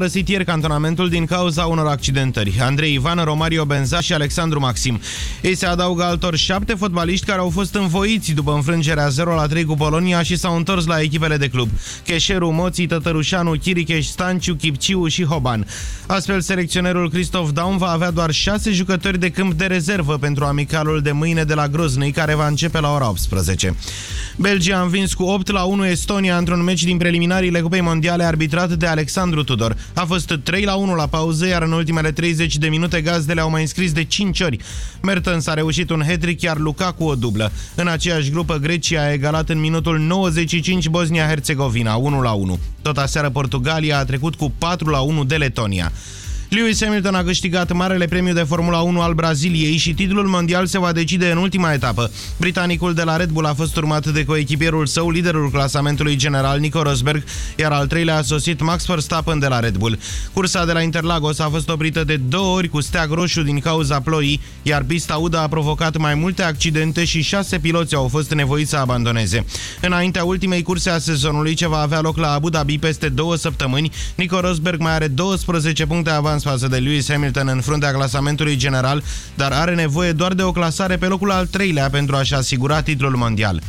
părăsit ieri cantonamentul din cauza unor accidentări. Andrei Ivan, Romario Benza și Alexandru Maxim. Ei se adaugă altor șapte fotbaliști care au fost învoiți după înfrângerea 0-3 cu Polonia și s-au întors la echipele de club. Cheșeru, Moții, Tătărușanu, Chiricheș, Stanciu, Chipciu și Hoban. Astfel, selecționerul Christoph Daum va avea doar șase jucători de câmp de rezervă pentru amicalul de mâine de la Groznei, care va începe la ora 18. Belgia a învins cu 8 la 1 Estonia într-un meci din preliminariile Cupei Mondiale arbitrat de Alexandru Tudor. A fost 3 la 1 la pauză, iar în ultimele 30 de minute gazdele au mai înscris de 5 ori. Mertens a reușit un hat-trick, iar Lukaku o dublă. În aceeași grupă, Grecia a egalat în minutul 95 Bosnia-Herzegovina, 1 la 1. Tot aseară Portugalia a trecut cu 4 la 1 de Letonia. Lewis Hamilton a câștigat marele premiu de Formula 1 al Braziliei și titlul mondial se va decide în ultima etapă. Britanicul de la Red Bull a fost urmat de coechipierul său, liderul clasamentului general Nico Rosberg, iar al treilea a sosit Max Verstappen de la Red Bull. Cursa de la Interlagos a fost oprită de două ori cu steag roșu din cauza ploii, iar pista UDA a provocat mai multe accidente și șase piloți au fost nevoiți să abandoneze. Înaintea ultimei curse a sezonului, ce va avea loc la Abu Dhabi peste două săptămâni, Nico Rosberg mai are 12 puncte avans avans față de Lewis Hamilton în fruntea clasamentului general, dar are nevoie doar de o clasare pe locul al treilea pentru a-și asigura titlul mondial.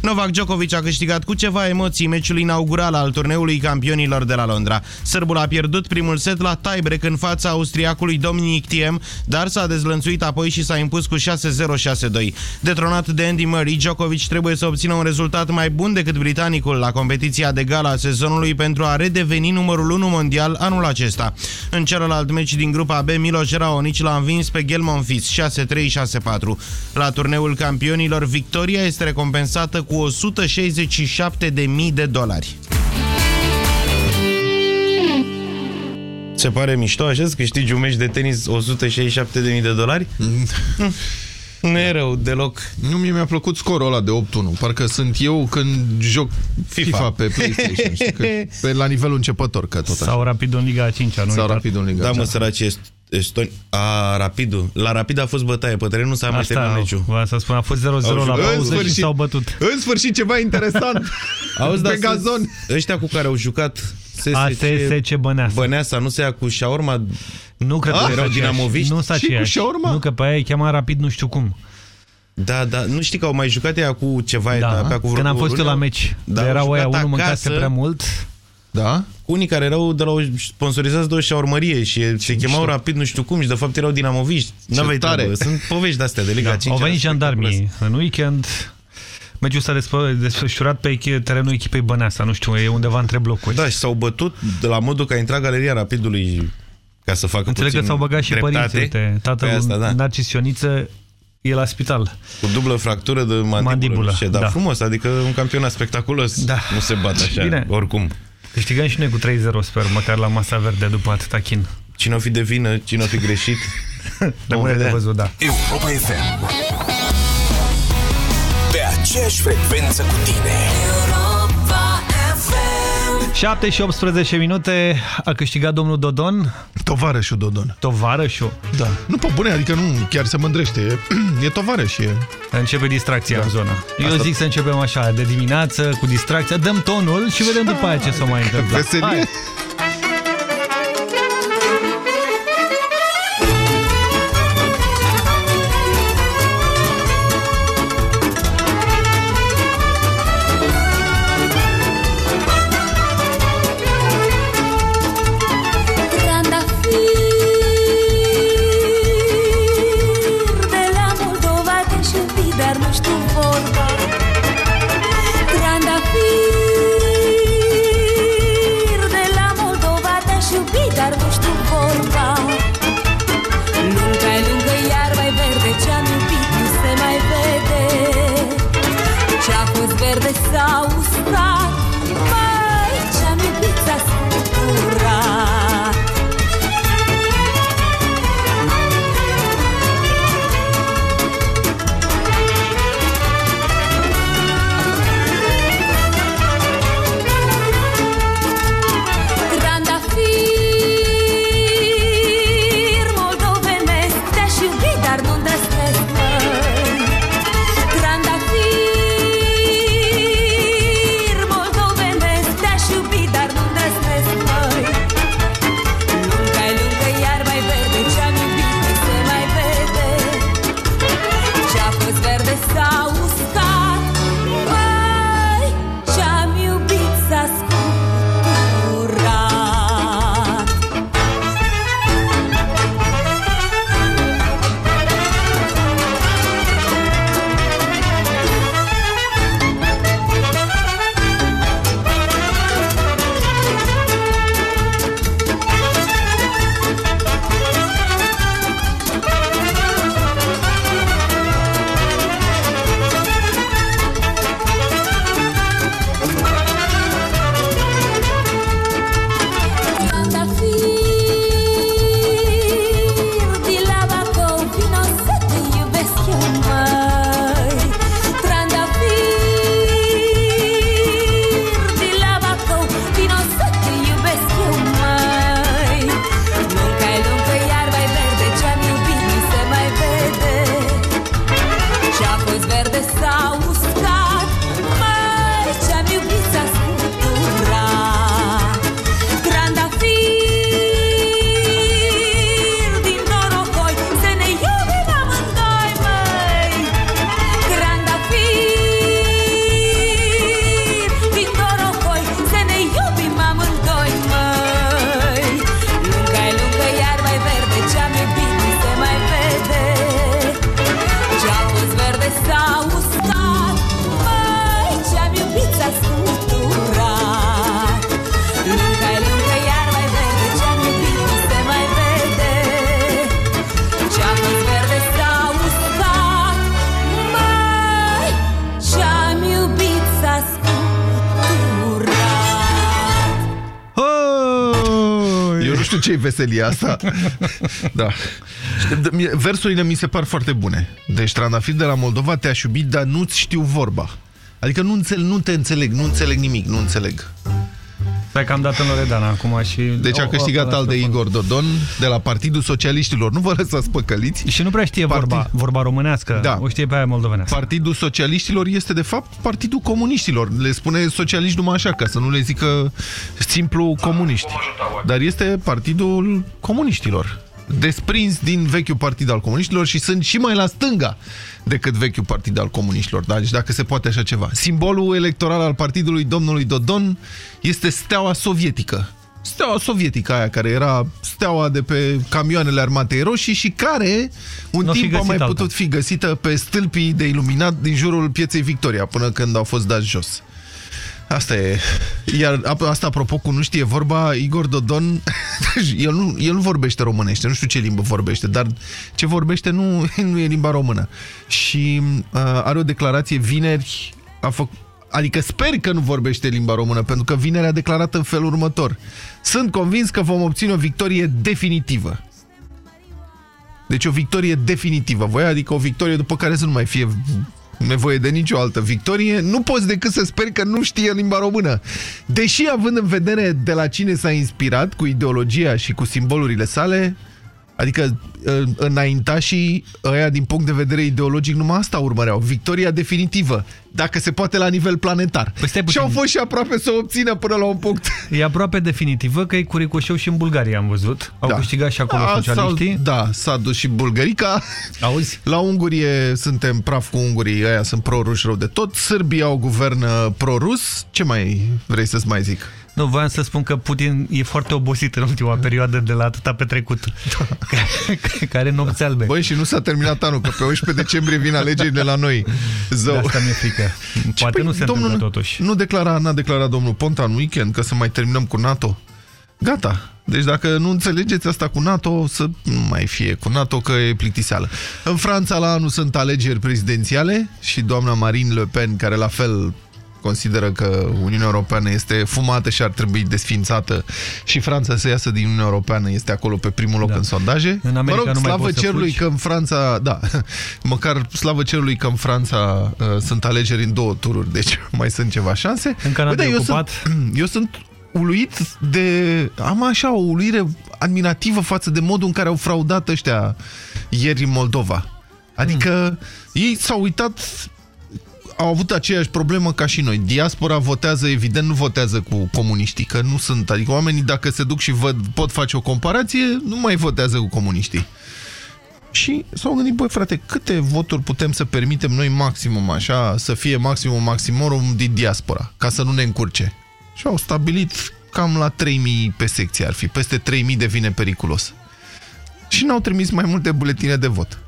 Novak Djokovic a câștigat cu ceva emoții meciul inaugural al turneului campionilor de la Londra. Sârbul a pierdut primul set la tiebreak în fața austriacului Dominic Thiem, dar s-a dezlănțuit apoi și s-a impus cu 6-0-6-2. Detronat de Andy Murray, Djokovic trebuie să obțină un rezultat mai bun decât britanicul la competiția de gala a sezonului pentru a redeveni numărul 1 mondial anul acesta. În celălalt meci din grupa B, Miloš Raonic l-a învins pe Gelmon Fis 6-3-6-4. La turneul campionilor, victoria este recompensată cu 167.000 de dolari. Se pare mișto așa să câștigi un meci de tenis 167.000 de dolari? Nu e rău deloc. Nu, mie mi-a plăcut scorul ăla de 8-1. Parcă sunt eu când joc FIFA, FIFA pe PlayStation. știi, că, pe, la nivelul începător, că tot așa. Sau Rapidul în Liga a 5 -a, Sau Rapidul în Liga Da, mă, săraci, Estoni... A, Rapidul. La Rapid a fost bătaie, pe teren nu s-a mai terminat meciul. Asta să spun, a fost 0-0 la pauză și s-au bătut. În sfârșit ceva interesant. Auzi, pe gazon. Ăștia cu care au jucat SSC Băneasa. Băneasa, nu se ia cu șaorma? Nu cred că erau dinamoviști. Nu și cu șaorma? Nu, că pe aia îi cheamă rapid nu știu cum. Da, da, nu știi că au mai jucat ea cu ceva da, etapea, cu Când am fost eu la meci, da, erau aia, unul mâncase prea mult. Da? Unii care erau de la o sponsorizați de o șaurmărie și Ce se chemau știu. rapid nu știu cum și de fapt erau dinamoviști. Nu tare. Sunt povești de-astea de Liga da. 5. Au venit jandarmii în weekend. Meciul s-a desfășurat pe terenul echipei Băneasa, nu știu, e undeva între blocuri. Da, și s-au bătut de la modul că a intrat galeria Rapidului ca să facă Înțeleg puțin că s-au băgat și părinții, uite, tatăl asta, da. Narcis Ioniță e la spital. Cu dublă fractură de mandibulă. mandibulă ce, dar da. frumos, adică un campionat spectaculos. Da. Nu se bate așa, Bine. oricum. Câștigăm și noi cu 3-0, sper, măcar la masa verde după atâta chin. Cine o fi de vină, cine o fi greșit. Rămâne de văzut, da. Europa FM. Pe aceeași frecvență cu tine. Europa 7 și 18 minute a câștigat domnul Dodon. Tovarășul Dodon. Tovarășul? Da. Nu pe bune, adică nu chiar se mândrește. E, e tovarăș. E... Începe distracția da. în zonă. Eu Asta... zic să începem așa, de dimineață, cu distracția, dăm tonul și vedem după aia ce s-o mai întâmplă. Veselie? Hai. exausto. Veselia asta. da. Versurile mi se par foarte bune. Deci, Trandafir de la Moldova te-aș iubit, dar nu-ți știu vorba. Adică nu, înțeleg, nu te înțeleg, nu înțeleg nimic, nu înțeleg. Stai că am dat în Loredana acum și... Deci a câștigat al de Igor Dodon de la Partidul Socialiștilor. Nu vă lăsați păcăliți. Și nu prea știe Partid... vorba, vorba românească, da. o știe pe aia moldovenească. Partidul Socialiștilor este de fapt Partidul Comuniștilor. Le spune socialiști numai așa, ca să nu le zică simplu comuniști. Dar este Partidul Comuniștilor desprins din vechiul partid al comuniștilor și sunt și mai la stânga decât vechiul partid al comuniștilor. Da? Deci dacă se poate așa ceva. Simbolul electoral al partidului domnului Dodon este steaua sovietică. Steaua sovietică aia, care era steaua de pe camioanele armatei roșii și care un timp a mai alta. putut fi găsită pe stâlpii de iluminat din jurul pieței Victoria, până când au fost dați jos. Asta e. Iar asta, apropo, cu nu știe vorba, Igor Dodon, el nu, el nu vorbește românește, nu știu ce limbă vorbește, dar ce vorbește nu, nu e limba română. Și uh, are o declarație vineri, a făcut Adică sper că nu vorbește limba română, pentru că vineri a declarat în felul următor. Sunt convins că vom obține o victorie definitivă. Deci o victorie definitivă. Voi, adică o victorie după care să nu mai fie nevoie de nicio altă victorie, nu poți decât să speri că nu știe limba română. Deși având în vedere de la cine s-a inspirat cu ideologia și cu simbolurile sale, Adică înaintașii ăia din punct de vedere ideologic numai asta urmăreau. Victoria definitivă, dacă se poate la nivel planetar. Păi și au fost și aproape să o obțină până la un punct. E aproape definitivă că e cu ricoșeu și în Bulgaria, am văzut. Au da. câștigat și acolo A, socialiștii. Da, s-a dus și Bulgarica. Auzi? La Ungurie suntem praf cu ungurii, aia sunt pro-ruși rău de tot. Sârbia au guvern pro-rus. Ce mai vrei să-ți mai zic? Nu, voiam să spun că Putin e foarte obosit în ultima perioadă de la atâta petrecut. Da. Care nopți albe. Băi, și nu s-a terminat anul, că pe 11 decembrie vin alegerile la noi. Zău. De asta mi-e frică. Poate păi, nu se domnul, întâmplă totuși. Nu declara, n-a declarat domnul Ponta în weekend că să mai terminăm cu NATO. Gata. Deci dacă nu înțelegeți asta cu NATO, să nu mai fie cu NATO, că e plictiseală. În Franța la anul sunt alegeri prezidențiale și doamna Marine Le Pen, care la fel consideră că Uniunea Europeană este fumată și ar trebui desfințată și Franța să iasă din Uniunea Europeană este acolo pe primul loc da. în sondaje. În America mă rog, slavă cerului că în Franța, da, măcar slavă cerului că în Franța uh, sunt alegeri în două tururi, deci mai sunt ceva șanse. În Canada Uite, eu sunt, eu sunt uluit de... Am așa o uluire admirativă față de modul în care au fraudat ăștia ieri în Moldova. Adică mm. ei s-au uitat au avut aceeași problemă ca și noi. Diaspora votează, evident, nu votează cu comuniștii, că nu sunt. Adică oamenii, dacă se duc și văd, pot face o comparație, nu mai votează cu comuniștii. Și s-au gândit, băi frate, câte voturi putem să permitem noi maximum așa, să fie maximum maximorum din diaspora, ca să nu ne încurce. Și au stabilit cam la 3000 pe secție ar fi. Peste 3000 devine periculos. Și n-au trimis mai multe buletine de vot.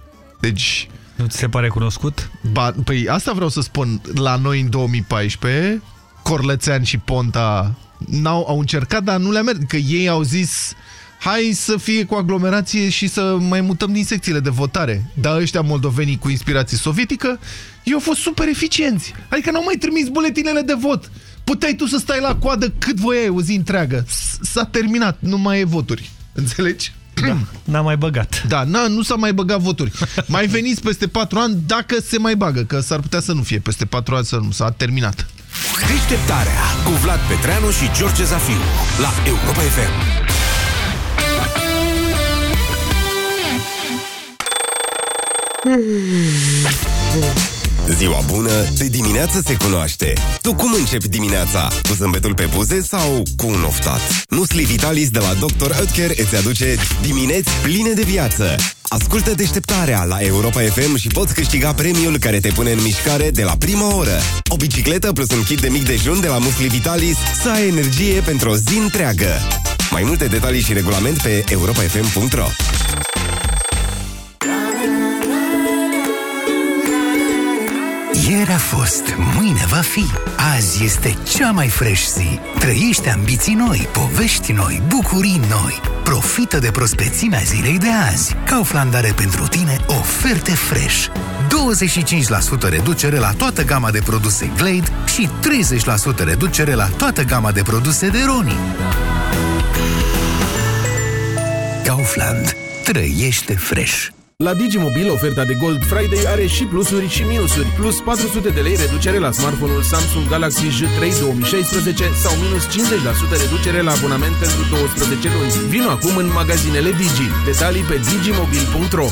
Deci, nu ți se pare cunoscut? Ba, păi asta vreau să spun. La noi în 2014, Corlețean și Ponta -au, au încercat, dar nu le-a mers. Că ei au zis hai să fie cu aglomerație și să mai mutăm din secțiile de votare. Dar ăștia moldovenii cu inspirație sovietică, ei au fost super eficienți. Adică n-au mai trimis buletinele de vot. Puteai tu să stai la coadă cât voiai o zi întreagă. S-a terminat, nu mai e voturi. Înțelegi? Da, n-a mai băgat. Da, nu s-a mai băgat voturi. mai veniți peste 4 ani dacă se mai bagă, că s-ar putea să nu fie peste 4 ani, să nu s-a terminat. Deșteptarea cu Vlad Petreanu și George Zafiu la Europa FM. Ziua bună, de dimineață se cunoaște. Tu cum începi dimineața? Cu zâmbetul pe buze sau cu un oftat? Musli Vitalis de la Dr. Oetker îți aduce dimineți pline de viață. Ascultă deșteptarea la Europa FM și poți câștiga premiul care te pune în mișcare de la prima oră. O bicicletă plus un kit de mic dejun de la Musli Vitalis să ai energie pentru o zi întreagă. Mai multe detalii și regulament pe europafm.ro Ieri a fost, mâine va fi. Azi este cea mai fresh zi. Trăiește ambiții noi, povești noi, bucurii noi. Profită de prospețimea zilei de azi. Kaufland are pentru tine oferte fresh. 25% reducere la toată gama de produse Glade și 30% reducere la toată gama de produse de Roni. Kaufland. Trăiește fresh! La Digimobil, oferta de Gold Friday are și plusuri și minusuri. Plus 400 de lei reducere la smartphone-ul Samsung Galaxy J3 2016 sau minus 50% reducere la abonament pentru 12 luni. Vino acum în magazinele Digi. Detalii pe digimobil.ro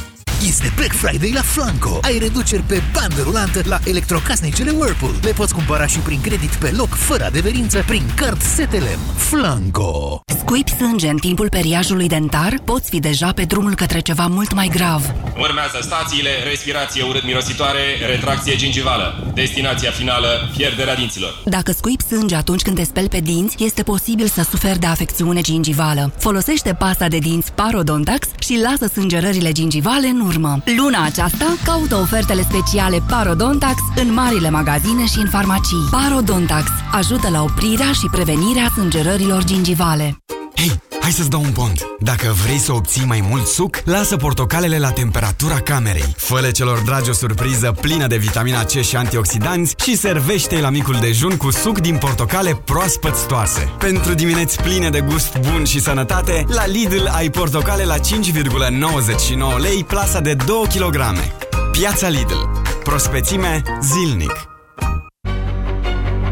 Este Black Friday la Flanco. Ai reduceri pe bandă rulantă la electrocasnicele Whirlpool. Le poți cumpăra și prin credit pe loc, fără adeverință, prin card Setelem. Flanco. Scuipi sânge în timpul periajului dentar? Poți fi deja pe drumul către ceva mult mai grav. Urmează stațiile, respirație urât-mirositoare, retracție gingivală. Destinația finală, pierderea dinților. Dacă scuipi sânge atunci când te speli pe dinți, este posibil să suferi de afecțiune gingivală. Folosește pasta de dinți Parodontax și lasă sângerările gingivale în urmă. Luna aceasta, caută ofertele speciale Parodontax în marile magazine și în farmacii. Parodontax ajută la oprirea și prevenirea sângerărilor gingivale. Hei, hai să-ți dau un pont. Dacă vrei să obții mai mult suc, lasă portocalele la temperatura camerei. Fă-le celor dragi o surpriză plină de vitamina C și antioxidanți și servește la micul dejun cu suc din portocale proaspăt stoarse. Pentru dimineți pline de gust bun și sănătate, la Lidl ai portocale la 5,99 lei plasa de 2 kg. Piața Lidl. Prospețime zilnic.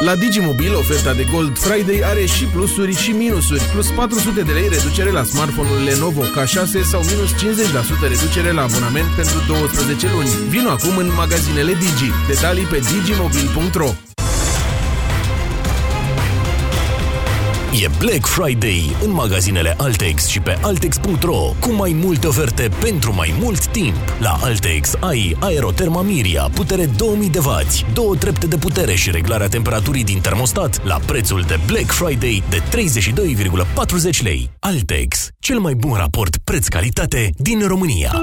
La Digimobil, oferta de Gold Friday are și plusuri și minusuri. Plus 400 de lei reducere la smartphone-ul Lenovo K6 sau minus 50% reducere la abonament pentru 12 luni. Vino acum în magazinele Digi. Detalii pe digimobil.ro E Black Friday în magazinele Altex și pe Altex.ro cu mai multe oferte pentru mai mult timp. La Altex ai aerotermamiria, putere 2000 de W, două trepte de putere și reglarea temperaturii din termostat la prețul de Black Friday de 32,40 lei. Altex, cel mai bun raport preț-calitate din România.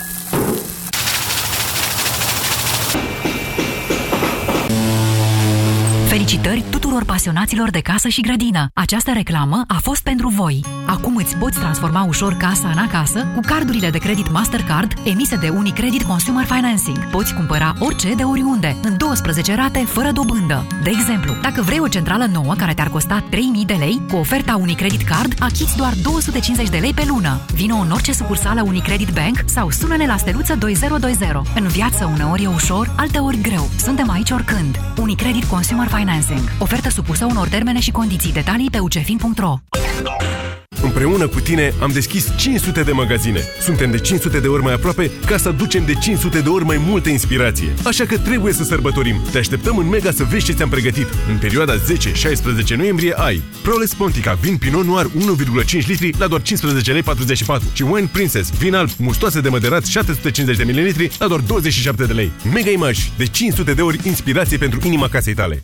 Felicitări tuturor pasionaților de casă și grădină! Această reclamă a fost pentru voi. Acum îți poți transforma ușor casa în acasă cu cardurile de credit Mastercard emise de Unicredit Consumer Financing. Poți cumpăra orice de oriunde, în 12 rate, fără dobândă. De exemplu, dacă vrei o centrală nouă care te-ar costa 3000 de lei, cu oferta Unicredit Card achiți doar 250 de lei pe lună. Vino în orice sucursală Unicredit Bank sau sună-ne la steluță 2020. În viață uneori e ușor, alteori greu. Suntem aici oricând. Unicredit Consumer Financing. Ofertă supusă unor termene și condiții. Detalii pe ucefin.ro Împreună cu tine am deschis 500 de magazine. Suntem de 500 de ori mai aproape ca să aducem de 500 de ori mai multă inspirație. Așa că trebuie să sărbătorim. Te așteptăm în Mega să vezi ce ți-am pregătit. În perioada 10-16 noiembrie ai Proles Pontica, vin Pinot Noir 1,5 litri la doar 15 lei 44 și Wine Princess, vin alb mustoase de măderat 750 de ml la doar 27 de lei. Mega Image, de 500 de ori inspirație pentru inima casei tale.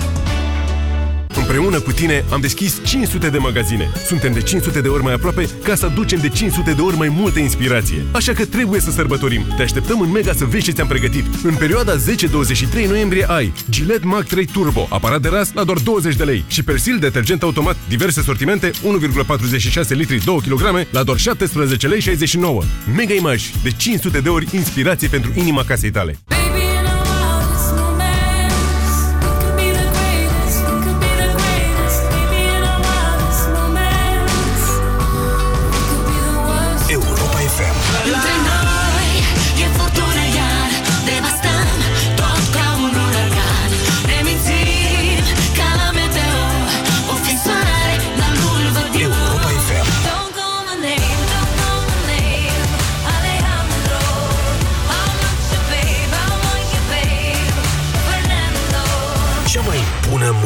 Împreună cu tine am deschis 500 de magazine. Suntem de 500 de ori mai aproape ca să aducem de 500 de ori mai multă inspirație. Așa că trebuie să sărbătorim. Te așteptăm în Mega să vezi ce ți-am pregătit. În perioada 10-23 noiembrie ai Gillette Mag 3 Turbo, aparat de ras la doar 20 de lei și Persil detergent automat diverse sortimente 1,46 litri 2 kg la doar 17 lei 69. Mega Image, de 500 de ori inspirație pentru inima casei tale. Europa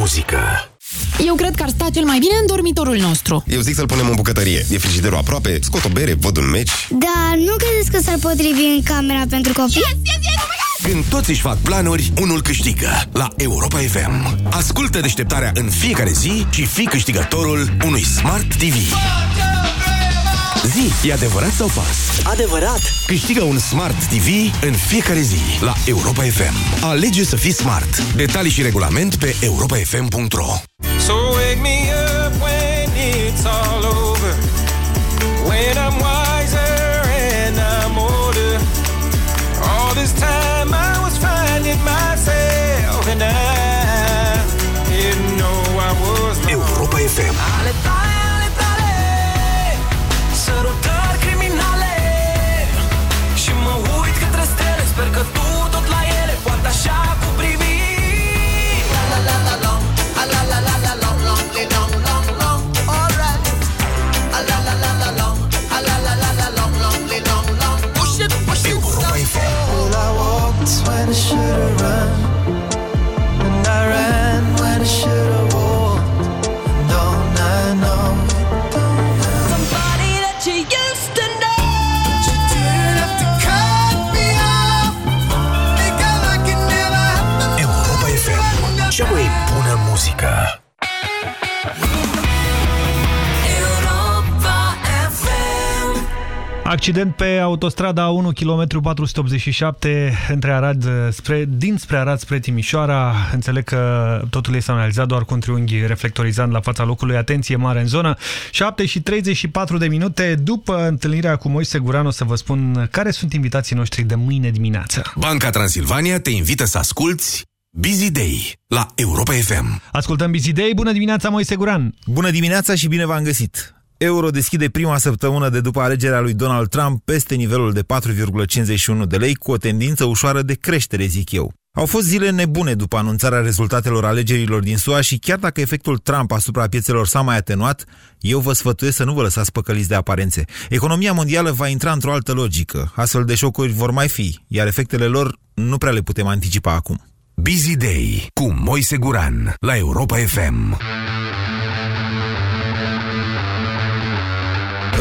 muzică. Eu cred că ar sta cel mai bine în dormitorul nostru. Eu zic să-l punem în bucătărie. E frigiderul aproape, scot o bere, văd un meci. Da, nu credeți că s-ar potrivi în camera pentru copii? Yes, yes, yes, Când toți își fac planuri, unul câștigă la Europa FM. Ascultă deșteptarea în fiecare zi și fii câștigătorul unui Smart TV. Zi, e adevărat sau fals? Adevărat! Câștigă un Smart TV în fiecare zi la Europa FM. Alege să fii smart. Detalii și regulament pe europafm.ro So wake me up Accident pe autostrada 1 km 487 între Arad spre, din spre Arad spre Timișoara. Înțeleg că totul este analizat doar cu un triunghi reflectorizant la fața locului. Atenție mare în zonă. 7 și 34 de minute după întâlnirea cu Moise Guran o să vă spun care sunt invitații noștri de mâine dimineață. Banca Transilvania te invită să asculti Busy Day la Europa FM. Ascultăm Busy Day. Bună dimineața, Moise Guran! Bună dimineața și bine v-am găsit! Euro deschide prima săptămână de după alegerea lui Donald Trump peste nivelul de 4,51 de lei, cu o tendință ușoară de creștere, zic eu. Au fost zile nebune după anunțarea rezultatelor alegerilor din SUA și chiar dacă efectul Trump asupra piețelor s-a mai atenuat, eu vă sfătuiesc să nu vă lăsați păcăliți de aparențe. Economia mondială va intra într-o altă logică. Astfel de șocuri vor mai fi, iar efectele lor nu prea le putem anticipa acum. Busy Day cu Moise Guran la Europa FM.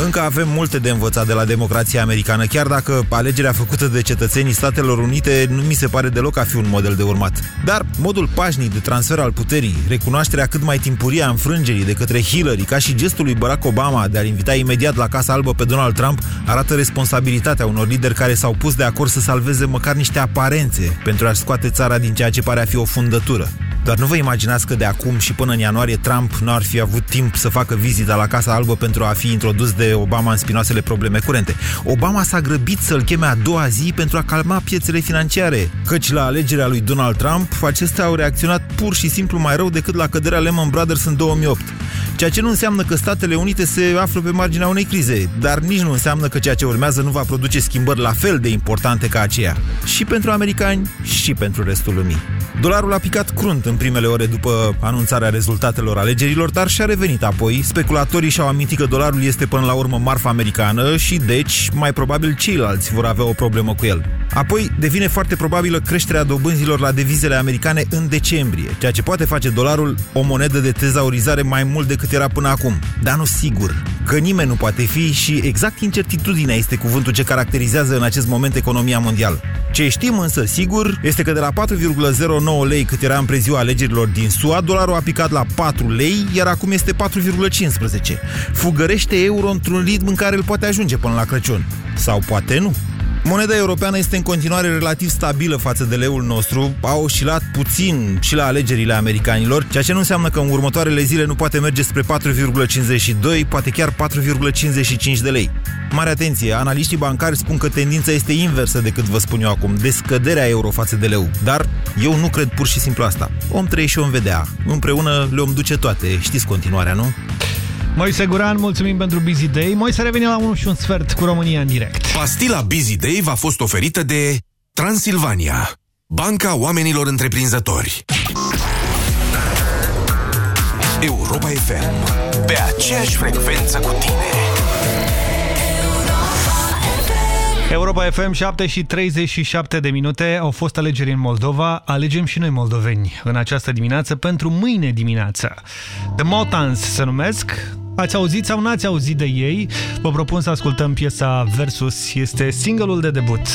Încă avem multe de învățat de la democrația americană, chiar dacă alegerea făcută de cetățenii Statelor Unite nu mi se pare deloc a fi un model de urmat. Dar modul pașnic de transfer al puterii, recunoașterea cât mai timpurie a înfrângerii de către Hillary, ca și gestul lui Barack Obama de a-l invita imediat la Casa Albă pe Donald Trump, arată responsabilitatea unor lideri care s-au pus de acord să salveze măcar niște aparențe pentru a-și scoate țara din ceea ce pare a fi o fundătură. Doar nu vă imaginați că de acum și până în ianuarie Trump nu ar fi avut timp să facă vizita la Casa Albă pentru a fi introdus de Obama în spinoasele probleme curente. Obama s-a grăbit să-l cheme a doua zi pentru a calma piețele financiare, căci la alegerea lui Donald Trump, acestea au reacționat pur și simplu mai rău decât la căderea Lehman Brothers în 2008. Ceea ce nu înseamnă că Statele Unite se află pe marginea unei crize, dar nici nu înseamnă că ceea ce urmează nu va produce schimbări la fel de importante ca aceea. Și pentru americani, și pentru restul lumii. Dolarul a picat crunt în primele ore după anunțarea rezultatelor alegerilor, dar și-a revenit apoi. Speculatorii și-au amintit că dolarul este până la urmă marfa americană și deci, mai probabil ceilalți vor avea o problemă cu el. Apoi devine foarte probabilă creșterea dobânzilor la devizele americane în decembrie, ceea ce poate face dolarul o monedă de tezaurizare mai mult decât era până acum. Dar nu sigur, că nimeni nu poate fi și exact incertitudinea este cuvântul ce caracterizează în acest moment economia mondială. Ce știm însă sigur este că de la 4,09 lei cât era în preziua alegerilor din SUA, dolarul a picat la 4 lei, iar acum este 4,15. Fugărește euro într-un ritm în care îl poate ajunge până la Crăciun. Sau poate nu. Moneda europeană este în continuare relativ stabilă față de leul nostru, a oscilat puțin și la alegerile americanilor, ceea ce nu înseamnă că în următoarele zile nu poate merge spre 4,52, poate chiar 4,55 de lei. Mare atenție, analiștii bancari spun că tendința este inversă decât vă spun eu acum, de scăderea euro față de leu, dar eu nu cred pur și simplu asta. Om trăi și om vedea. Împreună le-om duce toate. Știți continuarea, nu? Moise Guran, mulțumim pentru Busy Day. Moise revine la 1 și un sfert cu România în direct. Pastila Busy Day v-a fost oferită de Transilvania, banca oamenilor întreprinzători. Europa FM, pe aceeași frecvență cu tine. Europa FM 7 și 37 de minute au fost alegeri în Moldova, alegem și noi moldoveni în această dimineață pentru mâine dimineață. The Motans se numesc, ați auzit sau n-ați auzit de ei? Vă propun să ascultăm piesa Versus, este singurul de debut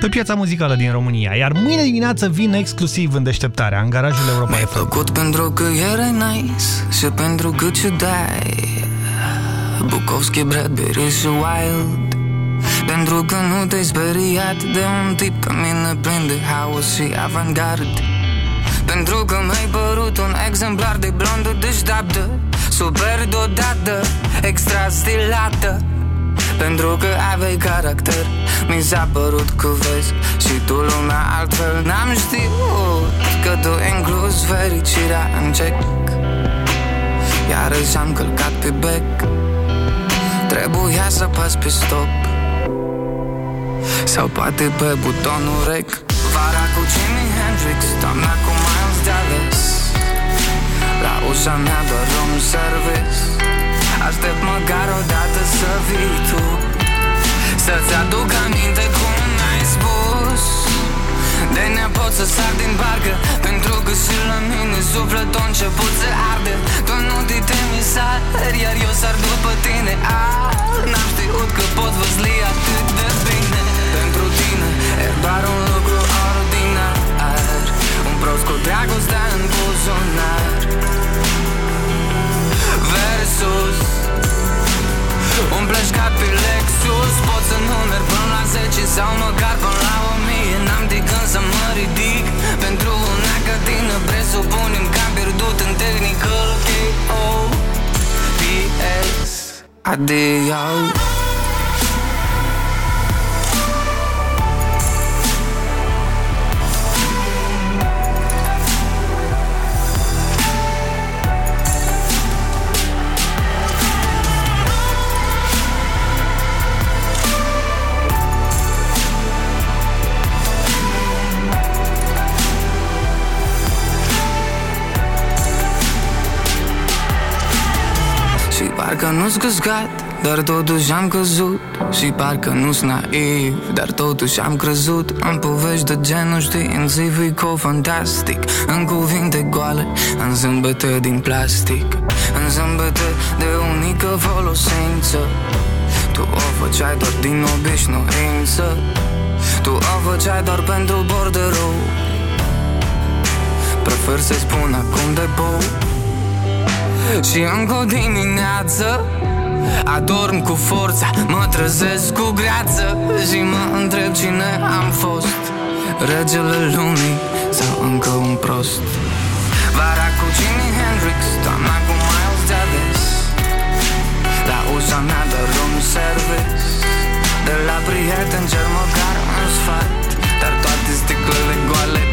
pe piața muzicală din România, iar mâine dimineață vin exclusiv în deșteptarea, în garajul Europa Mi-ai FM. plăcut pentru că erai nice Și pentru că ce dai. Bukowski, Bradbury și Wild. Pentru că nu te-ai speriat De un tip ca mine plin de haos și avantgard. Pentru că mi-ai părut un exemplar de blondă deșteaptă Super deodată, extra stilată. Pentru că aveai caracter Mi s-a părut că vezi. Și tu lumea altfel N-am știut că tu inclus fericirea în cec Iarăși am călcat pe bec. Trebuia să pas pe stop. Sau poate pe butonul rec. Vara cu Jimi Hendrix Toamna cu Miles Davis La ușa mea doar un service. Aștept măcar o dată să vii tu. Să-ți aduc aminte cum mi-ai spus. De nepot să sar din barcă Pentru că și la mine sufletul a început să arde. Tu nu te temi sar, iar eu sar după tine. Ah, N-am știut că pot văzli atât de bine. Pentru tine e doar un lucru ordinar. Un prost cu dragostea în buzunar Versus Un pleșcat pe Lexus Pot să numeri până la 10 Sau măcar până la 1000 N-am de când să mă ridic Pentru una ca tine Presupunem că am pierdut în technical K.O.P.S. Adio parcă nu-s gâscat Dar totuși am căzut. Și parcă nu-s naiv Dar totuși am crezut. În povești de genul științifico-fantastic În cuvinte goale În zâmbete din plastic. În zâmbete de unică folosință. Tu o făceai doar din obișnuință. Tu o făceai doar pentru borderou Prefer să-i spun acum de bou și încă o dimineață Adorm cu forța, mă trezesc cu greață Și mă întreb cine am fost. Regele lumii sau încă un prost. Vara cu Jimi Hendrix, toamna cu Miles Davis. La ușa mea doar un service De la prieten cer măcar un sfat Dar toate sticlele goale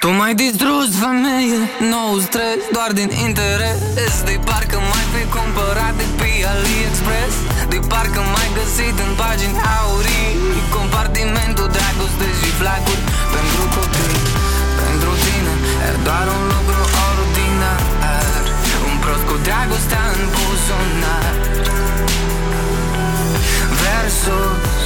tu m-ai distrus, femeie, nou stres Doar din interes. De parcă mai fi cumpărat de pe AliExpress. De parcă mai găsit în pagini aurii. Compartimentul dragoste și flacuri Pentru copii, pentru tine. E doar un lucru ordinar. Un prost cu dragostea în buzunar. Versus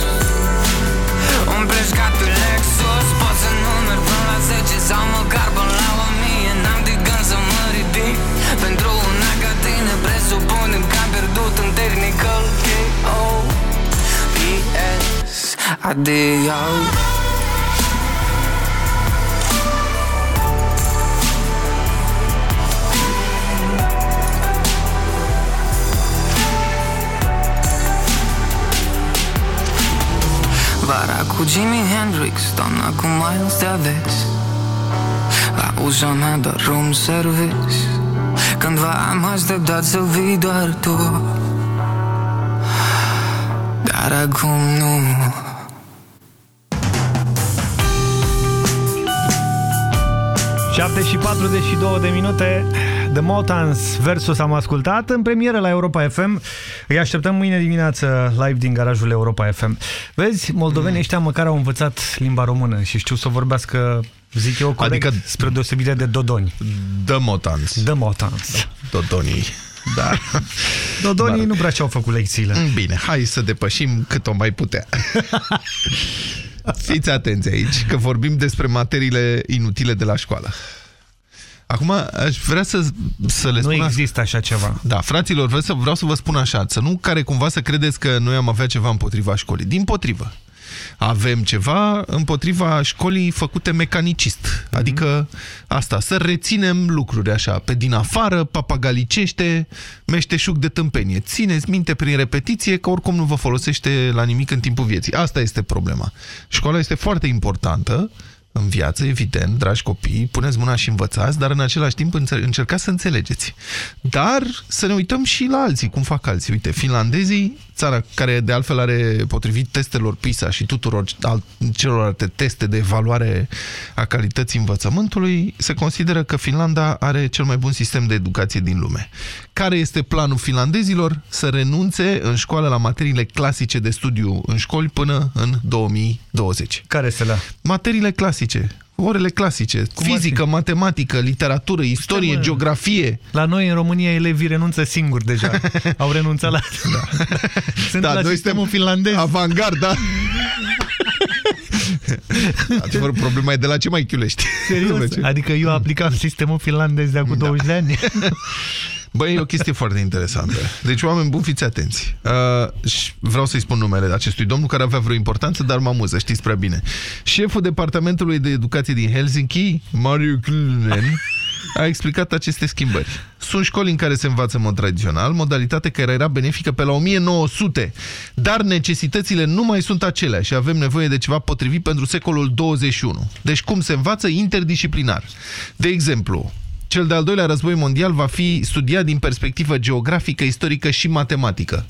Un pleșcat pe Lexus Pot să numeri până la 10 Sau măcar până la 1000 N-am de gând să mă ridic. Pentru una ca tine Presupunem că am pierdut în technical K.O.P.S. Adio Vara cu Jimi Hendrix, toamna cu Miles Davis. La ușa mea doar room service Cândva am așteptat să vii doar tu. Dar acum nu. 7 și 42 de minute The Motans versus am ascultat în premieră la Europa FM. Îi așteptăm mâine dimineață live din garajul Europa FM. Vezi, moldovenii ăștia măcar au învățat limba română și știu să vorbească Zic eu corect, adică spre deosebire de Dodoni. The Motans. The Motans. Dodonii. Da. Dodonii Dar... nu prea ce-au făcut lecțiile. Bine, hai să depășim cât o mai putea. Fiți atenți aici, că vorbim despre materiile inutile de la școală. Acum aș vrea să, să le spun... Nu există așa ceva. Da, fraților, vreau să, vreau să vă spun așa, să nu care cumva să credeți că noi am avea ceva împotriva școlii. Din potrivă avem ceva împotriva școlii făcute mecanicist. Mm -hmm. Adică asta, să reținem lucruri așa, pe din afară, papagalicește, meșteșug de tâmpenie. Țineți minte prin repetiție că oricum nu vă folosește la nimic în timpul vieții. Asta este problema. Școala este foarte importantă, în viață, evident, dragi copii, puneți mâna și învățați, dar în același timp încercați să înțelegeți. Dar să ne uităm și la alții, cum fac alții. Uite, finlandezii, țara care de altfel are, potrivit testelor PISA și tuturor celorlalte teste de evaluare a calității învățământului, se consideră că Finlanda are cel mai bun sistem de educație din lume. Care este planul finlandezilor? Să renunțe în școală la materiile clasice de studiu în școli până în 2020. Care se la? Materiile clasice orele clasice, Cum fizică, matematică, literatură, istorie, Stai, geografie. La noi în România elevii renunță singuri deja. Au renunțat la... Da. Sunt da, la noi sistemul finlandez. Avangarda. Adevăr, problema e de la ce mai chiulești. Serios? Adică eu aplicam sistemul finlandez de acum da. 20 de ani. Băi, e o chestie foarte interesantă. Deci, oameni buni, fiți atenți. Uh, vreau să-i spun numele acestui domn care avea vreo importanță, dar mă amuză, știți prea bine. Șeful Departamentului de Educație din Helsinki, Mariu Klunen, a explicat aceste schimbări. Sunt școli în care se învață în mod tradițional, modalitate care era benefică pe la 1900, dar necesitățile nu mai sunt acelea și avem nevoie de ceva potrivit pentru secolul 21. Deci cum se învață? Interdisciplinar. De exemplu, cel de-al doilea război mondial va fi studiat din perspectivă geografică, istorică și matematică.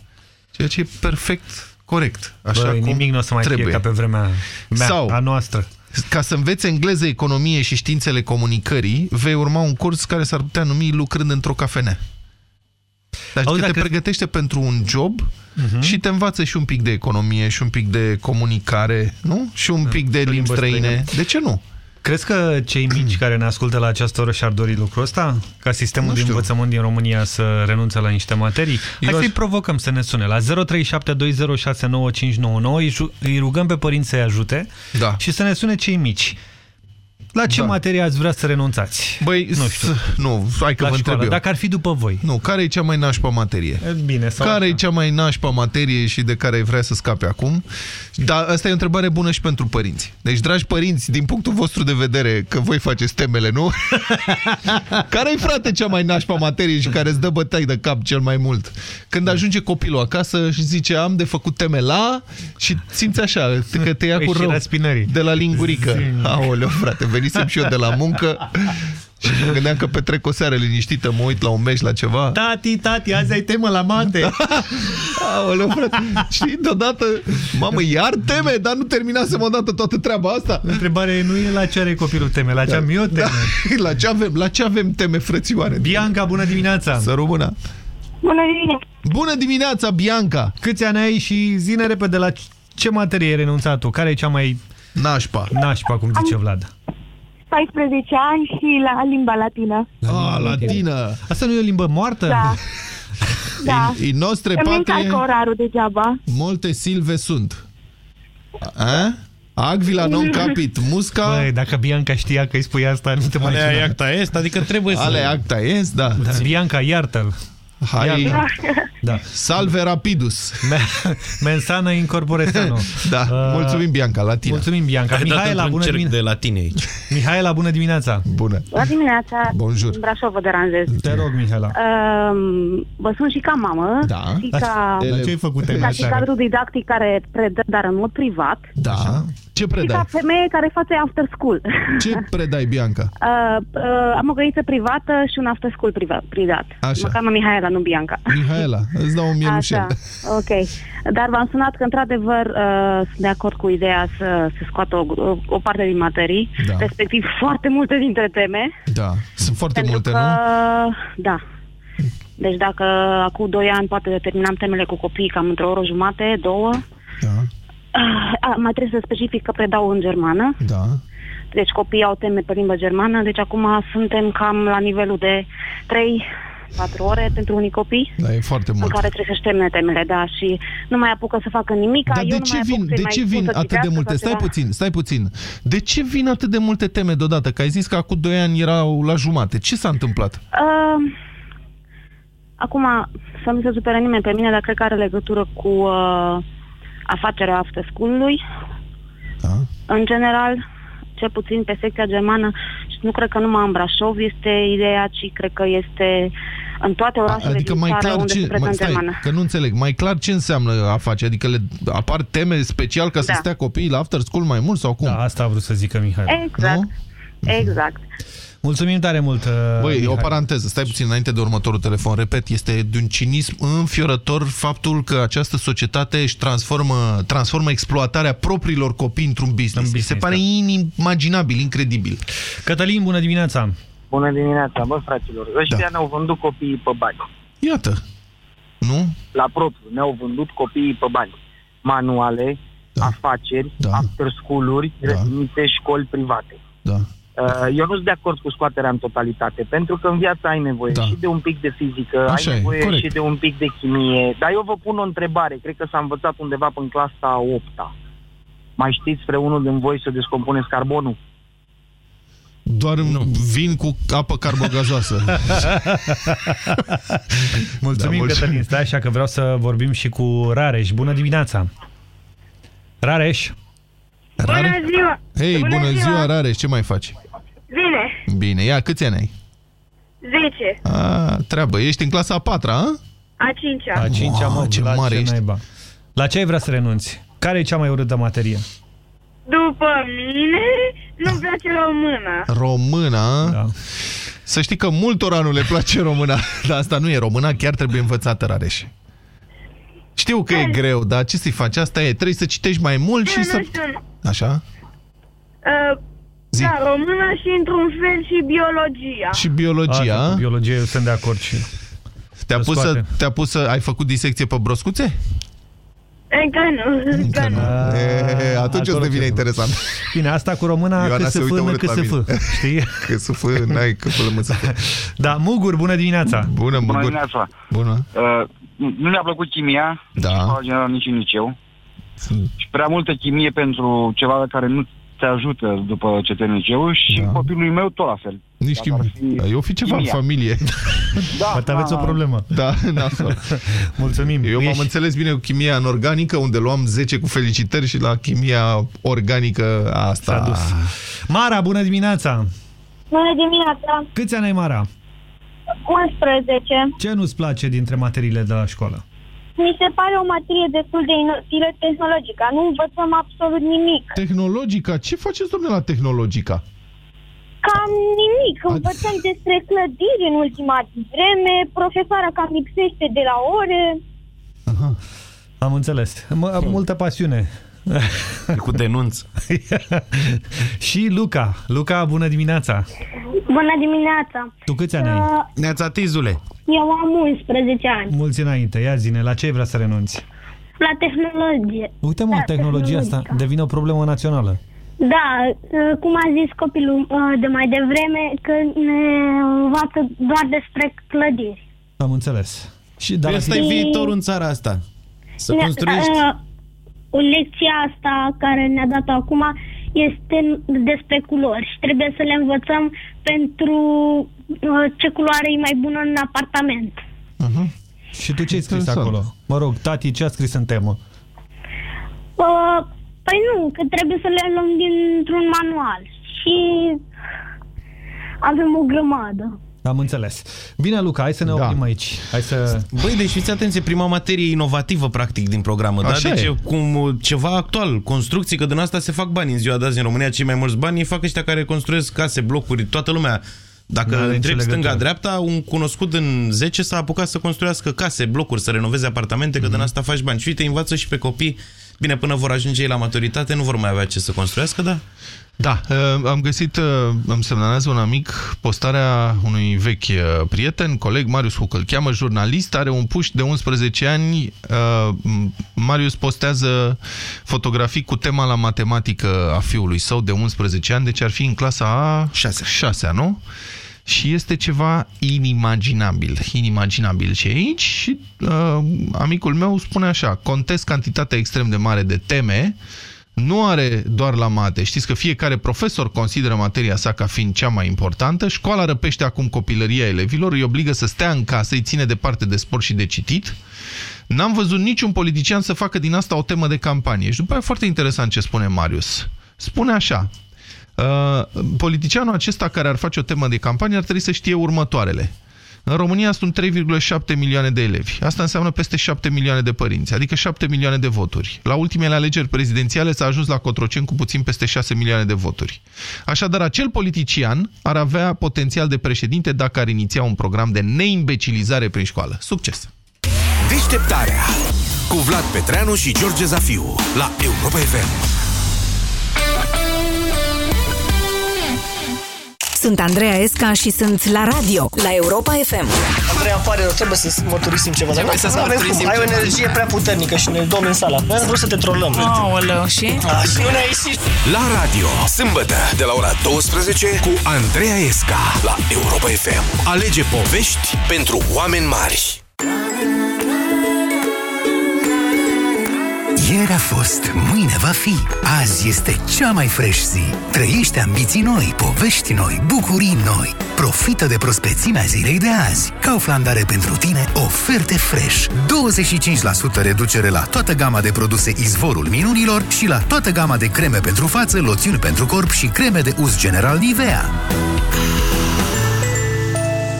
Ceea ce e perfect corect. Așa Bă, cum nimic nu o să mai trebuie. fie ca pe vremea mea, Sau, a noastră. Ca să înveți engleză, economie și științele comunicării, vei urma un curs care s-ar putea numi lucrând într-o cafenea. Dar Auzi, te crezi... pregătește pentru un job uh mhm. -huh. și te învață și un pic de economie, și un pic de comunicare, nu? Și un da, pic de limbi străine. De ce nu? Crezi că cei mici care ne ascultă la această oră și-ar dori lucrul ăsta? Ca sistemul de învățământ din România să renunțe la niște materii? Eu Hai să-i provocăm să ne sune la 0372069599, îi rugăm pe părinți să-i ajute da. și să ne sune cei mici. La ce da. materie ați vrea să renunțați? Băi, nu știu. Nu, hai că vă întreb eu. Dacă ar fi după voi. Nu, care e cea mai nașpa materie? E bine, sau Care așa. e cea mai nașpa materie și de care vrea să scape acum? Dar asta e o întrebare bună și pentru părinți. Deci, dragi părinți, din punctul vostru de vedere, că voi faceți temele, nu? care e, frate, cea mai nașpa materie și care îți dă bătai de cap cel mai mult? Când ajunge copilul acasă și zice, am de făcut teme la și simți așa, că te ia cu rău. De la lingurică. Aoleu, frate, veni venisem și eu de la muncă și mă gândeam că petrec o seară liniștită, mă uit la un meci, la ceva. Tati, tati, azi ai temă la mate. Aoleu, frate. Și deodată, mamă, iar teme, dar nu terminasem odată toată treaba asta. Întrebarea nu e la ce are copilul teme, la ce da. am eu teme. Da. La, ce avem, la ce avem teme, frățioare? Bianca, bună dimineața! Să rămână! Bună dimineața! Bună dimineața, Bianca! Câți ani ai și zine repede la ce materie ai renunțat tu? Care e cea mai... Nașpa. Nașpa, cum zice Vlad. 14 ani și la limba latină. La ah, latină. Asta nu e o limbă moartă? Da. da. In, in nostre patrie... orarul degeaba. Multe silve sunt. A? Agvila non capit musca. Băi, dacă Bianca știa că îi spui asta, nu te mai Ale acta est, adică trebuie să... Ale acta est, da. da. Bianca, iartă-l. Hai, Iată. Da. salve rapidus. Mensana incorpore sano. Da, mulțumim, Bianca, la tine. Mulțumim, Bianca. Ai dat Mihaela, într-un bună cerc dimineața. de latine aici. Mihaela, bună dimineața. Bună. Bună dimineața! Bonjour. În Brașov vă deranjez. Te rog, Mihaela. Um, vă sunt și ca mamă. Da. Și ca, Dar ce ai făcut ca și cadru didactic care predă, dar în mod privat. Da. Ce Și predai? ca femeie care face after school. Ce predai, Bianca? Uh, uh, am o grădiniță privată și un after school privat, privat. Așa. Mă cheamă Mihaela, nu Bianca. Mihaela, îți dau un mielușel. Așa, ok. Dar v-am sunat că, într-adevăr, uh, sunt de acord cu ideea să se scoată o, o, o parte din materii, Da. respectiv foarte multe dintre teme. Da, sunt foarte pentru multe, că, nu? Da. Deci dacă acum doi ani poate determinam temele cu copiii cam într-o oră jumate, două, Da. A, mai trebuie să specific că predau în germană. Da. Deci copiii au teme pe limba germană, deci acum suntem cam la nivelul de 3 4 ore pentru unii copii Da, e foarte în mult. care trebuie să-și termine temele, da, și nu mai apucă să facă nimic. Dar eu de nu ce mai apuc vin, să-i de mai ce spun vin să atât de citească multe? sau Stai ceva. puțin, stai puțin. De ce vin atât de multe teme deodată? Că ai zis că acum 2 ani erau la jumate. Ce s-a întâmplat? Uh, acum, să nu se supere nimeni pe mine, dar cred că are legătură cu uh, afacerea after school-ului. Da. În general, cel puțin pe secția germană, și nu cred că numai în Brașov este ideea, ci cred că este în toate orașele Adică din mai țară clar unde se ce, predă mai, în stai, germană. că nu înțeleg. Mai clar ce înseamnă a face? Adică le apar teme special ca să Da. stea copiii la after school mai mult sau cum? Da, asta a vrut să zică Mihaela. Exact. Exact. Mulțumim tare mult, uh, Băi, e o Mihai. paranteză, stai puțin înainte de următorul telefon. Repet, este de un cinism înfiorător faptul că această societate își transformă, transformă exploatarea propriilor copii într-un business. În Mi business, se pare inimaginabil, incredibil. Cătălin, bună dimineața! Bună dimineața, bă, fraților. Ăștia Da. ne-au vândut copiii pe bani. Iată. Nu? La propriu, ne-au vândut copiii pe bani. Manuale, Da. afaceri, after school-uri, grădinițe, școli private. Da. Uh, Eu nu sunt de acord cu scoaterea în totalitate, pentru că în viața ai nevoie Da. și de un pic de fizică, Așa ai e, nevoie corect. și de un pic de chimie. Dar eu vă pun o întrebare, cred că s-a învățat undeva până în clasa a 8-a. Mai știți vreunul din voi să descompuneți carbonul? Doar nu. vin cu apă carbogazoasă. Mulțumim, Da, Cătălin. Stai așa că vreau să vorbim și cu Rareș. Bună dimineața! Rareș? Rare? ziua! Hei, bună, Bună ziua, ziua, Rareș, ce mai faci? Bine, Bine, ia, câți ani ai? 10, A, treabă, ești în clasa a patra, a? a 5-a. A cincea, mă, ce la mare ce ești. naiba. La ce ai vrea să renunți? Care e cea mai urâtă materie? După mine, nu-mi place româna. Româna. Da. Să știi că multora nu le place româna, dar asta nu e româna, chiar trebuie învățată, Rareș. Știu că e greu, dar ce să-i faci? Asta e, trebuie să citești mai mult și Nu să... știu, Așa? uh, Zi. da, româna și într-un fel și biologia. Și biologia, A, a? cu biologie eu sunt de acord și... Te-a Să pus, să, scoate. te pus să... Ai făcut disecție pe broscuțe? Încă nu, încă nu. E, atunci o să acolo devine ce- interesant. Bine, asta cu româna Ioana că se se uită fână, urât că la se mine. fă, știi? Că să fă, n-ai că până mă să fă. Da, Mugur, bună dimineața! Bună, Bună Mugur. dimineața. Bună. Uh, nu mi-a plăcut chimia, Da. nici în general, nici în liceu. Și prea multă chimie pentru ceva care nu te ajută după ce termini liceu și da. copilului meu tot la fel. Nici chimie. Eu fi ceva în chimia. familie. Da, Poate aveți o problemă. Da, nasol. Mulțumim. Eu m-am Ești- înțeles bine cu chimia anorganică, unde luam 10 cu felicitări și la chimia organică asta. S-a dus. Mara, bună dimineața! Bună dimineața, Câți ani ai, Mara? 11. Ce nu-ți place dintre materiile de la școală? Mi se pare o materie destul de inutilă tehnologică. Nu învățăm absolut nimic. Tehnologica? Ce faceți, domnule, la tehnologica? Cam nimic. Învățăm despre clădiri în ultima vreme. Profesoara cam lipsește de la ore. Am înțeles. M- multă pasiune. Cu denunț. și Luca. Luca, bună dimineața! Bună dimineața! Tu câți ani ai? Uh, Neața Tizule. Eu am 11 ani. Mulți înainte. Ia zine, la ce ai vrea să renunți? La tehnologie. Uite mă, Da, tehnologia asta devine o problemă națională. Da, uh, cum a zis copilul uh, de mai devreme, că ne învață doar despre clădiri. Am înțeles. Și dar Ăsta e viitorul în țara asta. Să Ne- construiești. uh, O lecția asta care ne-a dat acum este despre culori și trebuie să le învățăm pentru uh, ce culoare e mai bună în apartament. Și tu ce ai scris Interesant. acolo? Mă rog, tati, ce a scris în temă? Uh, păi nu, că trebuie să le luăm dintr-un manual. Și avem o grămadă. Am înțeles. Bine, Luca, hai să ne oprim aici. Hai să... Băi, deci fiți atenție, prima materie inovativă, practic, din programă. Da? Așa Deci e. e cum ceva actual, construcții, că din asta se fac bani în ziua de azi în România. Cei mai mulți bani îi fac ăștia care construiesc case, blocuri, toată lumea. Dacă N-are nicio întrebi legătură. stânga-dreapta, un cunoscut în 10 s-a apucat să construiască case, blocuri, să renoveze apartamente, că din asta faci bani. Și uite, învață și pe copii. Bine, până vor ajunge ei la maturitate, nu vor mai avea ce să construiască, da? Da, uh, am găsit, uh, îmi semnalează un amic, postarea unui vechi uh, prieten, coleg, Marius Huc, îl cheamă jurnalist, are un puș de 11 ani, uh, Marius postează fotografii cu tema la matematică a fiului său de 11 ani, deci ar fi în clasa a 6, 6 nu? Și este ceva inimaginabil, inimaginabil ce e aici și uh, amicul meu spune așa, contest cantitatea extrem de mare de teme, nu are doar la mate. Știți că fiecare profesor consideră materia sa ca fiind cea mai importantă. Școala răpește acum copilăria elevilor, îi obligă să stea în casă, îi ține departe de sport și de citit. N-am văzut niciun politician să facă din asta o temă de campanie. Și după aia e foarte interesant ce spune Marius. Spune așa, uh, politicianul acesta care ar face o temă de campanie ar trebui să știe următoarele. În România sunt 3,7 milioane de elevi. Asta înseamnă peste 7 milioane de părinți, adică 7 milioane de voturi. La ultimele alegeri prezidențiale s-a ajuns la Cotroceni cu puțin peste 6 milioane de voturi. Așadar, acel politician ar avea potențial de președinte dacă ar iniția un program de neimbecilizare prin școală. Succes! Deșteptarea cu Vlad Petreanu și George Zafiu la Europa FM. Sunt Andreea Esca și sunt la radio, la Europa FM. Andreea, îmi pare rău, trebuie să mărturisim ceva. Dar Trebuie să nu avem mărturisim cum. Ai o ceva. energie prea puternică și ne dom în sala. Noi am vrut să te trolăm. Aoleu, și? Ah, și nu ne-a ieșit. La radio, sâmbătă, de la ora 12 cu Andreea Esca la Europa FM. Alege povești pentru oameni mari. Ieri a fost, mâine va fi. Azi este cea mai fresh zi. Trăiește ambiții noi, povești noi, bucurii noi. Profită de prospețimea zilei de azi. Kaufland are pentru tine oferte fresh. 25% reducere la toată gama de produse Izvorul Minunilor și la toată gama de creme pentru față, loțiuni pentru corp și creme de uz general Nivea.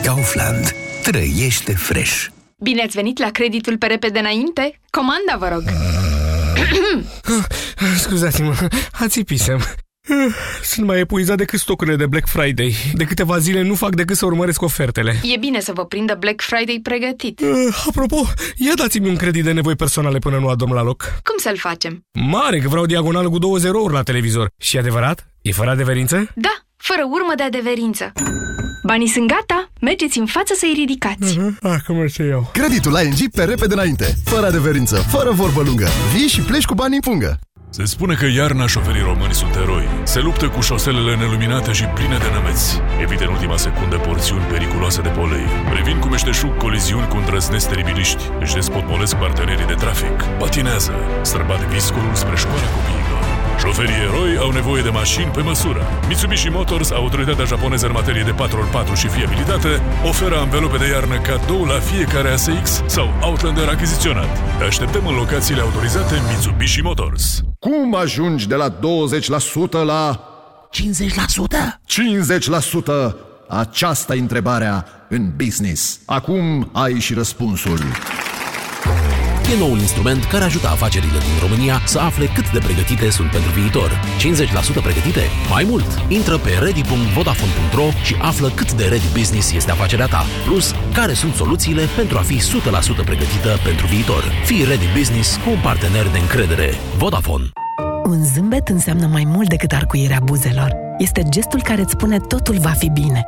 Kaufland. Trăiește fresh. Bine ați venit la creditul pe repede înainte? Comanda, vă rog! Scuzați-mă, ațipisem. Sunt mai epuizat decât stocurile de Black Friday. De câteva zile nu fac decât să urmăresc ofertele. E bine să vă prindă Black Friday pregătit. Uh, apropo, ia dați-mi un credit de nevoi personale până nu adorm la loc. Cum să-l facem? Mare, că vreau diagonală cu două zerouri la televizor. Și adevărat? E fără adeverință? Da, fără urmă de adeverință. Banii sunt gata, mergeți în față să-i ridicați. Ah, cum merge eu. Creditul la ING pe repede înainte, fără adeverință, fără vorbă lungă. Vii și pleci cu banii în pungă. Se spune că iarna șoferii români sunt eroi. Se luptă cu șoselele neluminate și pline de nămeți. Evită în ultima secundă porțiuni periculoase de polei. Previn cu meșteșug coliziuni cu îndrăzneți teribiliști. Își despotmolesc partenerii de trafic. Patinează. Străbat viscolul spre școala copiilor. Șoferii eroi au nevoie de mașini pe măsură. Mitsubishi Motors, autoritatea japoneză în materie de 4x4 și fiabilitate, oferă anvelope de iarnă cadou la fiecare ASX sau Outlander achiziționat. Te așteptăm în locațiile autorizate Mitsubishi Motors. Cum ajungi de la 20% la 50%? 50%! Aceasta e întrebarea în business. Acum ai și răspunsul. E noul instrument care ajută afacerile din România să afle cât de pregătite sunt pentru viitor. 50% pregătite? Mai mult! Intră pe ready.vodafone.ro și află cât de ready business este afacerea ta. Plus, care sunt soluțiile pentru a fi 100% pregătită pentru viitor. Fii ready business cu un partener de încredere. Vodafone. Un zâmbet înseamnă mai mult decât arcuirea buzelor. Este gestul care îți spune totul va fi bine,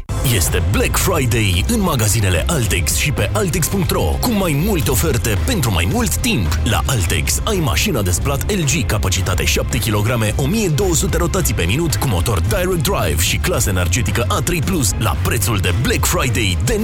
Este Black Friday în magazinele Altex și pe Altex.ro cu mai multe oferte pentru mai mult timp. La Altex ai mașina de splat LG, capacitate 7 kg, 1200 rotații pe minut, cu motor Direct Drive și clasă energetică A3+, la prețul de Black Friday de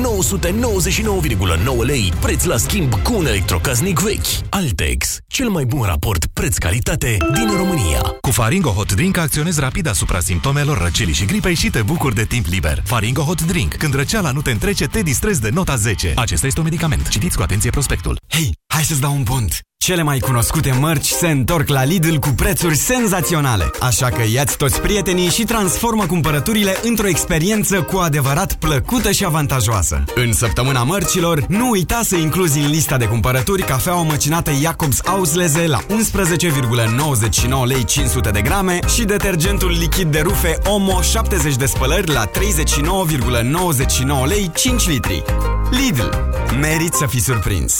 999,9 lei, preț la schimb cu un electrocasnic vechi. Altex, cel mai bun raport preț-calitate din România. Cu Faringo Hot Drink acționezi rapid asupra simptomelor răcelii și gripei și te bucuri de timp liber. Faringo Hot Drink. Când răceala nu te întrece, te distrezi de nota 10. Acesta este un medicament. Citiți cu atenție prospectul. Hei, hai să-ți dau un pont! Cele mai cunoscute mărci se întorc la Lidl cu prețuri senzaționale. Așa că iați toți prietenii și transformă cumpărăturile într-o experiență cu adevărat plăcută și avantajoasă. În săptămâna mărcilor, nu uita să incluzi în lista de cumpărături cafeaua măcinată Jacobs Ausleze la 11,99 lei 500 de grame și detergentul lichid de rufe Omo 70 de spălări la 39,99 lei 5 litri. Lidl. Merit să fii surprins!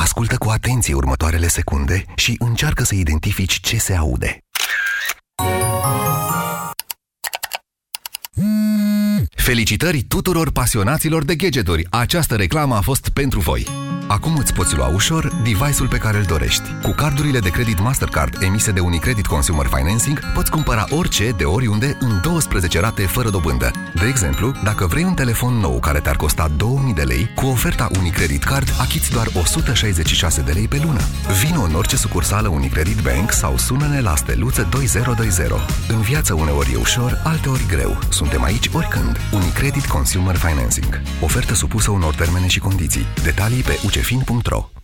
Ascultă cu atenție următoarele secunde și încearcă să identifici ce se aude. Felicitări tuturor pasionaților de gadgeturi! Această reclamă a fost pentru voi! Acum îți poți lua ușor device-ul pe care îl dorești. Cu cardurile de credit Mastercard emise de Unicredit Consumer Financing, poți cumpăra orice, de oriunde, în 12 rate fără dobândă. De exemplu, dacă vrei un telefon nou care te-ar costa 2000 de lei, cu oferta Unicredit Card achiți doar 166 de lei pe lună. Vino în orice sucursală Unicredit Bank sau sună-ne la steluță 2020. În viață uneori e ușor, alteori greu. Suntem aici oricând. Unicredit Consumer Financing. Ofertă supusă unor termene și condiții. Detalii pe ucefin.ro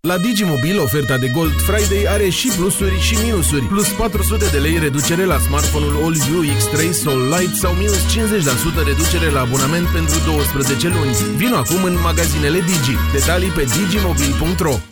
La Digimobil, oferta de Gold Friday are și plusuri și minusuri. Plus 400 de lei reducere la smartphone-ul AllView X3 Soul Light sau minus 50% reducere la abonament pentru 12 luni. Vino acum în magazinele Digi. Detalii pe digimobil.ro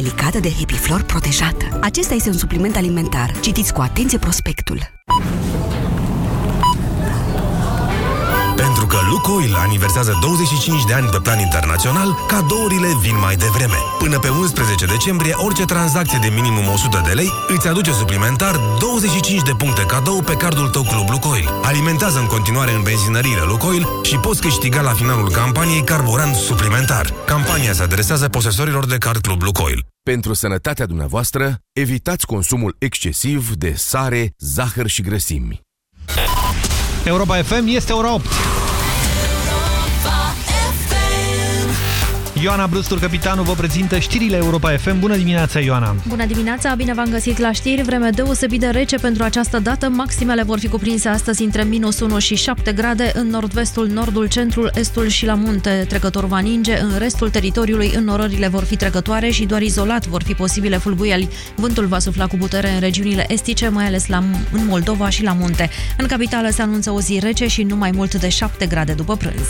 delicată de Happy Flor protejată. Acesta este un supliment alimentar. Citiți cu atenție prospectul. Pentru că Lukoil aniversează 25 de ani pe plan internațional, cadourile vin mai devreme. Până pe 11 decembrie, orice tranzacție de minimum 100 de lei îți aduce suplimentar 25 de puncte cadou pe cardul tău Club Lukoil. Alimentează în continuare în benzinăriile Lukoil și poți câștiga la finalul campaniei carburant suplimentar. Campania se adresează posesorilor de card Club Lukoil. Pentru sănătatea dumneavoastră, evitați consumul excesiv de sare, zahăr și grăsimi. Europa FM este ora 8. Ioana Brustur, capitanul, vă prezintă știrile Europa FM. Bună dimineața, Ioana! Bună dimineața, bine v-am găsit la știri. Vreme deosebit de rece pentru această dată. Maximele vor fi cuprinse astăzi între minus 1 și 7 grade în nord-vestul, nordul, centrul, estul și la munte. Trecător va ninge, în restul teritoriului înnorările vor fi trecătoare și doar izolat vor fi posibile fulbuieli. Vântul va sufla cu putere în regiunile estice, mai ales la, în Moldova și la munte. În capitală se anunță o zi rece și nu mai mult de 7 grade după prânz.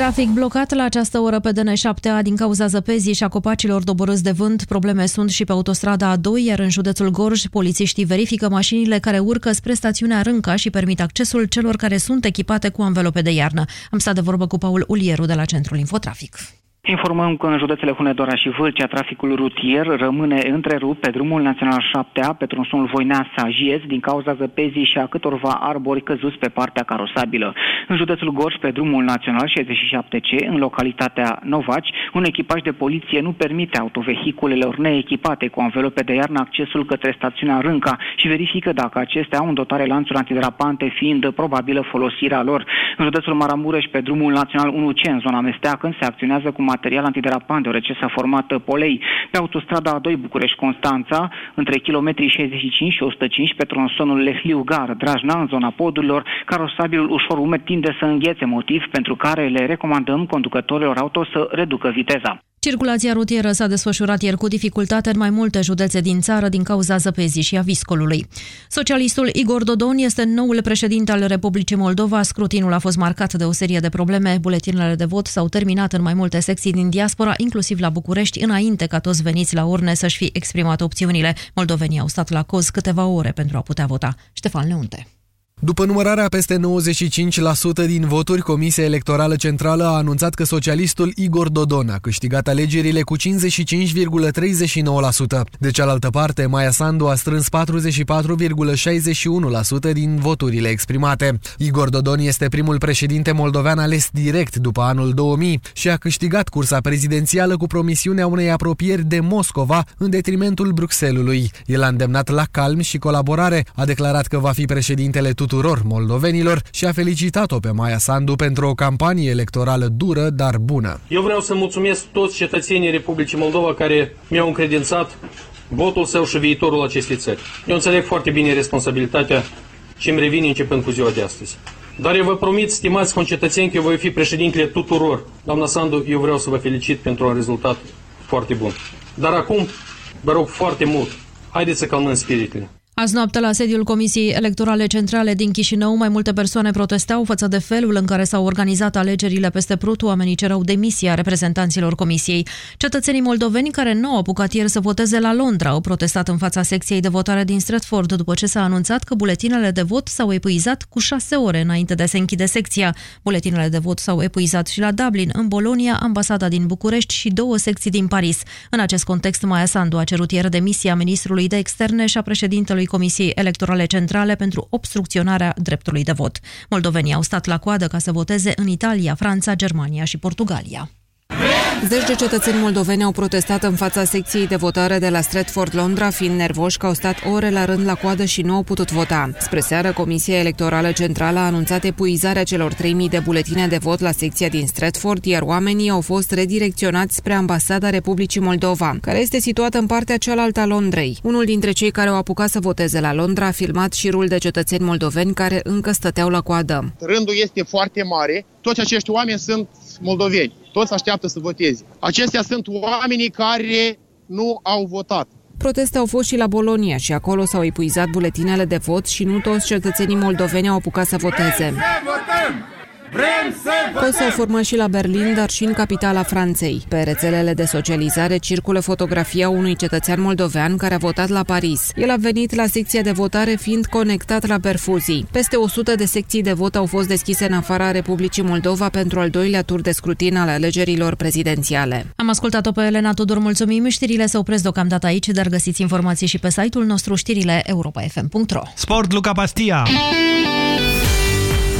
Trafic blocat la această oră pe DN7A din cauza zăpezii și a copacilor doborâți de vânt. Probleme sunt și pe autostrada A2, iar în județul Gorj, polițiștii verifică mașinile care urcă spre stațiunea Rânca și permit accesul celor care sunt echipate cu anvelope de iarnă. Am stat de vorbă cu Paul Ulieru de la Centrul Infotrafic. Informăm că în județele Hunedoara și Vâlcea traficul rutier rămâne întrerupt pe drumul național 7A pe tronsonul Voineasa-Jiez din cauza zăpezii și a câtorva arbori căzuți pe partea carosabilă. În județul Gorj, pe drumul național 67C, în localitatea Novaci, un echipaj de poliție nu permite autovehiculelor neechipate cu anvelope de iarnă accesul către stațiunea Rânca și verifică dacă acestea au în dotare lanțuri antiderapante, fiind probabilă folosirea lor. În județul Maramureș, pe drumul național 1C, în zona Mesteacă, se acționează cu material antiderapant, deoarece s-a format polei. Pe autostrada A2 București-Constanța, între kilometrii 65 și 105, pe tronsonul Lehliu-Gar, Drajna, în zona podurilor, carosabilul ușor umed tinde să înghețe, motiv pentru care le recomandăm conducătorilor auto să reducă viteza. Circulația rutieră s-a desfășurat ieri cu dificultate în mai multe județe din țară din cauza zăpezii și a viscolului. Socialistul Igor Dodon este noul președinte al Republicii Moldova. Scrutinul a fost marcat de o serie de probleme. Buletinele de vot s-au terminat în mai multe secții din diaspora, inclusiv la București, înainte ca toți veniți la urne să-și fi exprimat opțiunile. Moldovenii au stat la coz câteva ore pentru a putea vota. Ștefan Leunte. După numărarea peste 95% din voturi, Comisia Electorală Centrală a anunțat că socialistul Igor Dodon a câștigat alegerile cu 55,39%. De cealaltă parte, Maia Sandu a strâns 44,61% din voturile exprimate. Igor Dodon este primul președinte moldovean ales direct după anul 2000 și a câștigat cursa prezidențială cu promisiunea unei apropieri de Moscova în detrimentul Bruxelului. El a îndemnat la calm și colaborare, a declarat că va fi președintele tuturor tuturor moldovenilor și a felicitat-o pe Maia Sandu pentru o campanie electorală dură, dar bună. Eu vreau să mulțumesc toți cetățenii Republicii Moldova care mi-au încredințat votul său și viitorul acestei țări. Eu înțeleg foarte bine responsabilitatea și îmi revine începând cu ziua de astăzi. Dar eu vă promit, stimați concetățeni, că eu voi fi președintele tuturor. Doamna Sandu, eu vreau să vă felicit pentru un rezultat foarte bun. Dar acum, vă rog foarte mult, haideți să calmăm spiritele. Azi noapte, la sediul Comisiei Electorale Centrale din Chișinău, mai multe persoane protestau față de felul în care s-au organizat alegerile peste Prutu. Oamenii cerau demisia reprezentanților Comisiei. Cetățenii moldoveni care nu au apucat ieri să voteze la Londra au protestat în fața secției de votare din Stratford după ce s-a anunțat că buletinele de vot s-au epuizat cu șase ore înainte de a se închide secția. Buletinele de vot s-au epuizat și la Dublin, în Bolonia, ambasada din București și două secții din Paris. În acest context, Maia Sandu a cerut ieri demisia ministrului de externe și a președintelui Comisiei Electorale Centrale pentru obstrucționarea dreptului de vot. Moldovenii au stat la coadă ca să voteze în Italia, Franța, Germania și Portugalia. Zeci de cetățeni moldoveni au protestat în fața secției de votare de la Stratford, Londra, fiind nervoși că au stat ore la rând la coadă și nu au putut vota. Spre seară, Comisia Electorală Centrală a anunțat epuizarea celor 3.000 de buletine de vot la secția din Stratford, iar oamenii au fost redirecționați spre Ambasada Republicii Moldova, care este situată în partea cealaltă a Londrei. Unul dintre cei care au apucat să voteze la Londra a filmat șirul de cetățeni moldoveni care încă stăteau la coadă. Rândul este foarte mare, toți acești oameni sunt moldoveni. Toți așteaptă să voteze. Acestea sunt oamenii care nu au votat. Proteste au fost și la Bolonia și acolo s-au epuizat buletinele de vot și nu toți cetățenii moldoveni au apucat să voteze. Vrem să Toți s-au format și la Berlin, dar și în capitala Franței. Pe rețelele de socializare circulă fotografia unui cetățean moldovean care a votat la Paris. El a venit la secția de votare fiind conectat la perfuzii. Peste 100 de secții de vot au fost deschise în afara Republicii Moldova pentru al doilea tur de scrutin al alegerilor prezidențiale. Am ascultat-o pe Elena Tudor, mulțumim. Știrile se opresc deocamdată aici, dar găsiți informații și pe site-ul nostru știrile europa.fm.ro Sport Luca Pastia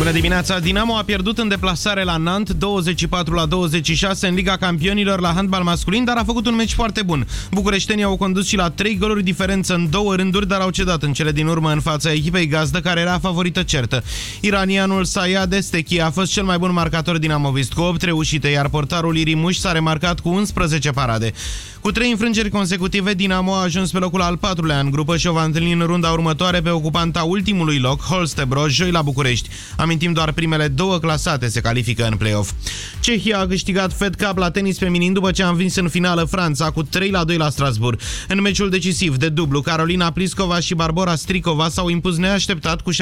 Bună dimineața! Dinamo a pierdut în deplasare la Nant 24 la 26 în Liga Campionilor la handbal masculin, dar a făcut un meci foarte bun. Bucureștenii au condus și la 3 goluri diferență în două rânduri, dar au cedat în cele din urmă în fața echipei gazdă, care era favorită certă. Iranianul Sayad Estechi a fost cel mai bun marcator dinamovist cu 8 reușite, iar portarul Irimuș s-a remarcat cu 11 parade. Cu trei înfrângeri consecutive, Dinamo a ajuns pe locul al patrulea în grupă și o va întâlni în runda următoare pe ocupanta ultimului loc, Holstebro, joi la București. Amintim doar primele două clasate se califică în play-off. Cehia a câștigat Fed Cup la tenis feminin după ce a învins în finală Franța cu 3 la 2 la Strasburg. În meciul decisiv de dublu, Carolina Pliskova și Barbara Strikova s-au impus neașteptat cu 7-5-7-5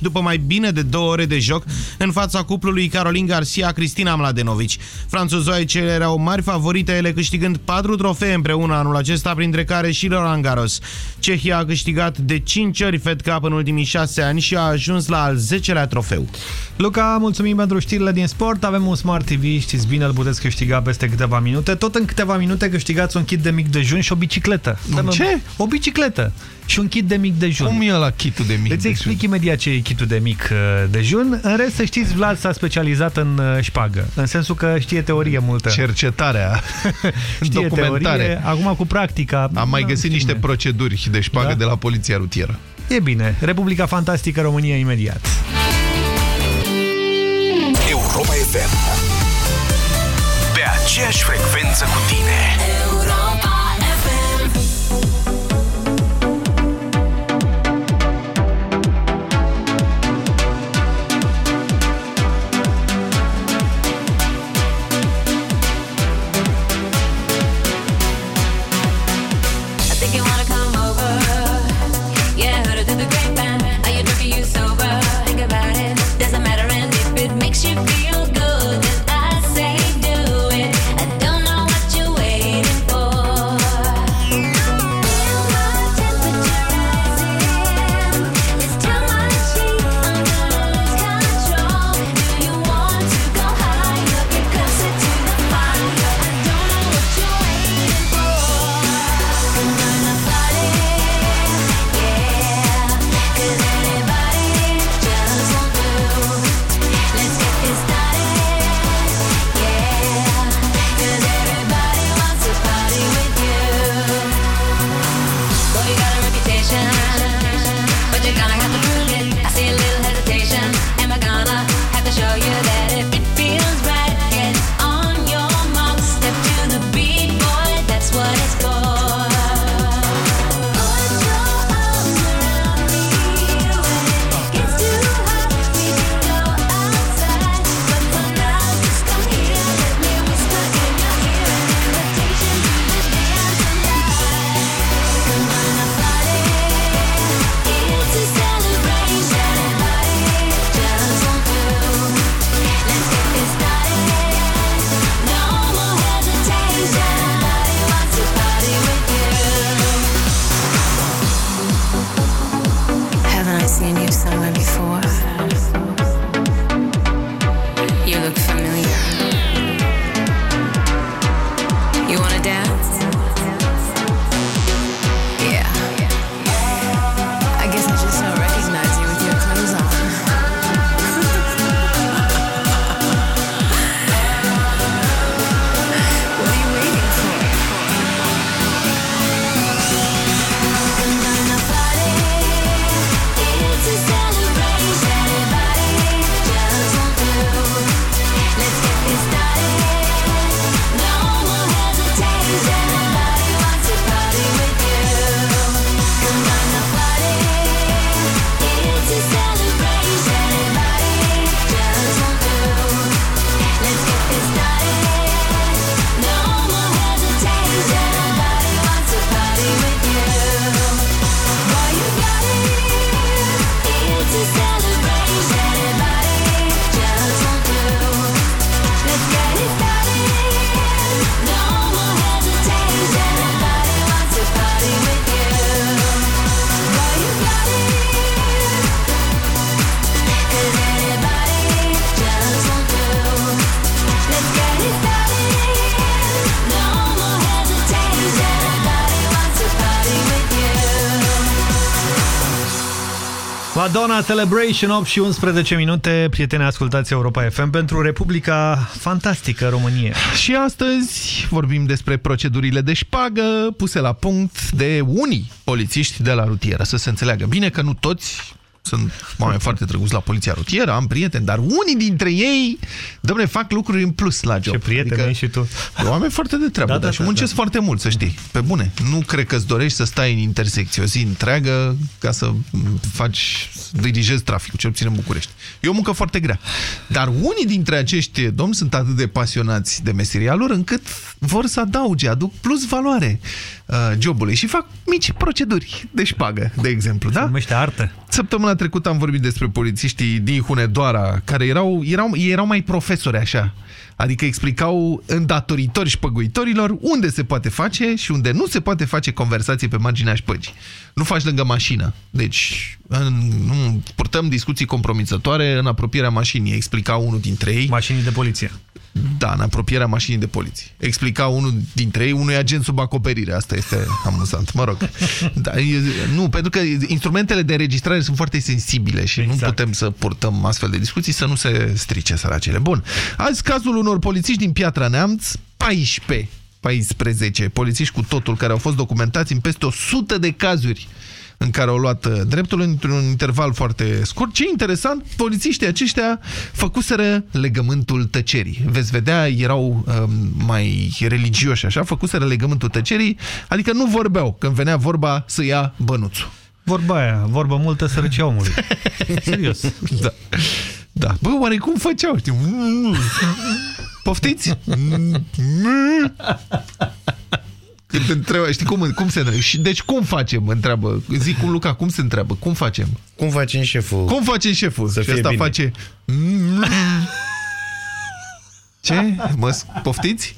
după mai bine de două ore de joc în fața cuplului Carolin Garcia-Cristina Mladenovici. Franțuzoaicele erau mari favorite, ele câștigând câștigând patru trofee împreună anul acesta, printre care și Roland Garros. Cehia a câștigat de 5 ori Fed Cup în ultimii 6 ani și a ajuns la al 10-lea trofeu. Luca, mulțumim pentru știrile din sport. Avem un Smart TV, știți bine, îl puteți câștiga peste câteva minute. Tot în câteva minute câștigați un kit de mic dejun și o bicicletă. Un ce? O bicicletă și un kit de mic dejun. Cum e la kitul de mic Îți explic dejun? imediat ce e kitul de mic uh, dejun. În rest, să știți, Vlad s-a specializat în uh, șpagă. În sensul că știe teorie multă. Cercetarea, știe documentare. Teorie, acum cu practica. Am mai găsit niște bine. proceduri de șpagă da? de la Poliția Rutieră. E bine. Republica Fantastică România imediat. Europa FM Pe aceeași frecvență cu tine Madonna Celebration 8 și 11 minute, prieteni, ascultați Europa FM pentru Republica Fantastică România. Și astăzi vorbim despre procedurile de șpagă puse la punct de unii polițiști de la rutieră. Să se înțeleagă bine că nu toți sunt oameni foarte drăguți la poliția rutieră, am prieteni, dar unii dintre ei, domne, fac lucruri în plus la job. Ce prieteni adică, și tu. Oameni foarte de treabă, da, da, da, și da, muncesc da. foarte mult, să știi. Pe bune, nu cred că îți dorești să stai în intersecție o zi întreagă ca să faci, să dirigezi traficul, cel puțin în București. E o muncă foarte grea. Dar unii dintre acești domni sunt atât de pasionați de meseria lor încât vor să adauge, aduc plus valoare uh, jobului și fac mici proceduri de șpagă, de exemplu. Se da? numește artă. Săptămâna trecută am vorbit despre polițiștii din Hunedoara, care erau, erau, erau mai profesori așa. Adică explicau îndatoritori șpăguitorilor unde se poate face și unde nu se poate face conversații pe marginea șpăgii. Nu faci lângă mașină. Deci, în, nu, purtăm discuții compromițătoare în apropierea mașinii, explica unul dintre ei. Mașinii de poliție. Da, în apropierea mașinii de poliție. Explica unul dintre ei unui agent sub acoperire. Asta este amuzant, mă rog. Da, e, nu, pentru că instrumentele de înregistrare sunt foarte sensibile și exact. nu putem să purtăm astfel de discuții să nu se strice săracele. Bun, azi cazul unor polițiști din Piatra Neamț, 14 14 polițiști cu totul care au fost documentați în peste 100 de cazuri în care au luat uh, dreptul într-un interval foarte scurt. Ce interesant, polițiștii aceștia făcuseră legământul tăcerii. Veți vedea, erau um, mai religioși așa, făcuseră legământul tăcerii, adică nu vorbeau când venea vorba să ia bănuțul. Vorba aia, vorba multă sărăcia omului. Serios. Da. Da. Bă, oare cum făceau? Știi? Poftiți? Când întreabă, știi cum, cum se întreabă? Și deci cum facem, întreabă. Zic cu Luca, cum se întreabă? Cum facem? Cum facem șeful? Cum facem șeful? Să și fie asta bine. face... Ce? Mă poftiți?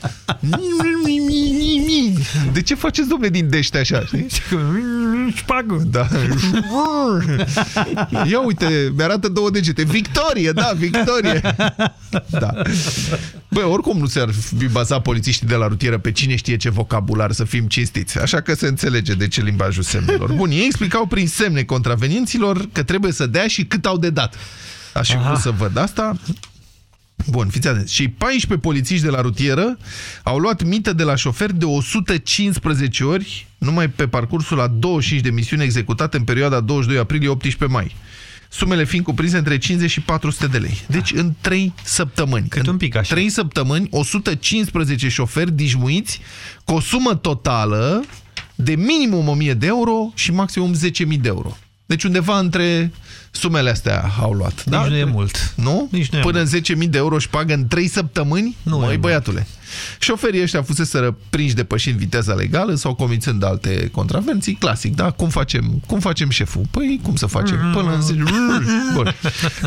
De ce faceți, domne, din dește așa? Șpagă. Da. Ia uite, mi-arată două degete. Victorie, da, victorie. Da. Băi, oricum nu se-ar fi bazat polițiștii de la rutieră pe cine știe ce vocabular, să fim cinstiți. Așa că se înțelege de ce limbajul semnelor. Bun, ei explicau prin semne contravenienților că trebuie să dea și cât au de dat. Așa cum să văd asta. Bun, fiți atenți. Și 14 polițiști de la rutieră au luat mită de la șofer de 115 ori numai pe parcursul la 25 de misiuni executate în perioada 22 aprilie-18 mai. Sumele fiind cuprinse între 50 și 400 de lei. Deci în 3 săptămâni. Cât în un pic așa. 3 săptămâni, 115 șoferi dișmuiți cu o sumă totală de minimum 1000 de euro și maximum 10.000 de euro. Deci undeva între sumele astea au luat. Nici da? nu e mult. Nu? Nici nu Până în 10.000 de euro și pagă în 3 săptămâni? Nu Măi, băiatule. Mult. Șoferii ăștia fuseseră prinși depășind viteza legală sau comițând alte contravenții, clasic, da? Cum facem, cum facem șeful? Păi, cum să facem? Până în 10... Bun.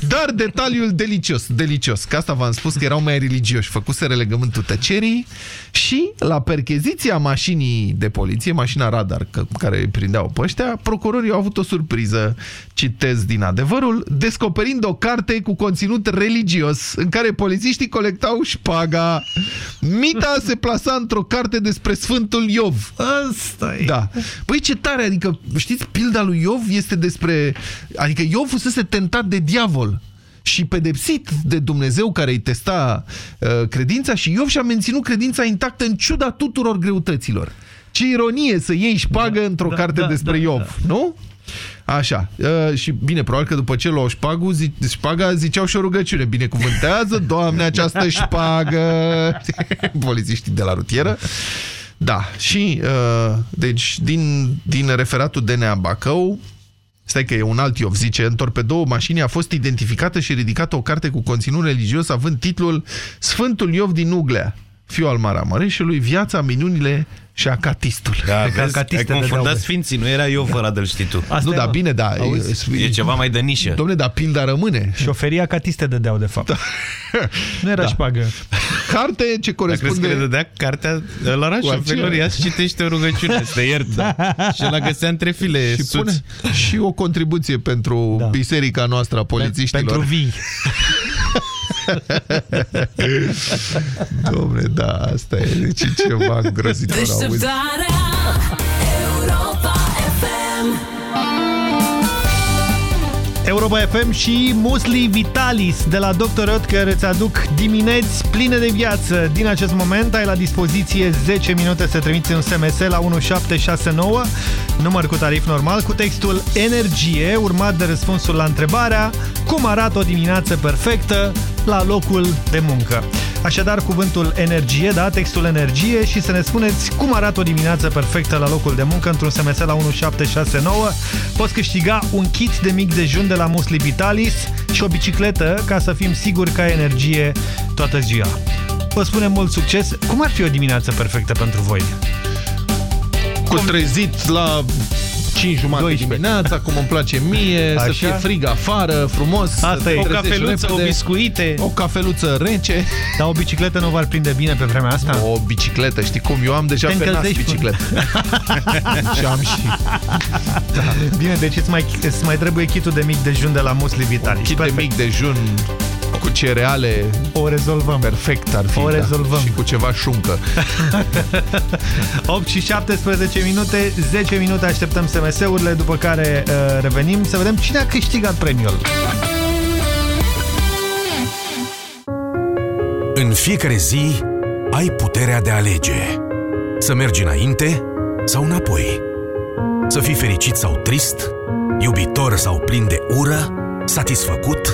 Dar detaliul delicios, delicios, că asta v-am spus că erau mai religioși, făcuseră legământul tăcerii și la percheziția mașinii de poliție, mașina radar care prindeau pe ăștia, procurorii au avut o surpriză, citez din adevărul, descoperind o carte cu conținut religios în care polițiștii colectau șpaga Mita se plasa într-o carte despre Sfântul Iov. Asta e. Da. Păi ce tare, adică, știți, pilda lui Iov este despre... Adică Iov fusese tentat de diavol și pedepsit de Dumnezeu care îi testa uh, credința și Iov și-a menținut credința intactă în ciuda tuturor greutăților. Ce ironie să iei șpagă da, într-o da, carte da, despre da, Iov, da. nu? Așa. Uh, și bine, probabil că după ce luau șpagul, zi, șpaga ziceau și o rugăciune. Binecuvântează, Doamne, această șpagă. Polițiștii de la rutieră. Da. Și, uh, deci, din, din referatul DNA Bacău, Stai că e un alt Iov, zice, în torpedou mașinii a fost identificată și ridicată o carte cu conținut religios având titlul Sfântul Iov din Uglea, fiul al Maramureșului, viața, minunile și acatistul. Da, vezi, ai confundat sfinții, nu era eu fără de știi tu. Asta nu, da, bine, da. E, e ceva mai de nișă. Domne, dar pilda rămâne. Șoferia acatiste dădeau, de fapt. Da. Nu era da. șpagă. Carte ce corespunde... Dar crezi că le dădea cartea la șoferilor? Ia și citește o rugăciune, să iert. Da. și la găsea între file și, pune, și o contribuție pentru da. biserica noastră a polițiștilor. Pentru vii. Domne, da, asta e deci ceva îngrozitor. Europa FM și Musli Vitalis de la Dr. Oetker îți aduc dimineți pline de viață. Din acest moment ai la dispoziție 10 minute să trimiți un SMS la 1769, număr cu tarif normal, cu textul Energie, urmat de răspunsul la întrebarea cum arată o dimineață perfectă la locul de muncă. Așadar, cuvântul energie, da, textul energie și să ne spuneți cum arată o dimineață perfectă la locul de muncă într-un SMS la 1769. Poți câștiga un kit de mic dejun de la Musli Vitalis și o bicicletă ca să fim siguri că ai energie toată ziua. Vă spunem mult succes! Cum ar fi o dimineață perfectă pentru voi? Cu trezit la 5 jumate 12. dimineața, cum îmi place mie, Așa? să fie frig afară, frumos. Asta e. O cafeluță, repede, o biscuite. O cafeluță rece. Dar o bicicletă nu v-ar prinde bine pe vremea asta? O bicicletă, știi cum? Eu am deja pe nas bicicletă. și am și... Da. Bine, deci îți mai, îți mai trebuie kitul de mic dejun de la Musli Vitali. Kit de mic dejun cu cereale o rezolvăm. Perfect ar fi. O da. rezolvăm. Da. Și cu ceva șuncă. 8 și 17 minute, 10 minute așteptăm SMS-urile, după care uh, revenim să vedem cine a câștigat premiul. În fiecare zi ai puterea de a alege. Să mergi înainte sau înapoi. Să fii fericit sau trist, iubitor sau plin de ură, satisfăcut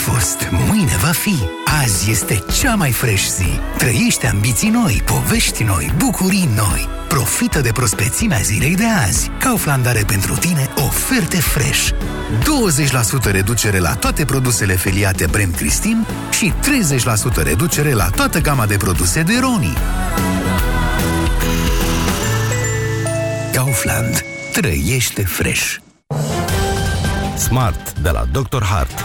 Fost, mâine va fi. Azi este cea mai fresh zi. Trăiește ambiții noi, povești noi, bucurii noi. Profită de prospețimea zilei de azi. Kaufland are pentru tine oferte fresh. 20% reducere la toate produsele feliate Brand Cristin și 30% reducere la toată gama de produse de Roni. Kaufland. Trăiește fresh. Smart de la Dr. Hart.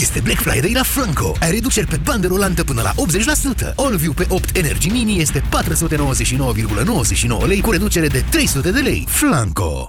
Este Black Friday la Flanco. Ai reduceri pe bandă rulantă până la 80%. All-View pe 8 Energy Mini este 499,99 lei cu reducere de 300 de lei. Flanco.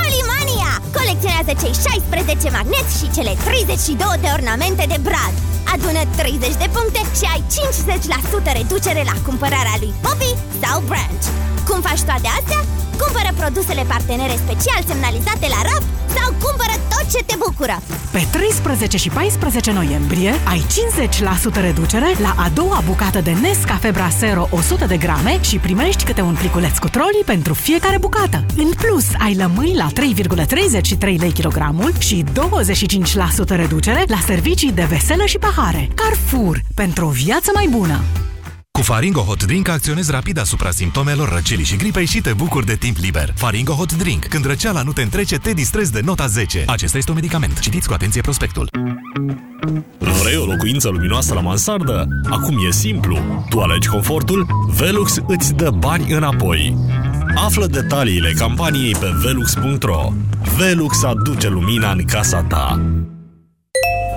Colecționează cei 16 magneți și cele 32 de ornamente de brad. Adună 30 de puncte și ai 50% reducere la cumpărarea lui Poppy sau Branch. Cum faci toate astea? Cumpără produsele partenere special semnalizate la raft sau cumpără tot ce te bucură! Pe 13 și 14 noiembrie ai 50% reducere la a doua bucată de Nescafe Brasero 100 de grame și primești câte un pliculeț cu troli pentru fiecare bucată. În plus, ai lămâi la 3,33 lei kilogramul și 25% reducere la servicii de veselă și pahare. Carrefour, pentru o viață mai bună! Cu Faringo Hot Drink acționezi rapid asupra simptomelor răcelii și gripei și te bucuri de timp liber. Faringo Hot Drink. Când răceala nu te întrece, te distrezi de nota 10. Acesta este un medicament. Citiți cu atenție prospectul. Vrei o locuință luminoasă la mansardă? Acum e simplu. Tu alegi confortul, Velux îți dă bani înapoi. Află detaliile campaniei pe velux.ro. Velux aduce lumina în casa ta.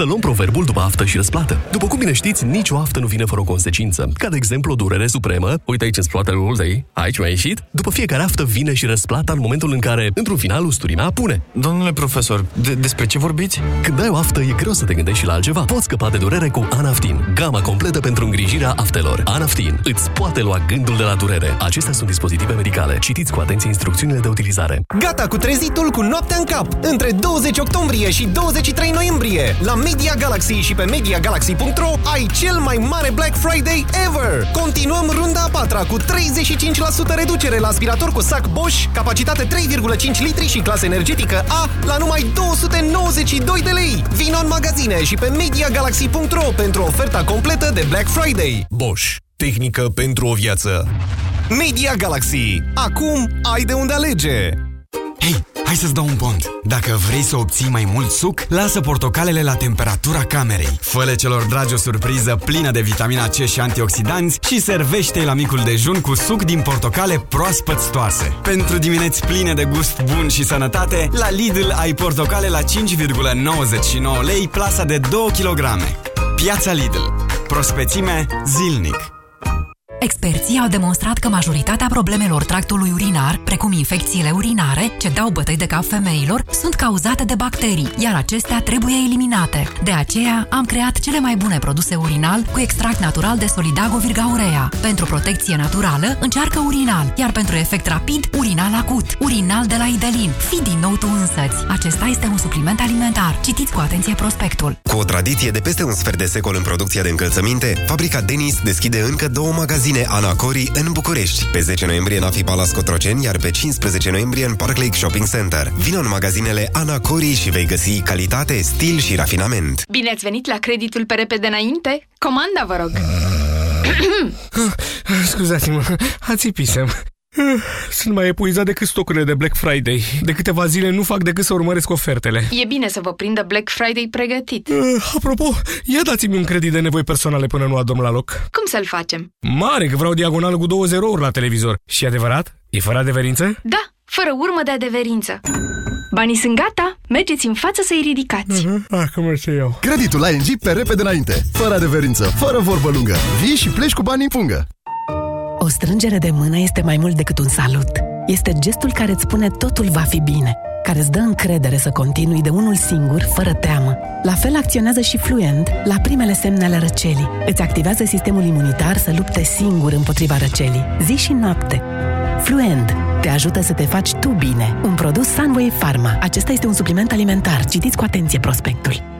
Să luăm proverbul după aftă și răsplată. După cum bine știți, nicio aftă nu vine fără o consecință. Ca de exemplu o durere supremă, uite aici în spatele ultei, aici mi-a ieșit. După fiecare aftă vine și răsplata în momentul în care, într-un final, usturimea pune. Domnule profesor, de- despre ce vorbiți? Când ai o aftă, e greu să te gândești și la altceva. Poți scăpa de durere cu Anaftin, gama completă pentru îngrijirea aftelor. Anaftin îți poate lua gândul de la durere. Acestea sunt dispozitive medicale. Citiți cu atenție instrucțiunile de utilizare. Gata cu trezitul cu noaptea în cap! Între 20 octombrie și 23 noiembrie, la Media Galaxy și pe MediaGalaxy.ro ai cel mai mare Black Friday ever! Continuăm runda a patra cu 35% reducere la aspirator cu sac Bosch, capacitate 3,5 litri și clasă energetică A la numai 292 de lei! Vino în magazine și pe MediaGalaxy.ro pentru oferta completă de Black Friday. Bosch. Tehnică pentru o viață. Media Galaxy. Acum ai de unde alege! Hei, hai să-ți dau un pont. Dacă vrei să obții mai mult suc, lasă portocalele la temperatura camerei. Fă celor dragi o surpriză plină de vitamina C și antioxidanți și servește la micul dejun cu suc din portocale proaspăt stoase. Pentru dimineți pline de gust bun și sănătate, la Lidl ai portocale la 5,99 lei plasa de 2 kg. Piața Lidl. Prospețime zilnic. Experții au demonstrat că majoritatea problemelor tractului urinar, precum infecțiile urinare, ce dau bătăi de cap femeilor, sunt cauzate de bacterii, iar acestea trebuie eliminate. De aceea am creat cele mai bune produse urinal cu extract natural de Solidago Virgaurea. Pentru protecție naturală, încearcă urinal, iar pentru efect rapid, urinal acut. Urinal de la Idelin. Fii din nou tu însăți. Acesta este un supliment alimentar. Citiți cu atenție prospectul. Cu o tradiție de peste un sfert de secol în producția de încălțăminte, fabrica Denis deschide încă două magazine Anacori în București. Pe 10 noiembrie în Afi Palace Cotroceni, iar pe 15 noiembrie în Park Lake Shopping Center. Vino în magazinele Anacori și vei găsi calitate, stil și rafinament. Bine ați venit la creditul pe repede înainte? Comanda, vă rog! Scuzați-mă, ațipisem. Sunt mai epuizat decât stocurile de Black Friday. De câteva zile nu fac decât să urmăresc ofertele. E bine să vă prindă Black Friday pregătit. Uh, apropo, ia dați-mi un credit de nevoi personale până nu adorm la loc. Cum să-l facem? Mare, că vreau diagonală cu două zerouri la televizor. Și adevărat? E fără adeverință? Da, fără urmă de adeverință. Banii sunt gata, mergeți în față să-i ridicați. Uh-huh. Ah, cum merg să iau. Creditul ING pe repede înainte, fără adeverință, fără vorbă lungă. Vii și pleci cu banii în pungă. O strângere de mână este mai mult decât un salut. Este gestul care îți spune totul va fi bine, care îți dă încredere să continui de unul singur, fără teamă. La fel acționează și Fluent la primele semne ale răcelii. Îți activează sistemul imunitar să lupte singur împotriva răcelii, zi și noapte. Fluent te ajută să te faci tu bine. Un produs Sunway Pharma. Acesta este un supliment alimentar. Citiți cu atenție prospectul.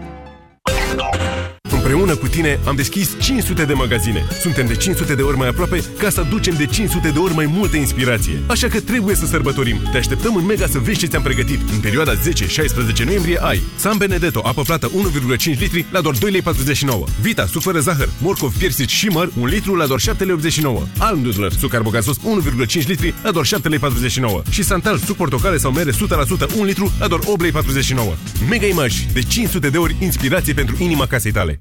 Împreună cu tine am deschis 500 de magazine. Suntem de 500 de ori mai aproape ca să aducem de 500 de ori mai multă inspirație. Așa că trebuie să sărbătorim. Te așteptăm în Mega să vezi ce ți-am pregătit. În perioada 10-16 noiembrie ai San Benedetto, apă plată 1,5 litri la doar 2,49 lei. Vita, suc fără zahăr, morcov, piersici și măr, 1 litru la doar 7,89 lei. Almdudler, suc carbogazos 1,5 litri la doar 7,49 lei. Și Santal, suc portocale sau mere 100% 1 litru la doar 8,49 lei. Mega Image, de 500 de ori inspirație pentru inima casei tale.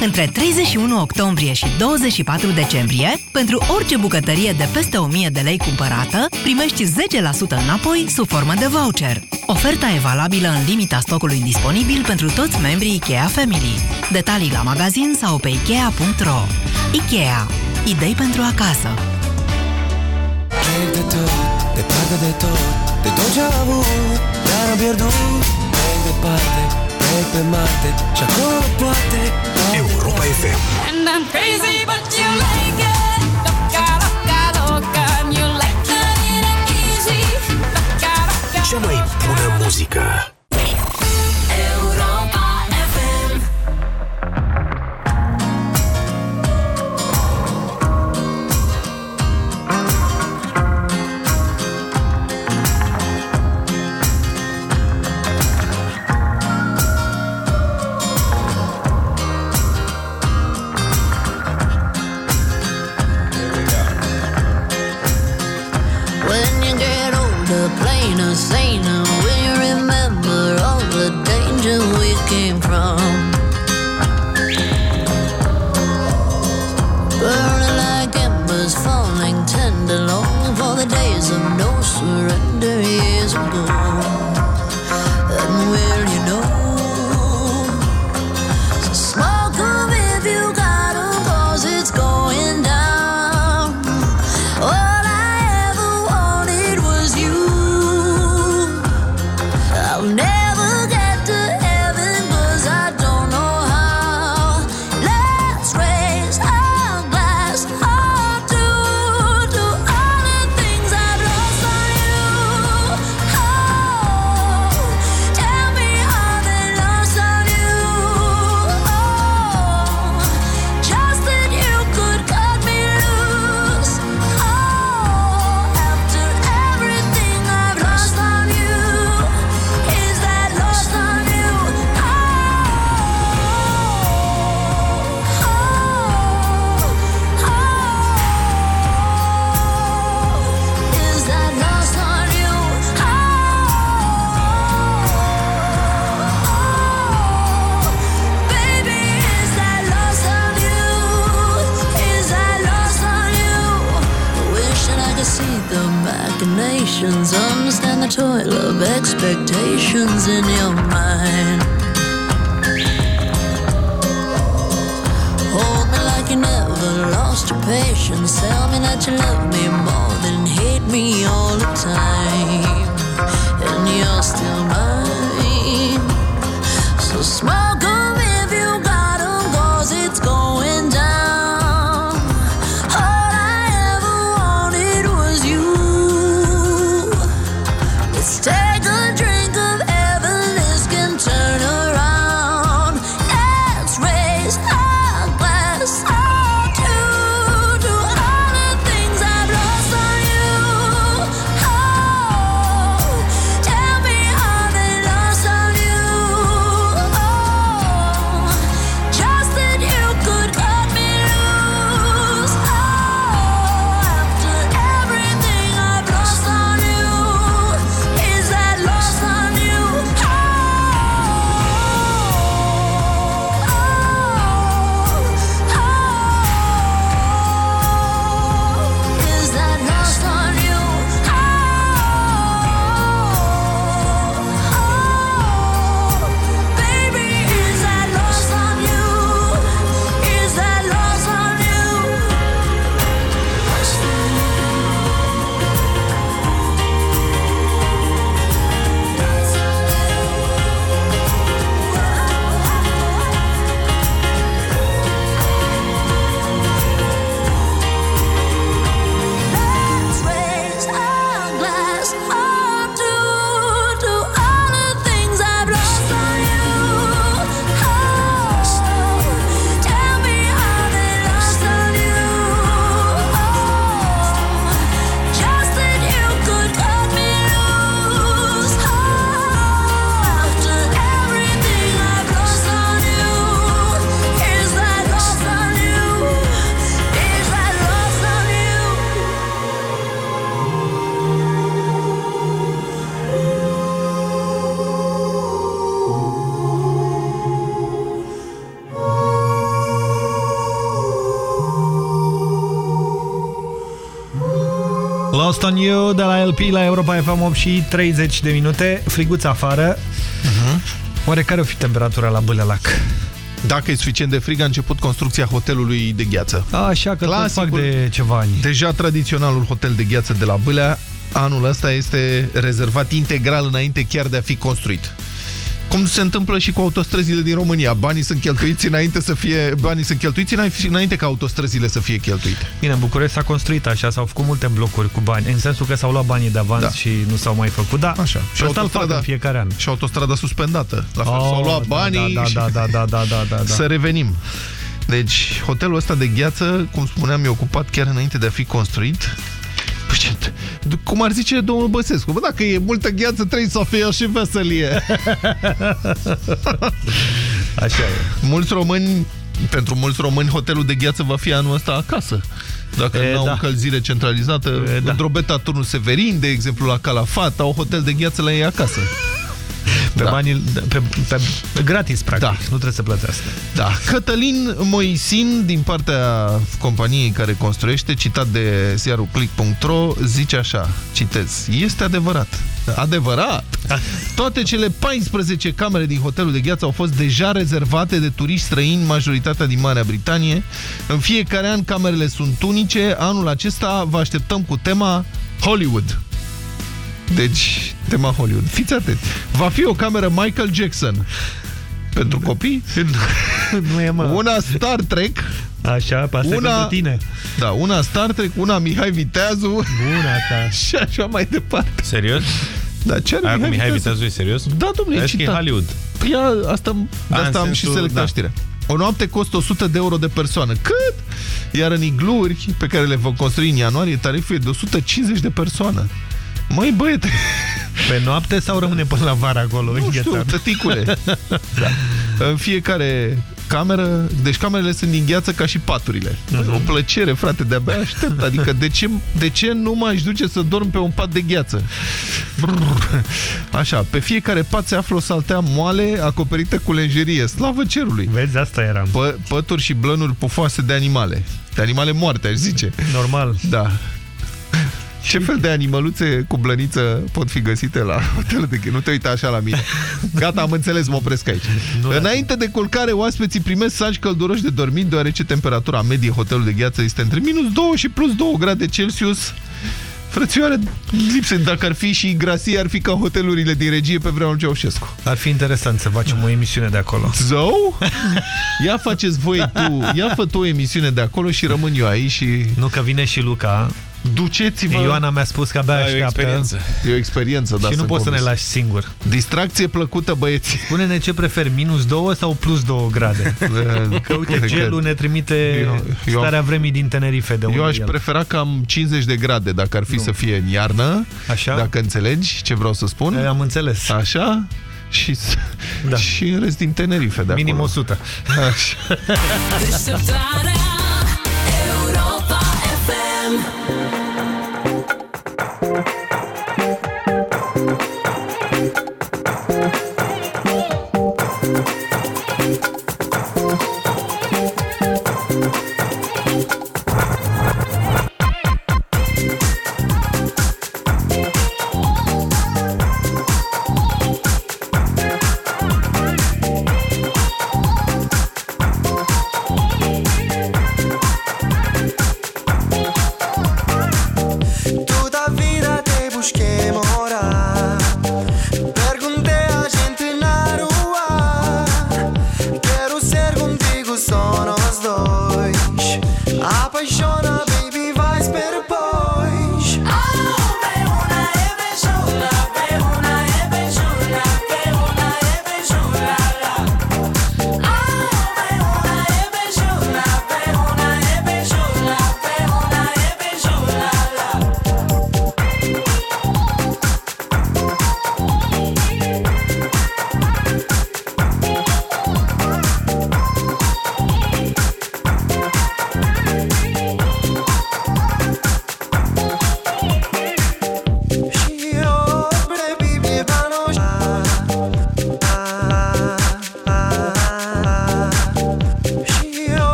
Între 31 octombrie și 24 decembrie, pentru orice bucătărie de peste 1000 de lei cumpărată, primești 10% înapoi sub formă de voucher. Oferta e valabilă în limita stocului disponibil pentru toți membrii IKEA Family. Detalii la magazin sau pe Ikea.ro IKEA. Idei pentru acasă. de tot, departe de tot De tot ce am avut, dar am pierdut Mai departe, noi pe Marte Și acolo poate, poate Europa FM And I'm crazy but you like it. Cea mai bună muzică. the plainer, of when we remember all the danger we came from. Burning like embers, falling tender, longing for the days of no surrender years ago. on You de la LP la Europa FM 8 și 30 de minute, friguț afară. Uh -huh. Oare care o fi temperatura la Bâlelac? Dacă e suficient de frig, a început construcția hotelului de gheață. A, așa că Clasicul, fac de ceva ani. Deja tradiționalul hotel de gheață de la Bâlea, anul ăsta este rezervat integral înainte chiar de a fi construit. Cum se întâmplă și cu autostrăzile din România. Banii sunt cheltuiți înainte să fie banii sunt cheltuiți înainte ca autostrăzile să fie cheltuite. Bine, în București s-a construit așa, s-au făcut multe blocuri cu bani, în sensul că s-au luat banii de avans Da. și nu s-au mai făcut. Da, Așa. și asta îl fac în fiecare an. Și autostrada suspendată. La fel, Oh, s-au luat da, banii da, și da, da, da, da, da, da, da. să revenim. Deci, hotelul ăsta de gheață, cum spuneam, e ocupat chiar înainte de a fi construit. Păi ce- Cum ar zice domnul Băsescu, bă, dacă e multă gheață, trebuie să fie și veselie. Așa e. Mulți români, pentru mulți români, hotelul de gheață va fi anul ăsta acasă. Dacă E, nu au da. încălzire centralizată, E, da. în Drobeta Turnul Severin, de exemplu, la Calafat, au hotel de gheață la ei acasă. Pe Da. banii, pe, pe, pe gratis, practic. Da. Nu trebuie să plătească. Da. Cătălin Moisin, din partea companiei care construiește, citat de ziarul click.ro, zice așa, citez, este adevărat. Adevărat! Toate cele 14 camere din hotelul de gheață au fost deja rezervate de turiști străini, majoritatea din Marea Britanie. În fiecare an camerele sunt unice. Anul acesta vă așteptăm cu tema Hollywood. Deci, tema Hollywood. Fiți atenți. Va fi o cameră Michael Jackson. Pentru copii? nu e, mă. Una Star Trek. Așa, pe asta Una- e pentru tine. Da, una Star Trek, una Mihai Viteazu. Bună ta. și așa mai departe. Serios? Da, ce are Aia cu Mihai Mihai Viteazu? Viteazu e serios? Da, domnule, e Vezi că e citat. Hollywood. Păi a, asta, de A, în asta am și sensul- selectat da. știrea. O noapte costă 100 de euro de persoană. Cât? Iar în igluuri pe care le vom construi în ianuarie, tariful e de 150 de persoană. Măi, băiete, Pe noapte sau rămâne până la vară acolo? nu știu, înghețat? tăticule. da. În fiecare cameră, deci camerele sunt din gheață ca și paturile. Mhm. O plăcere, frate, de-abia aștept. Adică de ce, de ce nu m-aș duce să dorm pe un pat de gheață? Brrr. Așa, pe fiecare pat se află o saltea moale acoperită cu lenjerie. Slavă cerului! Vezi, asta eram. Pă, pături și blănuri pufoase de animale. De animale moarte, aș zice. Normal. Da. Ce fel de animăluțe cu blăniță pot fi găsite la hotelul de gheață? Nu te uita așa la mine. Gata, am înțeles, mă opresc aici. Nu Înainte de culcare, oaspeții primesc saci călduroși de dormit, deoarece temperatura medie hotelului de gheață este între minus 2 și plus 2 grade Celsius. Frățioare, lipsă, dacă ar fi și grasie, ar fi ca hotelurile din regie pe vremea lui Ceaușescu. Ar fi interesant să facem o emisiune de acolo. Zău? Ia faceți voi tu, ia fă tu o emisiune de acolo și rămân eu aici și Nu că vine și Luca. Duceți-vă. Ioana mi-a spus că abia Da, e o așteaptă. experiență. E o experiență, da. și nu sunt poți să ne convins. lași singur. Distracție plăcută, băieți. Spune-ne ce preferi, minus 2 sau plus 2 grade? Că uite, gelul ne trimite Eu- eu- starea vremii din Tenerife. De Eu unde aș e el. prefera cam 50 de grade, dacă ar fi Nu. să fie în iarnă. Așa? Dacă înțelegi ce vreau să spun. E, Am înțeles. Așa? Și, Da. și în rest din Tenerife de Minim acolo. 100. Așa.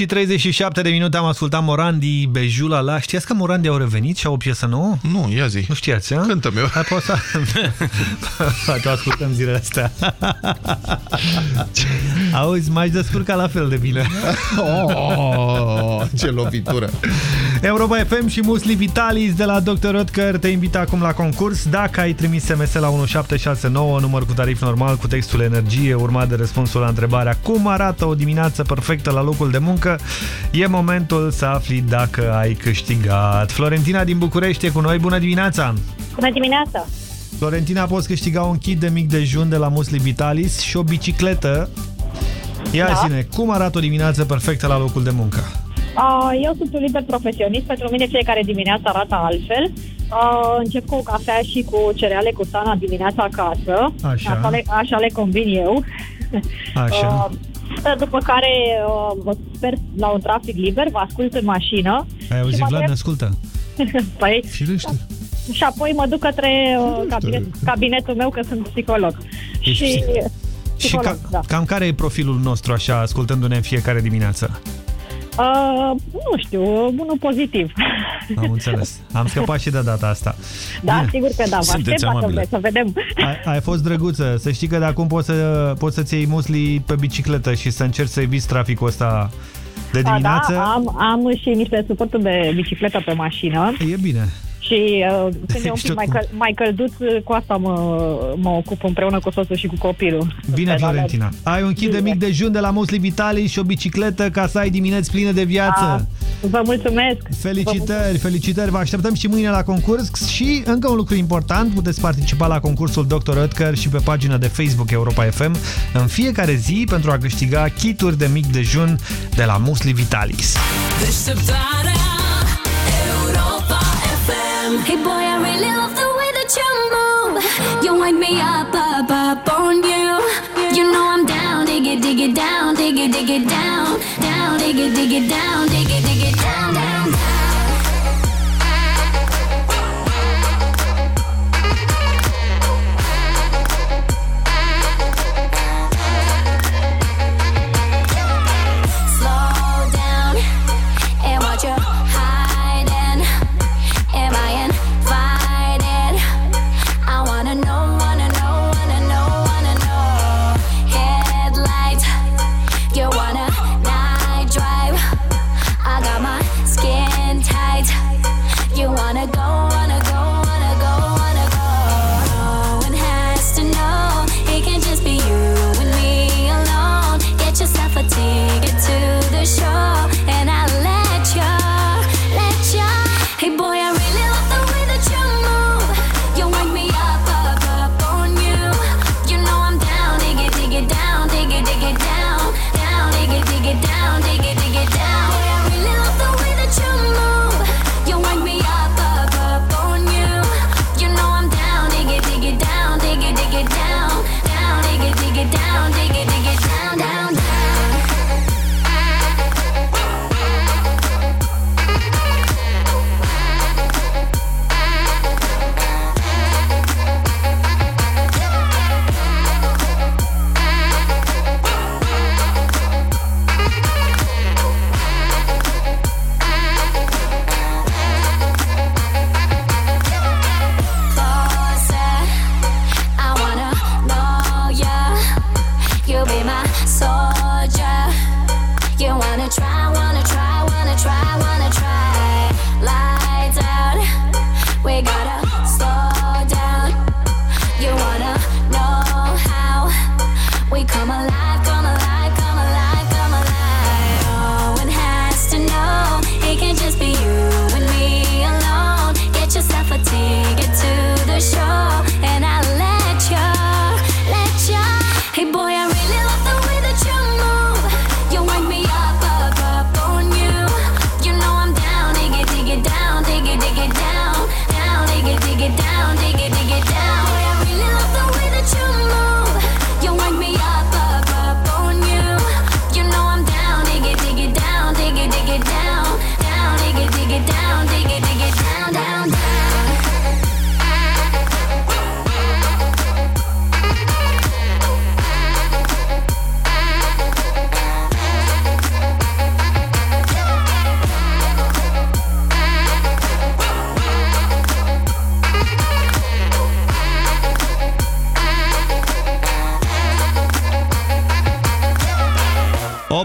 și 37 de minute am ascultat Morandi, Bejula la... Știați că Morandi au revenit și au o piesă nouă? Nu, ia zi. Nu știați, a? Cântă meu. Hai, poți să... Poate o ascultăm zilele astea. Auzi, m-aș descurca la fel de bine. Oh, ce lovitură. Europa FM și Musli Vitalis de la Dr. Rutger te invită acum la concurs. Dacă ai trimis SMS la 1769, număr cu tarif normal, cu textul energie, urmat de răspunsul la întrebarea cum arată o dimineață perfectă la locul de muncă, e momentul să afli dacă ai câștigat. Florentina din București e cu noi. Bună dimineața! Bună dimineața! Florentina, poți câștiga un kit de mic dejun de la Musli Vitalis și o bicicletă. Ia Da. zine, cum arată o dimineață perfectă la locul de muncă? Uh, Eu sunt un lider profesionist. Pentru mine fiecare dimineață arată altfel. Uh, încep cu o cafea și cu cereale cu sana dimineața acasă. Așa. Așa le, așa le combin eu. Așa. Uh, după care uh, vă sper la un trafic liber, vă ascult în mașină. Ai auzit, și mă Vlad, ne drept- ascultă? păi, Firește. și apoi mă duc către uh, cabinet, cabinetul meu, că sunt psiholog. Ești și psiholog. Și psiholog, ca, da. cam care e profilul nostru așa, ascultându-ne în fiecare dimineață? Uh, nu știu, unul pozitiv. Am înțeles. Am scăpat și de data asta. Da, Bine. sigur că da. Vă Sunteți aștept dacă amabile. vreți să vedem. Ai, ai fost drăguță. Să știi că de acum poți, să, poți să-ți iei musli pe bicicletă și să încerci să eviți traficul ăsta de dimineață. A, da, am, am și niște suporturi de bicicletă pe mașină. E bine. Și uh, când e un Și pic mai, tot- căl- mai călduț, cu asta mă, mă ocup împreună cu soțul și cu copilul. Bine, Pe Florentina. Ai un kit de mic dejun de la Musli Vitali și o bicicletă ca să ai dimineți pline de viață. A, Vă mulțumesc! Felicitări, felicitări, vă așteptăm și mâine la concurs și încă un lucru important, puteți participa la concursul Dr. Oetker și pe pagina de Facebook Europa FM în fiecare zi pentru a câștiga kituri de mic dejun de la Musli Vitalis. Deșteptarea Europa Hey boy, I really love the way that you move. You wind me up, up, up on you. You know I'm down, dig it, dig it down, dig it, dig it down, down, dig it, dig it down, dig it, dig it down, down,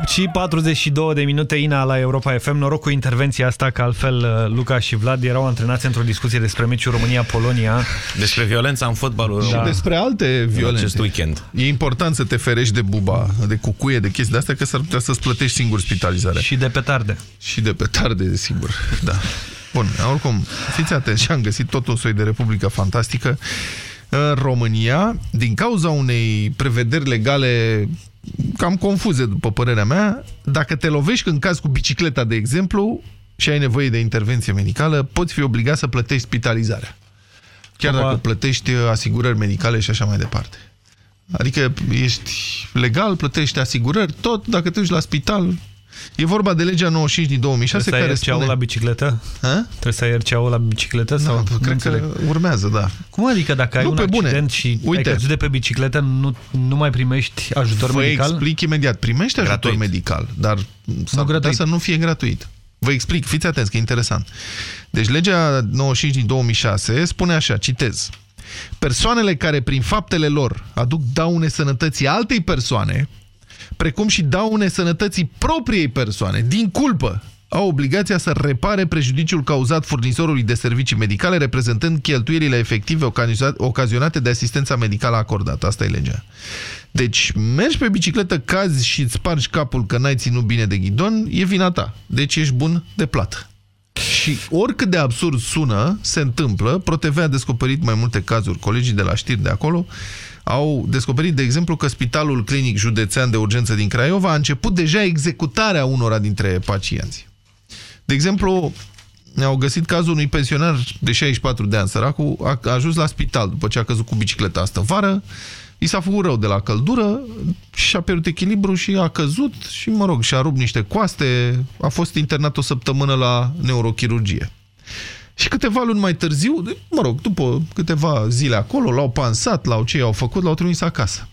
8 și 42 de minute, Ina, la Europa FM. Noroc cu intervenția asta, că altfel uh, Luca și Vlad erau antrenați într-o discuție despre meciul România-Polonia. Despre violența în fotbalul Și despre alte violențe. acest weekend. E important să te ferești de buba, de cucuie, de chestii de astea, că s-ar putea să-ți plătești singur spitalizarea. Și de petarde. Și de petarde, sigur, da. Bun, oricum, fiți atenți și am găsit tot un soi de republică fantastică. În România, din cauza unei prevederi legale cam confuze, după părerea mea, dacă te lovești în caz cu bicicleta, de exemplu, și ai nevoie de intervenție medicală, poți fi obligat să plătești spitalizarea. Chiar Opa. dacă plătești uh, asigurări medicale și așa mai departe. Adică ești legal, plătești asigurări, tot, dacă te duci la spital... E vorba de legea 95 din 2006 Trebuie să ai care RCA-ul spune... la bicicletă? Ha? Trebuie să ai RCA-ul la bicicletă? sau? Da, Nu cred înțeleg. că urmează, da. Cum adică dacă ai Nu, un pe bune. accident și Uite. ai căzut de pe bicicletă, nu, nu mai primești ajutor Vă medical? explic imediat. Primești ajutor Gratuit. medical, dar s-ar putea gratuit. să nu fie gratuit. Vă explic, fiți atenți că e interesant. Deci legea 95 din 2006 spune așa, citez. Persoanele care prin faptele lor aduc daune sănătății altei persoane, precum și daune sănătății propriei persoane, din culpă, au obligația să repare prejudiciul cauzat furnizorului de servicii medicale, reprezentând cheltuielile efective ocaziona- ocazionate de asistența medicală acordată. Asta e legea. Deci, mergi pe bicicletă, cazi și îți spargi capul că n-ai ținut bine de ghidon, e vina ta. Deci ești bun de plată. Și oricât de absurd sună, se întâmplă. ProTV a descoperit mai multe cazuri. Colegii de la știri de acolo au descoperit, de exemplu, că Spitalul Clinic Județean de Urgență din Craiova a început deja executarea unora dintre pacienți. De exemplu, au găsit cazul unui pensionar de 64 de ani, săracul, a a ajuns la spital după ce a căzut cu bicicleta asta vară, i s-a făcut rău de la căldură și a pierdut echilibru și a căzut și, mă rog, și-a rupt niște coaste, a fost internat o săptămână la neurochirurgie. Și câteva luni mai târziu, de- mă rog, după câteva zile acolo, l-au pansat, l-au ce i-au făcut, l-au trimis acasă.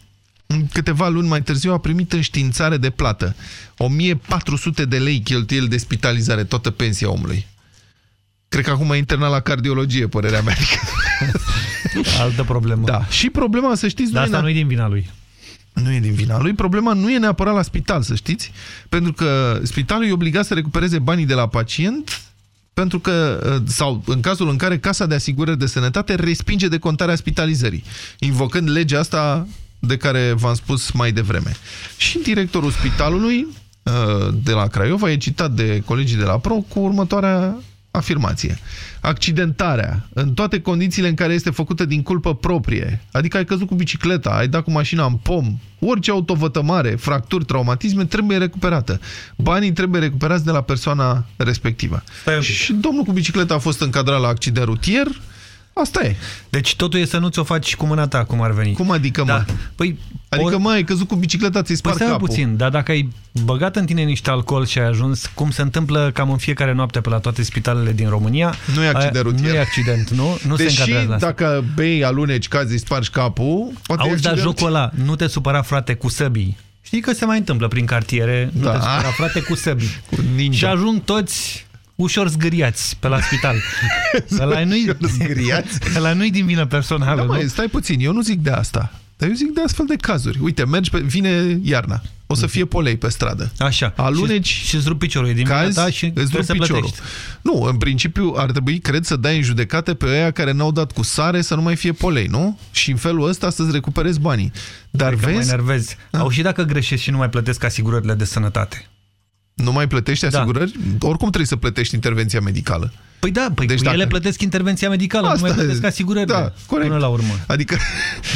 În Câteva luni mai târziu a primit înștiințare de plată. 1400 de lei cheltuieli de spitalizare, toată pensia omului. Cred că acum e internat la cardiologie, părerea mea. Altă problemă. Da. Și problema, să știți, Dar nu asta e nu e din vina lui. nu e din vina lui. Problema nu e neapărat la spital, să știți, pentru că spitalul e obligat să recupereze banii de la pacient pentru că, sau în cazul în care Casa de Asigurări de Sănătate respinge decontarea spitalizării, invocând legea asta de care v-am spus mai devreme. Și directorul spitalului uh, de la Craiova e citat de colegii de la PRO cu următoarea afirmație. Accidentarea, în toate condițiile în care este făcută din culpă proprie, adică ai căzut cu bicicleta, ai dat cu mașina în pom, orice autovătămare, fracturi, traumatisme, trebuie recuperată. Banii trebuie recuperați de la persoana respectivă. Și domnul cu bicicleta a fost încadrat la accident rutier, asta e. Deci totul e să nu ți-o faci cu mâna ta, cum ar veni. Cum adică, mă? Păi, Adică, mă, ai căzut cu bicicleta, ți-ai Păi spart stai capul. puțin, dar dacă ai băgat în tine niște alcool și ai ajuns, cum se întâmplă cam în fiecare noapte pe la toate spitalele din România... Nu e accident aia- rutier. Nu e accident, nu? Nu se Deși încadrează la asta. dacă bei, aluneci, cazi, îți spargi capul, poate e Auzi, dar accident jocul ăla, nu te supăra, frate, cu săbii. Știi că se mai întâmplă prin cartiere, nu Da. te supăra, frate, cu săbii. Cu ninja. Și ajung toți ușor zgâriați pe la spital. Ăla nu-i zgâriați? Ăla nu-i din vină personală, Da, nu? măi, stai puțin, eu nu zic de asta. Dar eu zic de astfel de cazuri. Uite, mergi pe, vine iarna. O să fie polei pe stradă. Așa. Aluneci și, și îți rup piciorul e din vina cazi, ta și îți trebuie rup să piciorul. plătești. Nu, în principiu ar trebui, cred, să dai în judecată pe aia care n-au dat cu sare să nu mai fie polei, nu? Și în felul ăsta să-ți recuperezi banii. Dar Că mă vezi, enervezi. Au și dacă greșești și nu mai plătesc asigurările de sănătate. Nu mai plătești Da. asigurări? Oricum trebuie să plătești intervenția medicală. Păi da, păi Deci deci dacă- ele plătesc intervenția medicală, Asta nu mai e. plătesc asigurările. Da, corect. Până la urmă. Adică,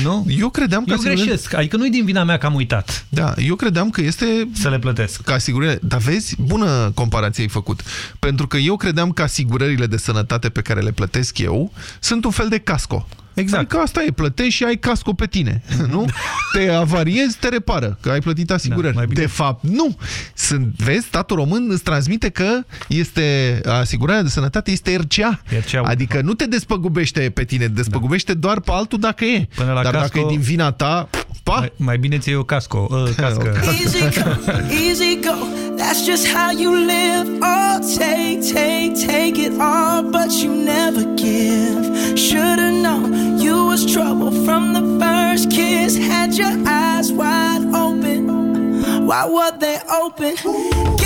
nu? eu credeam că Eu asigurările- greșesc. Adică nu-i din vina mea că am uitat Da, eu credeam că este... să le plătesc. Ca asigurările... Dar vezi, bună comparație ai făcut. Pentru că eu credeam că asigurările de sănătate pe care le plătesc eu sunt un fel de casco. Exact. Adică asta e, plătești și ai casco pe tine, nu? Te avariezi, te repară, că ai plătit asigurări. Da, mai bine. de fapt, nu. Sunt, vezi, statul român îți transmite că este asigurarea de sănătate este RCA. RCA, adică nu te despăgubește pe tine, despăgubește doar pe altul dacă e. Până la Dar dacă casco- e din vina ta, pa! Mai, mai bine ți-e o casco, uh, cască. Easy come, easy go. That's just how you live. Oh, take, take, take it all, but you never give. Should've known you was trouble from the first kiss. Had your eyes wide open. Why were they open? Gave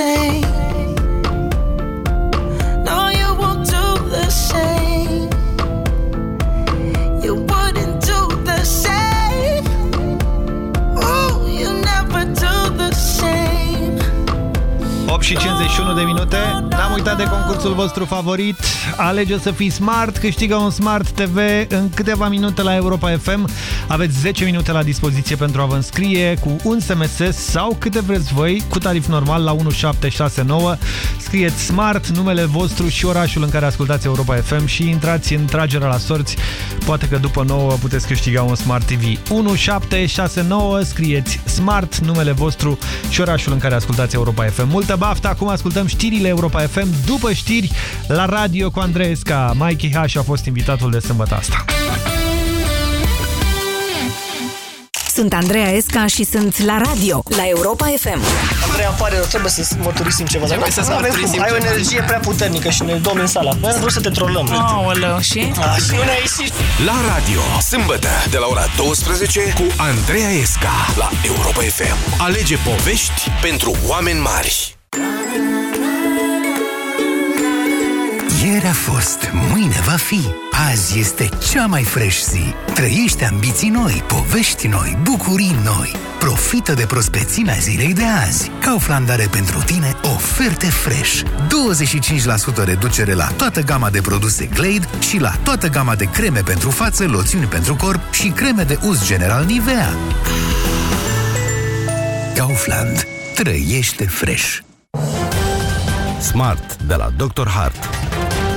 same. No, you won't do the same. You wouldn't do the same. Oh, you never do the same. 8 și 51 de minute. N-am uitat de concursul vostru favorit. Alege să fii smart, câștigă un Smart TV în câteva minute la Europa FM. Aveți 10 minute la dispoziție pentru a vă înscrie cu un SMS sau câte vreți voi, cu tarif normal la 1769. Scrieți Smart, numele vostru și orașul în care ascultați Europa FM și intrați în tragerea la sorți. Poate că după 9 puteți câștiga un Smart TV. 1769, scrieți Smart, numele vostru și orașul în care ascultați Europa FM. Multă baftă, acum ascultăm știrile Europa FM. După știri, la radio cu Andreesca. Mikey H. a fost invitatul de sâmbătă asta. Sunt Andreea Esca și sunt la radio, la Europa FM. Andrei, îmi pare rău, trebuie să mărturisim ceva. Dar Trebuie să nu avem cum. mărturisim Ai o ceva. energie prea puternică și ne dom în sala. Noi am vrut să te trolăm. Aoleu, și? Ah, și nu ne-ai ieșit. La radio, sâmbătă, de la ora 12, cu Andreea Esca, la Europa FM. Alege povești pentru oameni mari. Ieri a fost, mâine va fi. Azi este cea mai fresh zi. Trăiește ambiții noi, povești noi, bucurii noi. Profită de prospețimea zilei de azi. Kaufland are pentru tine oferte fresh. 25% reducere la toată gama de produse Glade și la toată gama de creme pentru față, loțiuni pentru corp și creme de uz general Nivea. Kaufland. Trăiește fresh. Smart de la Dr. Hart.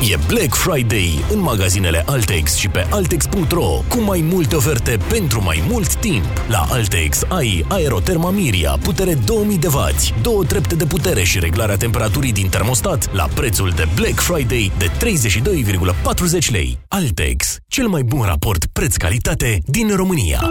E Black Friday în magazinele Altex și pe Altex.ro cu mai multe oferte pentru mai mult timp. La Altex ai aeroterma Miria, putere 2000 de W, două trepte de putere și reglarea temperaturii din termostat la prețul de Black Friday de 32,40 lei. Altex, cel mai bun raport preț-calitate din România.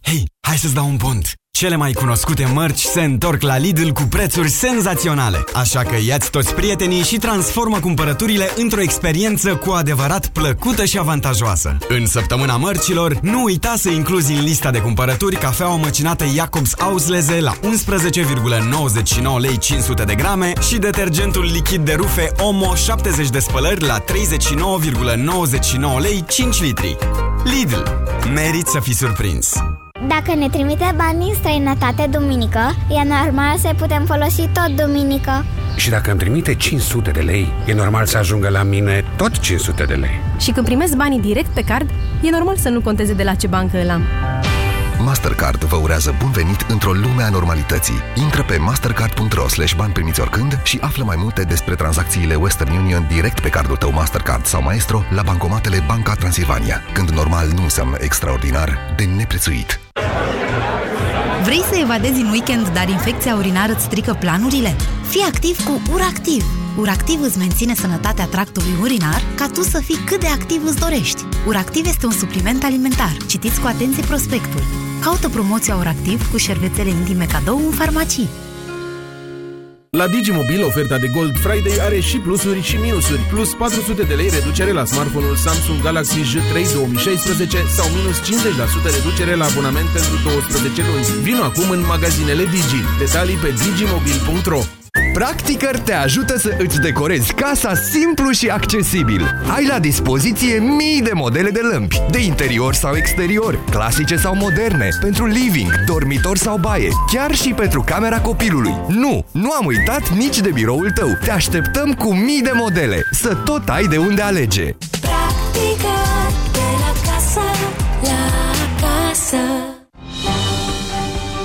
Hei, hai să-ți dau un pont! Cele mai cunoscute mărci se întorc la Lidl cu prețuri senzaționale. Așa că iați toți prietenii și transformă cumpărăturile într-o experiență cu adevărat plăcută și avantajoasă. În săptămâna mărcilor, nu uita să incluzi în lista de cumpărături cafeaua măcinată Jacobs Ausleze la 11,99 lei 500 de grame și detergentul lichid de rufe Omo 70 de spălări la 39,99 lei 5 litri. Lidl. Merit să fii surprins! Dacă ne trimite bani în străinătate duminică, e normal să putem folosi tot duminică. Și dacă îmi trimite 500 de lei, e normal să ajungă la mine tot 500 de lei. Și când primesc banii direct pe card, e normal să nu conteze de la ce bancă îl am. Mastercard vă urează bun venit într-o lume a normalității. Intră pe mastercard.ro slash bani primiți oricând și află mai multe despre tranzacțiile Western Union direct pe cardul tău Mastercard sau Maestro la bancomatele Banca Transilvania. Când normal nu înseamnă extraordinar, de neprețuit. Vrei să evadezi în weekend, dar infecția urinară îți strică planurile? Fii activ cu URACTIV! URACTIV îți menține sănătatea tractului urinar ca tu să fii cât de activ îți dorești. URACTIV este un supliment alimentar. Citiți cu atenție prospectul. Caută promoția URACTIV cu șervețele intime cadou în farmacii. La Digimobil, oferta de Gold Friday are și plusuri și minusuri. Plus 400 de lei reducere la smartphone-ul Samsung Galaxy J3 2016 sau minus 50% reducere la abonament pentru 12 luni. Vino acum în magazinele Digi. Detalii pe digimobil.ro Practicăr te ajută să îți decorezi casa simplu și accesibil. Ai la dispoziție mii de modele de lămpi, de interior sau exterior, clasice sau moderne, pentru living, dormitor sau baie, chiar și pentru camera copilului. Nu, nu am uitat nici de biroul tău. Te așteptăm cu mii de modele, să tot ai de unde alege. Practică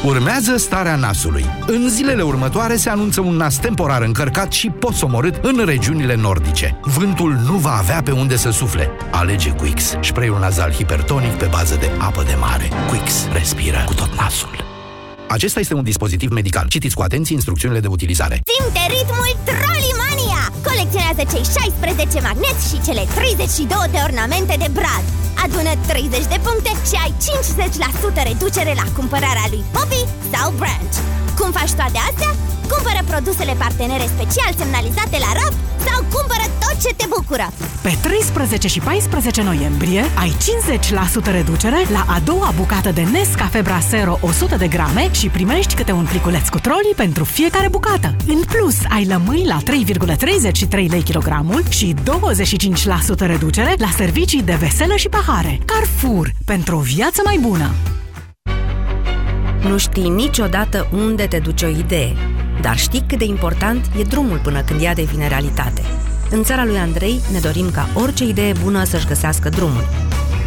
Urmează starea nasului. În zilele următoare se anunță un nas temporar încărcat și posomorât în regiunile nordice. Vântul nu va avea pe unde să sufle. Alege Quix, spray-ul nazal hipertonic pe bază de apă de mare. Quix respiră cu tot nasul. Acesta este un dispozitiv medical. Citiți cu atenție instrucțiunile de utilizare. Simte ritmul Trollimania! Colecționează cei 16 magneți și cele 32 de ornamente de brad. Adună 30 de puncte și ai 50% reducere la cumpărarea lui Poppy sau Branch. Cum faci toate astea? Cumpără produsele partenere special semnalizate la RAF sau cumpără tot ce te bucură! Pe 13 și 14 noiembrie ai 50% reducere la a doua bucată de Nescafe Brasero 100 de grame și primești câte un pliculeț cu troli pentru fiecare bucată. În plus, ai lămâi la 3,33 lei kilogramul și 25% reducere la servicii de veselă și pahare. Carrefour, pentru o viață mai bună! Nu știi niciodată unde te duce o idee, dar știi cât de important e drumul până când ea devine realitate. În țara lui Andrei ne dorim ca orice idee bună să-și găsească drumul.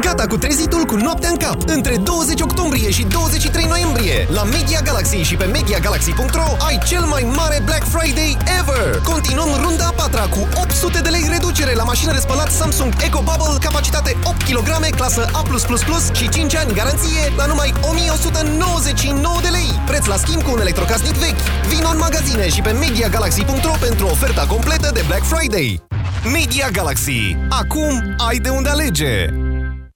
Gata cu trezitul cu noaptea în cap! Între 20 octombrie și 23 noiembrie, la Media Galaxy și pe MediaGalaxy.ro ai cel mai mare Black Friday ever! Continuăm runda a patra cu 800 de lei reducere la mașină de spălat Samsung Eco Bubble, capacitate 8 kg, clasă A+++ și 5 ani garanție la numai 1199 de lei. Preț la schimb cu un electrocasnic vechi. Vino în magazine și pe MediaGalaxy.ro pentru oferta completă de Black Friday. Media Galaxy. Acum ai de unde alege!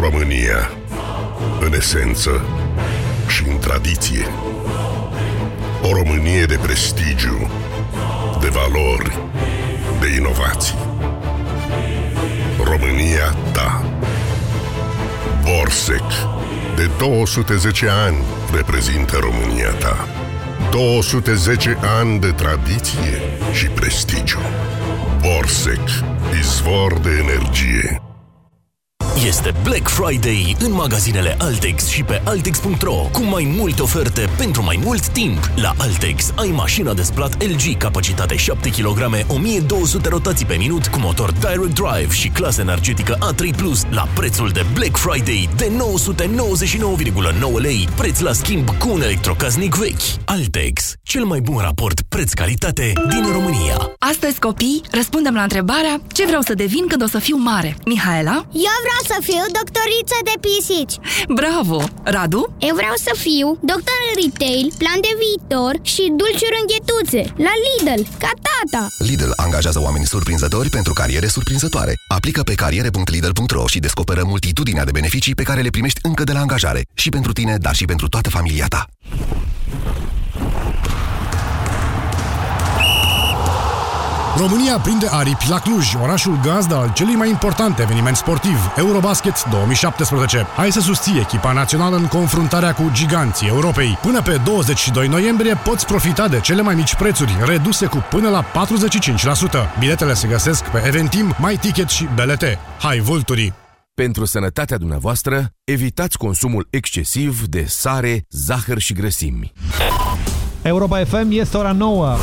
România, în esență și în tradiție. O Românie de prestigiu, de valori, de inovații. România ta. Borsec, de 210 ani, reprezintă România ta. 210 ani de tradiție și prestigiu. Borsec, izvor de energie. Este Black Friday în magazinele Altex și pe Altex.ro cu mai multe oferte pentru mai mult timp. La Altex ai mașina de spălat LG, capacitate 7 kg, 1200 rotații pe minut, cu motor Direct Drive și clasă energetică A3+, la prețul de Black Friday de 999,9 lei, preț la schimb cu un electrocasnic vechi. Altex, cel mai bun raport preț-calitate din România. Astăzi, copii, răspundem la întrebarea ce vreau să devin când o să fiu mare. Mihaela? Eu vreau să fiu doctoriță de pisici Bravo! Radu? Eu vreau să fiu doctor în retail, plan de viitor și dulciuri înghetuțe La Lidl, ca tata Lidl angajează oameni surprinzători pentru cariere surprinzătoare. Aplică pe cariere.lidl.ro și descoperă multitudinea de beneficii pe care le primești încă de la angajare. Și pentru tine, dar și pentru toată familia ta. România prinde aripi la Cluj, orașul gazdă al celui mai important eveniment sportiv, Eurobasket 2017. Hai să susții echipa națională în confruntarea cu giganții Europei. Până pe 22 noiembrie poți profita de cele mai mici prețuri, reduse cu până la 45%. Biletele se găsesc pe Eventim, My Ticket și BLT. Hai, vulturii! Pentru sănătatea dumneavoastră, evitați consumul excesiv de sare, zahăr și grăsimi. Europa FM este ora 9.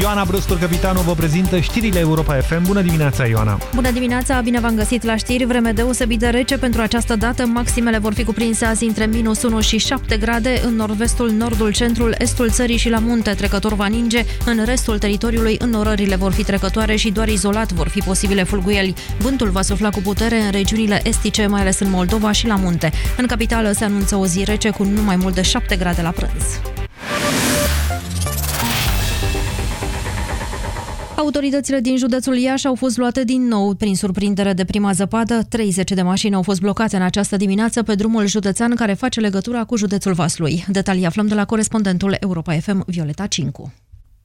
Ioana Brustur, capitanul, vă prezintă știrile Europa FM. Bună dimineața, Ioana! Bună dimineața, bine v-am găsit la știri. Vreme deosebit de rece pentru această dată. Maximele vor fi cuprinse azi între minus 1 și 7 grade în nord-vestul, nordul, centrul, estul țării și la munte. Trecător va ninge. În restul teritoriului, înnorările vor fi trecătoare și doar izolat vor fi posibile fulguieli. Vântul va sufla cu putere în regiunile estice, mai ales în Moldova și la munte. În capitală se anunță o zi rece cu nu mai mult de 7 grade la prânz. Autoritățile din județul Iași au fost luate din nou prin surprindere de prima zăpadă. 30 de mașini au fost blocate în această dimineață pe drumul județean care face legătura cu județul Vaslui. Detalii aflăm de la corespondentul Europa FM, Violeta Cincu.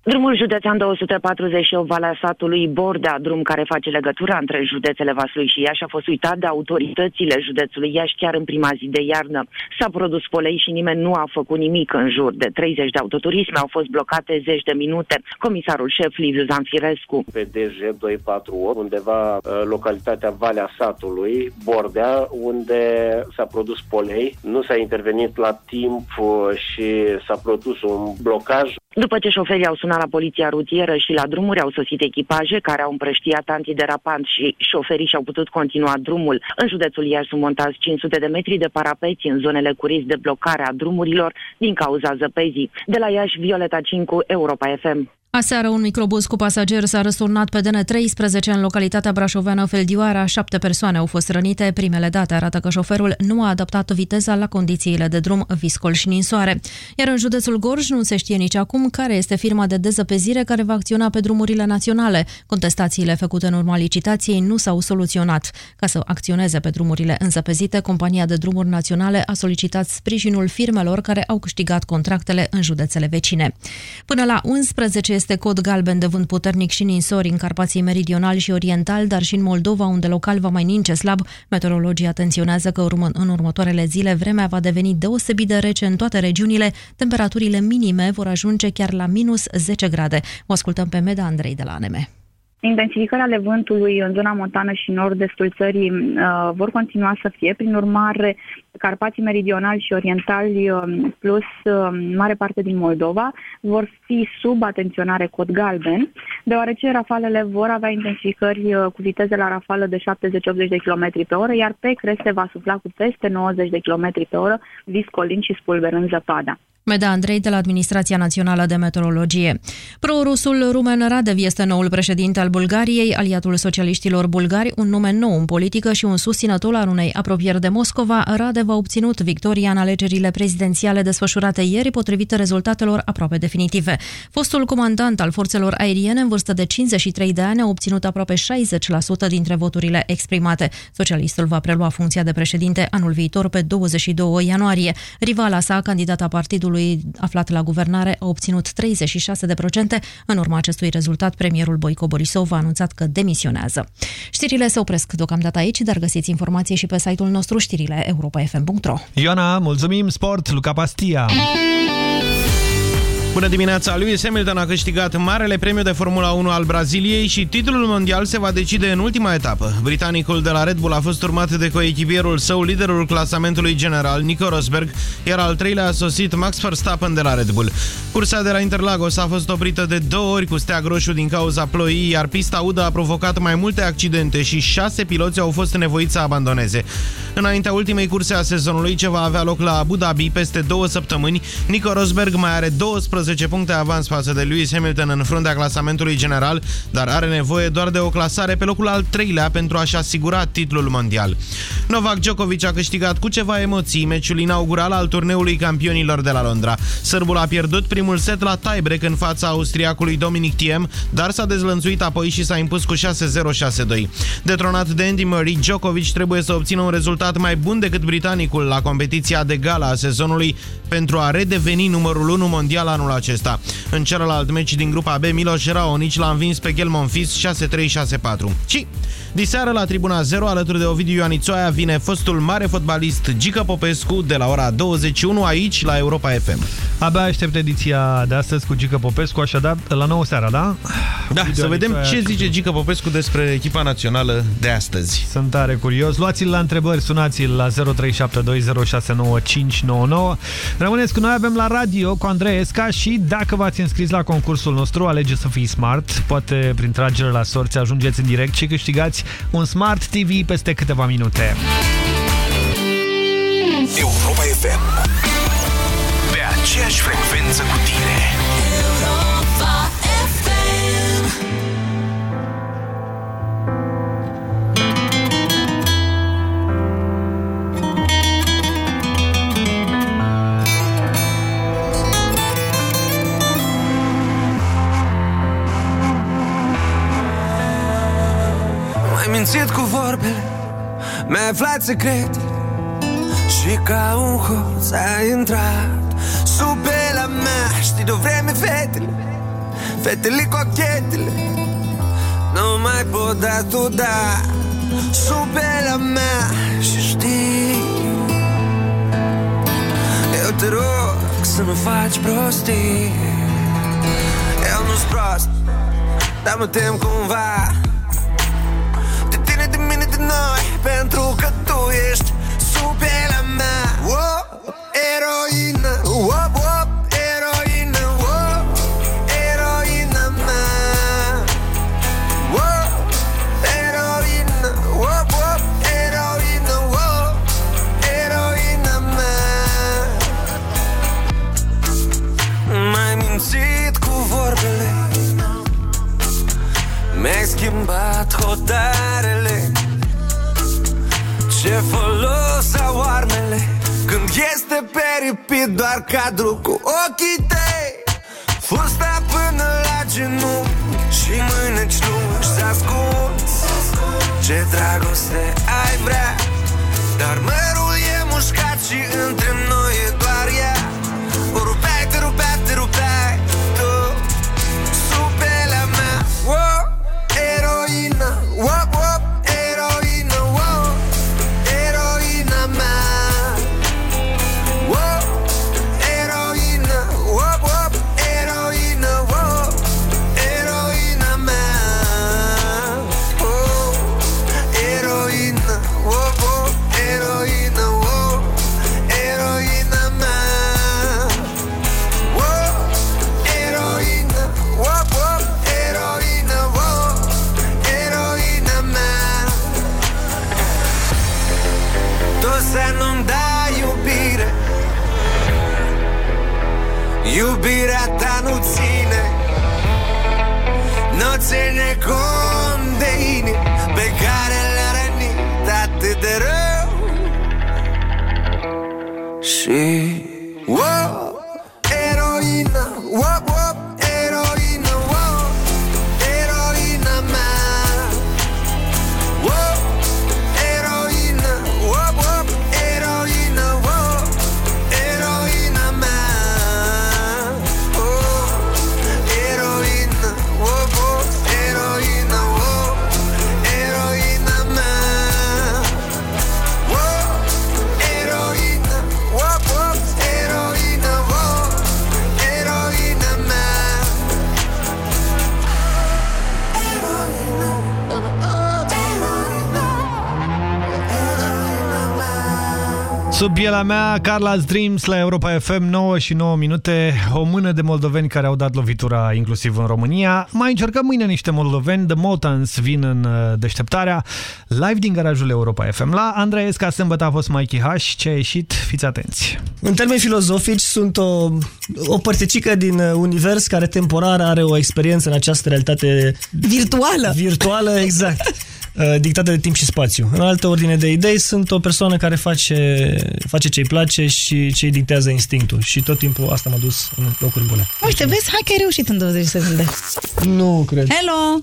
Drumul județean 248 Valea satului Bordea, drum care face legătura între județele Vaslui și Iași, a fost uitat de autoritățile județului Iași chiar în prima zi de iarnă. S-a produs polei și nimeni nu a făcut nimic în jur de 30 de autoturisme, au fost blocate zeci de minute. Comisarul șef Liviu Zanfirescu. Pe DG 248, undeva uh, localitatea Valea satului Bordea, unde s-a produs polei, nu s-a intervenit la timp uh, și s-a produs un blocaj. După ce șoferii au sunat la poliția rutieră și la drumuri au sosit echipaje care au împrăștiat antiderapant și șoferii și-au putut continua drumul. În județul Iași sunt montați 500 de metri de parapeți în zonele cu risc de blocare a drumurilor din cauza zăpezii. De la Iași, Violeta Cincu, Europa FM. Aseară, un microbus cu pasageri s-a răsturnat pe DN13 în localitatea brașoveană Feldioara. Șapte persoane au fost rănite. Primele date arată că șoferul nu a adaptat viteza la condițiile de drum viscol și ninsoare. Iar în județul Gorj nu se știe nici acum care este firma de dezăpezire care va acționa pe drumurile naționale. Contestațiile făcute în urma licitației nu s-au soluționat. Ca să acționeze pe drumurile înzăpezite, compania de drumuri naționale a solicitat sprijinul firmelor care au câștigat contractele în județele vecine. Până la 11 este cod galben de vânt puternic și ninsori în Carpații Meridional și Oriental, dar și în Moldova, unde local va mai ninge slab. Meteorologii atenționează că urmă, în următoarele zile vremea va deveni deosebit de rece în toate regiunile. Temperaturile minime vor ajunge chiar la minus 10 grade. O ascultăm pe Meda Andrei de la ANM. Intensificarea ale vântului în zona montană și nord-estul țării uh, vor continua să fie. Prin urmare, Carpații meridionali și orientali uh, plus uh, mare parte din Moldova vor fi sub atenționare cod galben, deoarece rafalele vor avea intensificări uh, cu viteze la rafală de 70-80 de km pe oră, iar pe creste va sufla cu peste 90 de km pe oră, viscolind și spulberând zăpada. Meda Andrei de la Administrația Națională de Meteorologie. Pro-rusul Rumen Radev este noul președinte al Bulgariei, aliatul socialiștilor bulgari, un nume nou în politică și un susținător al unei apropieri de Moscova. Radev a obținut victoria în alegerile prezidențiale desfășurate ieri, potrivit rezultatelor aproape definitive. Fostul comandant al forțelor aeriene, în vârstă de 53 de ani, a obținut aproape 60% dintre voturile exprimate. Socialistul va prelua funcția de președinte anul viitor pe 22 ianuarie. Rivala sa, candidata partidului partidului aflat la guvernare a obținut 36%. În urma acestui rezultat, premierul Boico Borisov a anunțat că demisionează. Știrile se opresc deocamdată aici, dar găsiți informații și pe site-ul nostru știrile europa.fm.ro Ioana, mulțumim! Sport, Luca Pastia! Bună dimineața! Lewis Hamilton a câștigat Marele Premiu de Formula 1 al Braziliei și titlul mondial se va decide în ultima etapă. Britanicul de la Red Bull a fost urmat de coechipierul său, liderul clasamentului general, Nico Rosberg, iar al treilea a sosit Max Verstappen de la Red Bull. Cursa de la Interlagos a fost oprită de două ori cu steag roșu din cauza ploii, iar pista udă a provocat mai multe accidente și șase piloți au fost nevoiți să abandoneze. Înaintea ultimei curse a sezonului, ce va avea loc la Abu Dhabi peste două săptămâni, Nico Rosberg mai are 12 12 puncte avans față de Lewis Hamilton în fruntea clasamentului general, dar are nevoie doar de o clasare pe locul al treilea pentru a-și asigura titlul mondial. Novak Djokovic a câștigat cu ceva emoții meciul inaugural al turneului campionilor de la Londra. Sârbul a pierdut primul set la tiebreak în fața austriacului Dominic Thiem, dar s-a dezlănțuit apoi și s-a impus cu 6-0-6-2. Detronat de Andy Murray, Djokovic trebuie să obțină un rezultat mai bun decât britanicul la competiția de gala a sezonului pentru a redeveni numărul 1 mondial anul acesta. În celălalt meci din grupa B, Miloš Raonic l-a învins pe Gel Monfils 6-3-6-4. Și diseară la tribuna 0, alături de Ovidiu Ioanițoaia, vine fostul mare fotbalist Gica Popescu de la ora 21 aici la Europa FM. Abia aștept ediția de astăzi cu Gica Popescu, așadar la 9 seara, da? Da, Video să vedem ce zice Gica Popescu despre echipa națională de astăzi. Sunt tare curios. Luați-l la întrebări, sunați-l la 0372069599. Rămâneți cu noi, avem la radio cu Andrei Esca și dacă v-ați înscris la concursul nostru, alege să fii smart, poate prin tragere la sorți ajungeți în direct și câștigați un Smart TV peste câteva minute. Europa FM Pe aceeași frecvență cu tine mințit cu vorbele Mi-ai aflat secrete Și ca un hoț ai intrat Sub la mea. Știi de-o vreme fetele Fetele cochetele Nu mai pot da tu da Sub la mea. Și știi Eu te rog să nu faci prostii. Eu nu-s prost Dar mă tem cumva De tine, de mine, de noi Pentru că tu ești sub pielea mea. Oh, Eroină oh, oh, Eroină oh, Eroină mea. Oh, Eroină oh, oh, Eroină oh, Eroină mea. M-ai mințit cu vorbele. Mi-ai schimbat hotarele ce folos au armele Când este peripit doar cadru cu ochii tăi. Fusta până la genunchi Și mâneci lungi să ascunzi Ce dragoste ai vrea Dar mărul e mușcat și între noi e doar ea. O rupeai, te rupeai, te rupeai Tu, supelea mea, oh, eroină, oh, Și wow, Sub pielea mea, Carla's Dreams la Europa FM, 9 și 9 minute, o mână de moldoveni care au dat lovitura inclusiv în România. Mai încercăm mâine niște moldoveni, The Motans vin în uh, deșteptarea, live din garajul Europa FM. La Andrei Esca sâmbătă a fost Mikey H, ce a ieșit, fiți atenți. În termeni filozofici, sunt o, o părticică din uh, univers care temporar are o experiență în această realitate Virtuală. virtuală, exact, uh, dictată de timp și spațiu. În altă ordine de idei, sunt o persoană care face, face ce-i place și ce-i dictează instinctul. Și tot timpul asta m-a dus în locuri bune. Uite, vezi, hai că ai reușit în 20 secunde. Nu cred. Hello!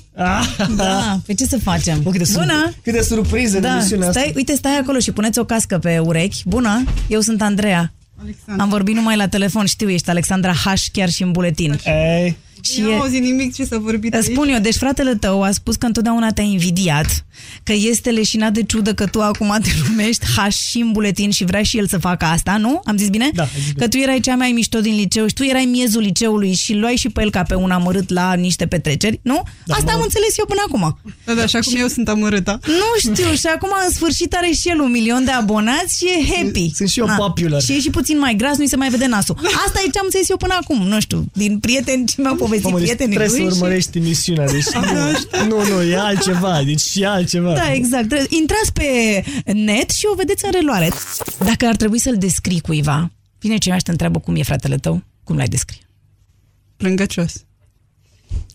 Da, pe ce să facem? cât de sur- Bună! cât de surpriză de da. emisiunea asta. stai, Uite, stai acolo și puneți o cască pe urechi. Bună, eu sunt Andreea. Alexandra. Am vorbit numai la telefon, știu, ești Alexandra H chiar și în buletin. Ei. Și Nu e- am auzit nimic ce s-a vorbit Îți spun eu, deci fratele tău a spus că întotdeauna te-a invidiat, că este leșinat de ciudă că tu acum te numești H și în buletin și vrea și el să facă asta, nu? Am zis bine? Da, Că tu erai cea mai mișto din liceu și tu erai miezul liceului și luai și pe el ca pe un amărât la niște petreceri, nu? Da, asta mă- am înțeles eu până acum. Da, da, și acum eu sunt amărâta. Nu știu, și acum în sfârșit are și el un milion de abonați și e happy. Sunt și eu Na. popular. Și e și puțin mai gras, nu-i se mai vede nasul. Asta e ce am înțeles eu până acum, nu știu, din prieteni ce mi-au povestit Mamă, deci prietenii trebuie să lui. și- urmărești emisiunea, deci nu, nu, nu, e altceva, deci e altceva. Da, exact. Intrați pe net și o vedeți în reluare. Dacă ar trebui să-l descrii cuiva, vine cineva și te întreabă cum e fratele tău, cum l-ai descrie? Plângăcios.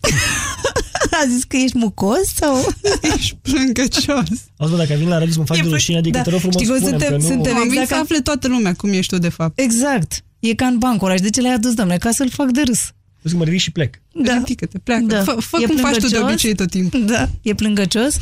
A zis că ești mucos sau? Ești plângăcios. Auzi, bă, dacă vin la radio să mă fac de rușine, adică da. te rog frumos Știi cum spune suntem- că nu... suntem- Am venit exact să ca- afle toată lumea cum ești tu, de fapt. Exact. E ca în bancul De ce l-ai adus, domnule? Ca să-l fac de râs. O să mă ridic și plec. Da. Ridică-te, pleacă. Da. Fă, fă E cum faci tu de plângăcios? obicei tot timpul. Da. E plângăcios?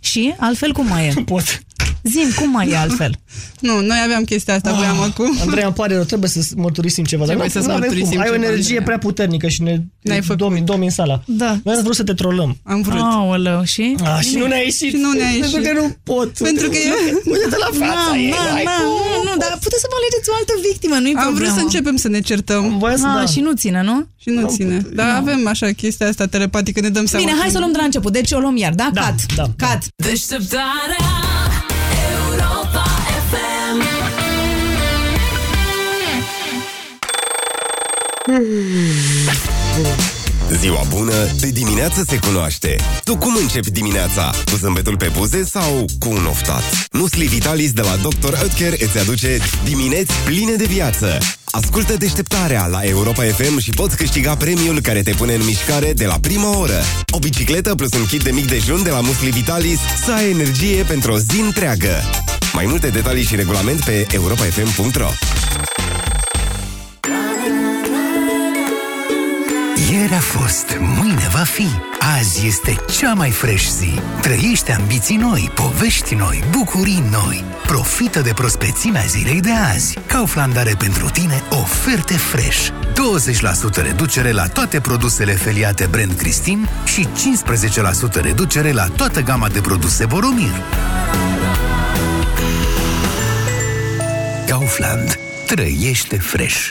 Și altfel cum mai e? Nu pot. Zim, cum mai e altfel? Nu, noi aveam chestia asta, voiam acum. Andrei, îmi pare rău, trebuie să mărturisim ceva. dar Trebuie nu- să nu avem mărturisim cum. Ai o ceva, energie Andreea. prea puternică și ne N-ai făcut. domi, domi în sala. Da. Noi am vrut să te trolăm. Am vrut. Aoleu, și? A, și nu ne-a ieșit. Și nu ne-a Pentru ieșit. că nu pot. Pentru că e... Uite-te la fața Na, ei. na, hai na, cu- nu, nu, dar puteți să vă alegeți o altă victimă, nu-i Am vrut problemă. să începem să ne certăm. Voia să Ah, da. și nu ține, nu? Și nu ține. Dar avem așa chestia asta telepatică, ne dăm seama. Bine, hai când- să o luăm de la început. Deci o luăm iar, da? Da, Cat. da, Cat. Deșteptarea Ziua bună, de dimineață se cunoaște. Tu cum începi dimineața? Cu zâmbetul pe buze sau cu un oftat? Musli Vitalis de la Dr. Oetker îți aduce dimineți pline de viață. Ascultă deșteptarea la Europa FM și poți câștiga premiul care te pune în mișcare de la prima oră. O bicicletă plus un kit de mic dejun de la Musli Vitalis să ai energie pentru o zi întreagă. Mai multe detalii și regulament pe europafm.ro Ieri a fost, mâine va fi. Azi este cea mai fresh zi. Trăiește ambiții noi, povești noi, bucurii noi. Profită de prospețimea zilei de azi. Kaufland are pentru tine oferte fresh. 20% reducere la toate produsele feliate brand Cristin și 15% reducere la toată gama de produse Boromir. Kaufland. Trăiește fresh.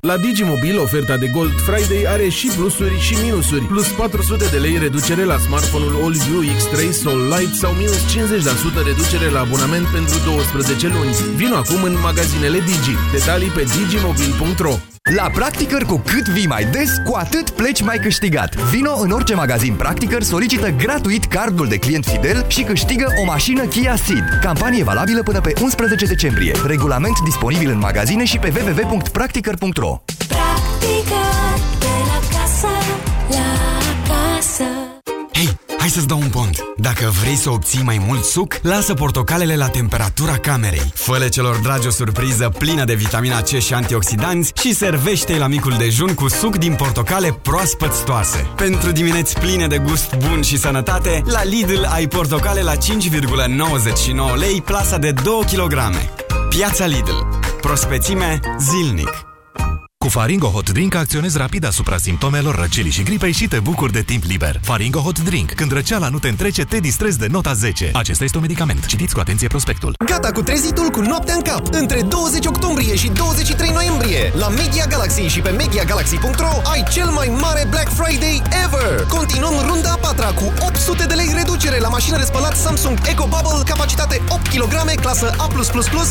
La Digimobil, oferta de Gold Friday are și plusuri și minusuri. Plus 400 de lei reducere la smartphone-ul AllView X3 Sol Lite sau minus 50% reducere la abonament pentru 12 luni. Vino acum în magazinele Digi. Detalii pe digimobil.ro La Practicăr, cu cât vii mai des, cu atât pleci mai câștigat. Vino în orice magazin Practicăr, solicită gratuit cardul de client fidel și câștigă o mașină Kia Ceed. Campanie valabilă până pe 11 decembrie. Regulament disponibil în magazine și pe www.practicăr.ro Practică să-ți dau un pont. Dacă vrei să obții mai mult suc, lasă portocalele la temperatura camerei. Fă celor dragi o surpriză plină de vitamina C și antioxidanți și servește la micul dejun cu suc din portocale proaspăt stoase. Pentru dimineți pline de gust bun și sănătate, la Lidl ai portocale la 5,99 lei plasa de 2 kg. Piața Lidl. Prospețime zilnic. Cu Faringo Hot Drink acționezi rapid asupra simptomelor răcelii și gripei și te bucuri de timp liber. Faringo Hot Drink. Când răceala nu te întrece, te distrezi de nota 10. Acesta este un medicament. Citiți cu atenție prospectul. Gata cu trezitul cu noaptea în cap! Între 20 octombrie și 23 noiembrie, la Media Galaxy și pe MediaGalaxy.ro ai cel mai mare Black Friday ever! Continuăm runda a patra cu 800 de lei reducere la mașină de spălat Samsung Eco Bubble, capacitate 8 kg, clasă A+++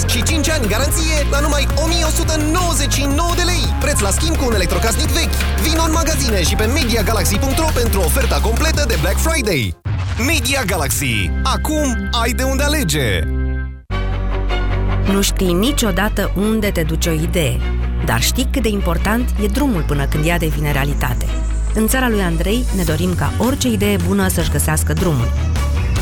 și 5 ani garanție la numai 1199 de lei. Preț la schimb cu un electrocasnic vechi. Vino în magazine și pe MediaGalaxy.ro pentru oferta completă de Black Friday. Media Galaxy. Acum ai de unde alege! Nu știi niciodată unde te duce o idee, dar știi cât de important e drumul până când ea devine realitate. În țara lui Andrei ne dorim ca orice idee bună să-și găsească drumul.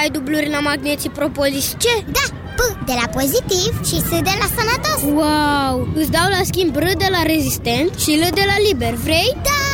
Ai dubluri la magneții propolis ce? Da, P de la pozitiv și S de la sănătos Wow! Îți dau la schimb R de la rezistent și L de la liber, vrei? Da!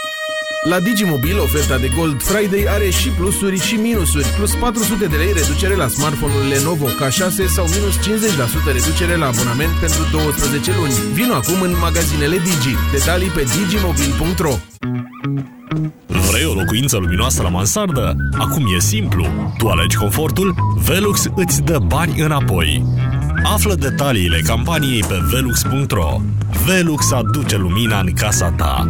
La Digimobil, oferta de Gold Friday are și plusuri și minusuri. Plus 400 de lei reducere la smartphone-ul Lenovo K6 sau minus 50% reducere la abonament pentru 12 luni. Vino acum în magazinele Digi. Detalii pe digimobil.ro Vrei o locuință luminoasă la mansardă? Acum e simplu. Tu alegi confortul, Velux îți dă bani înapoi. Află detaliile campaniei pe velux.ro. Velux aduce lumina în casa ta.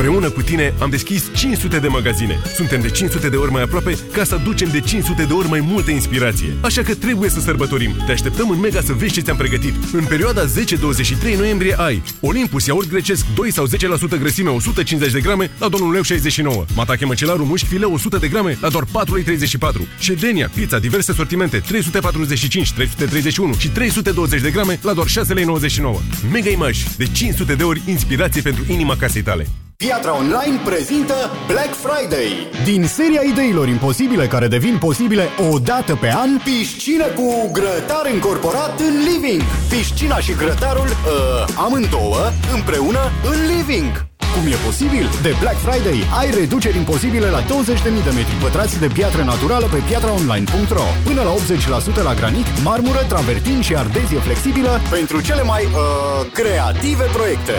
Împreună cu tine am deschis 500 de magazine. Suntem de 500 de ori mai aproape ca să aducem de 500 de ori mai multă inspirație. Așa că trebuie să sărbătorim. Te așteptăm în Mega să vezi ce ți-am pregătit. În perioada 10-23 noiembrie ai Olympus iaurt grecesc 2 sau 10% grăsime 150 de grame la doar 1,69 lei. Matache măcelaru mușchi fileu 100 de grame la doar 4,34 lei. Ședenia, pizza, diverse sortimente 345, 331 și 320 de grame la doar 6,99 lei. Mega Image, de 500 de ori inspirație pentru inima casei tale. Piatra Online prezintă Black Friday. Din seria ideilor imposibile care devin posibile o dată pe an, piscină cu grătar încorporat în living. Piscina și grătarul, uh, amândouă, împreună în living. Cum e posibil? De Black Friday ai reduceri imposibile la 20.000 de metri pătrați de piatră naturală pe piatraonline.ro Până la 80% la granit, marmură, travertin și ardezie flexibilă pentru cele mai uh, creative proiecte.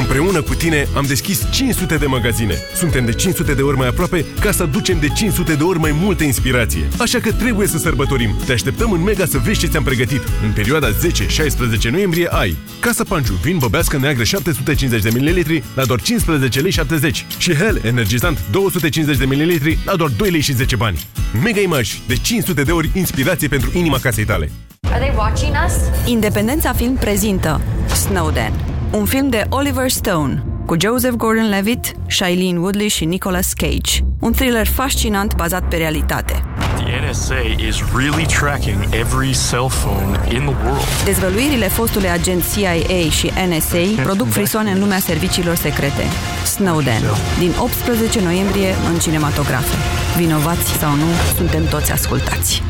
Împreună cu tine am deschis 500 de magazine. Suntem de 500 de ori mai aproape ca să aducem de 500 de ori mai multă inspirație. Așa că trebuie să sărbătorim. Te așteptăm în Mega să vezi ce ți-am pregătit. În perioada 10-16 noiembrie ai Casa Panciu, vin băbească neagră 750 de ml la doar 15 lei 70 și Hell energizant 250 de ml la doar 2 lei și 10 bani. Mega Image, de 500 de ori inspirație pentru inima casei tale. Are they watching us? Independența Film prezintă Snowden, un film de Oliver Stone cu Joseph Gordon-Levitt, Shailene Woodley și Nicolas Cage. Un thriller fascinant bazat pe realitate. The NSA is really tracking every cell phone in the world. Dezvăluirile fostului agent CIA și NSA produc frisoane în lumea serviciilor secrete. Snowden, din 18 noiembrie în cinematografe. Vinovați sau nu, suntem toți ascultați.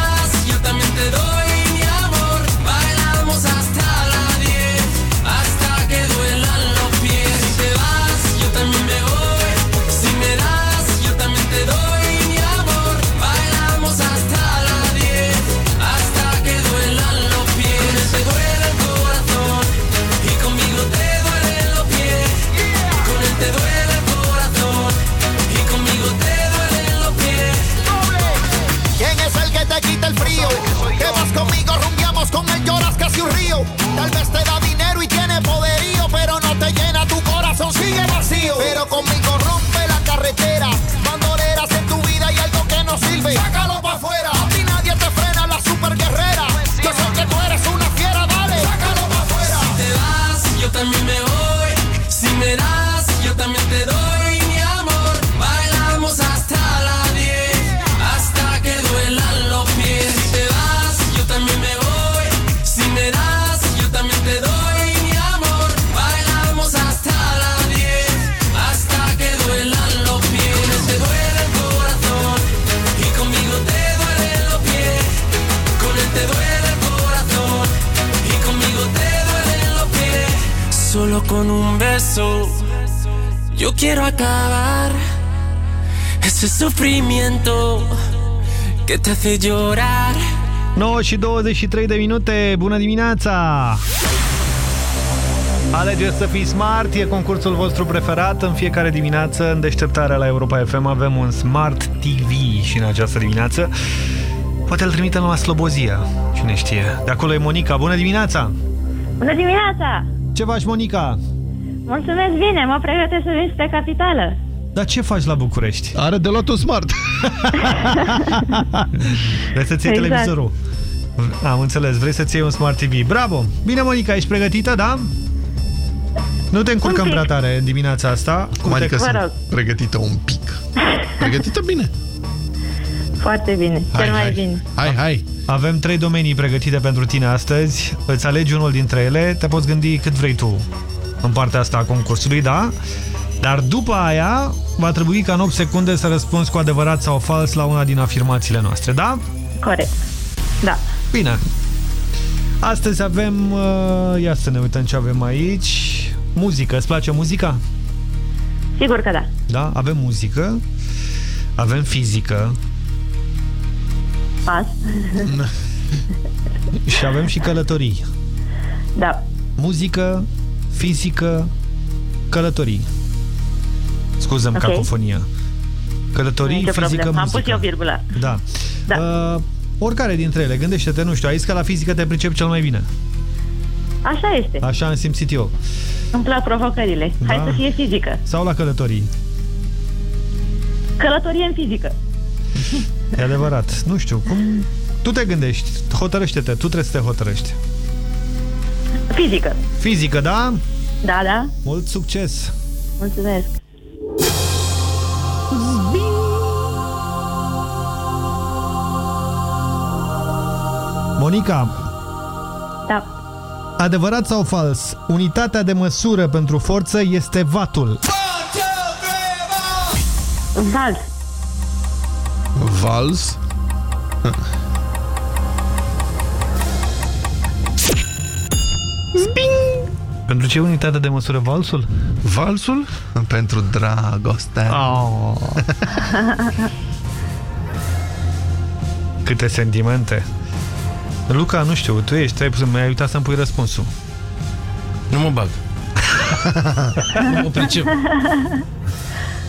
te quiero acabar ese sufrimiento que te hace llorar. 9 și 23 de minute, bună dimineața! Alegeți să fiți smart, e concursul vostru preferat. În fiecare dimineață, în deșteptarea la Europa FM, avem un Smart TV și în această dimineață poate îl trimitem la Slobozia, cine știe. De acolo e Monica, bună dimineața! Bună dimineața! Ce faci, Monica? Mulțumesc bine, mă pregătesc să vin spre capitală. Dar ce faci la București? Are de luat un smart. Vrei să-ți iei Exact. televizorul? Am înțeles, vrei să-ți iei un Smart TV. Bravo! Bine, Monica, ești pregătită, da? Nu te încurcăm prea tare în dimineața asta. Cum adică Vă sunt rog. pregătită un pic? Pregătită bine. Foarte bine, Hai, cel mai hai. bine. Hai, hai. Avem trei domenii pregătite pentru tine astăzi. Îți alegi unul dintre ele, te poți gândi cât vrei tu în partea asta a concursului, da? Dar după aia va trebui ca în 8 secunde să răspunzi cu adevărat sau fals la una din afirmațiile noastre, da? Corect. Da. Bine. Astăzi avem... Uh, ia să ne uităm ce avem aici. Muzică. Îți place muzica? Sigur că da. Da? Avem muzică. Avem fizică. Pas. Și avem și călătorii. Da. Muzică, fizică, călătorii. Scuzăm Ok. cacofonia. Călătorii, Nicio fizică, problemă. Am pus muzică. eu virgulă. Da. Da. Uh, oricare dintre ele, gândește-te, nu știu, ai zis că la fizică te pricep cel mai bine. Așa este. Așa am simțit eu. Îmi plac provocările. Hai Da. să fie fizică. Sau la călătorii. Călătorie în fizică. E adevărat. Nu știu, cum... Tu te gândești, hotărăște-te, tu trebuie să te hotărăști. Fizică. Fizică, da? Da, da. Mult succes! Mulțumesc. Monica, Da. adevărat sau fals, unitatea de măsură pentru forță este vatul. Vals. Vals. Pentru ce unitate de măsură valsul? Valsul? Pentru dragoste. Oh. Câte sentimente. Luca, nu știu, tu ești, ai, mi-ai uitat să-mi pui răspunsul. Nu mă bag. nu mă pricep.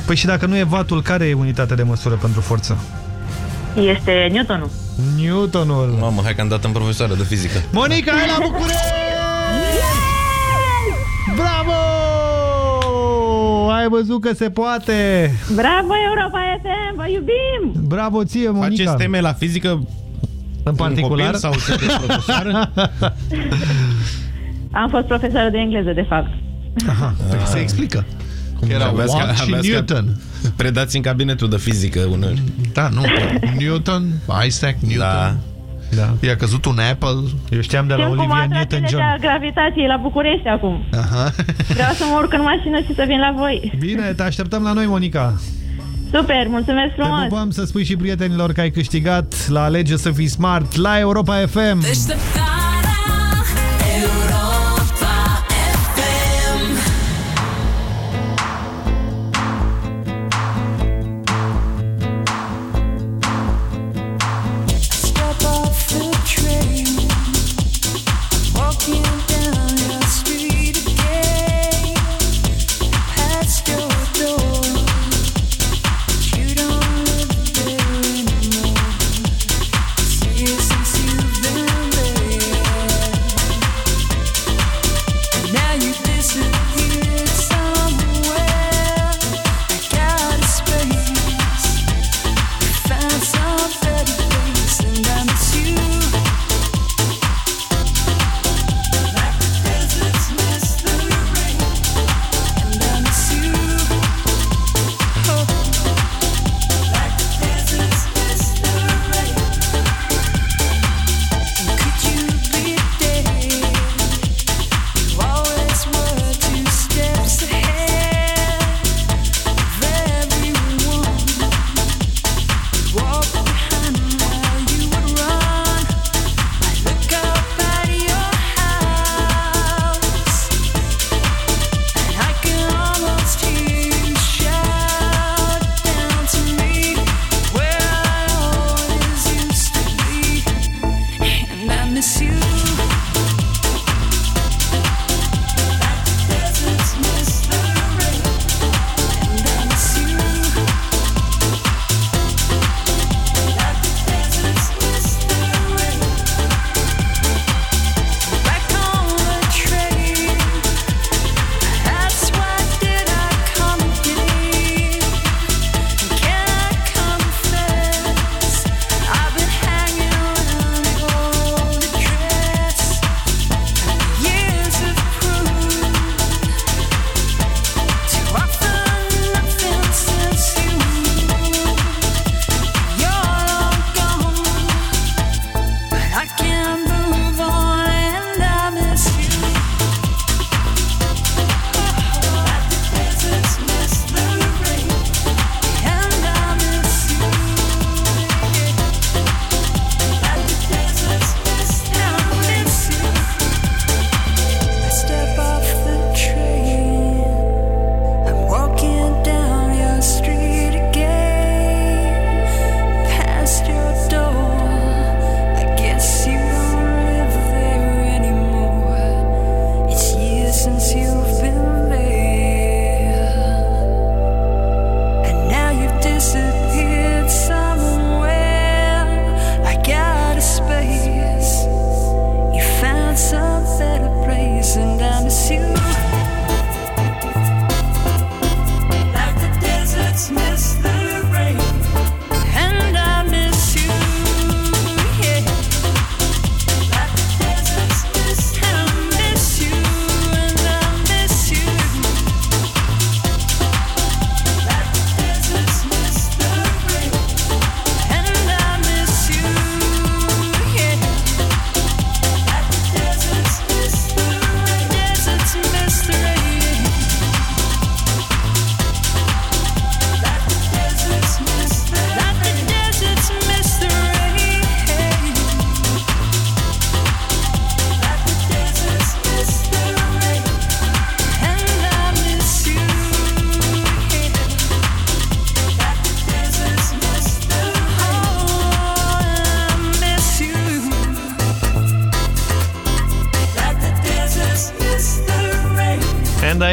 Păi și dacă nu e vatul, care e unitatea de măsură pentru forță? Este Newtonul. Newtonul. Mamă, hai că am dat în profesoară de fizică. Monica, hai la București! Bravo! Ai văzut că se poate! Bravo, Europa FM! Vă iubim! Bravo ție, Monica! Faceți teme la fizică în particular? copil sau sunteți profesoară? Am fost profesoră de engleză, de fapt. Aha, se explică. Cum Era aveați Watt ca, și aveați Newton. Ca, predați în cabinetul de fizică uneori. Da, nu. Newton, Isaac Newton. Da. Da. I-a căzut un apple. Eu știam de la Știm cum Olivia atrage Newton-John. legea gravitației la București acum. Aha. Vreau să mă urc în mașină și să vin la voi. Bine, te așteptăm la noi, Monica. Super, mulțumesc Te frumos! pupăm să spui și prietenilor că ai câștigat la Alege să fii smart la Europa FM. Deșteptarea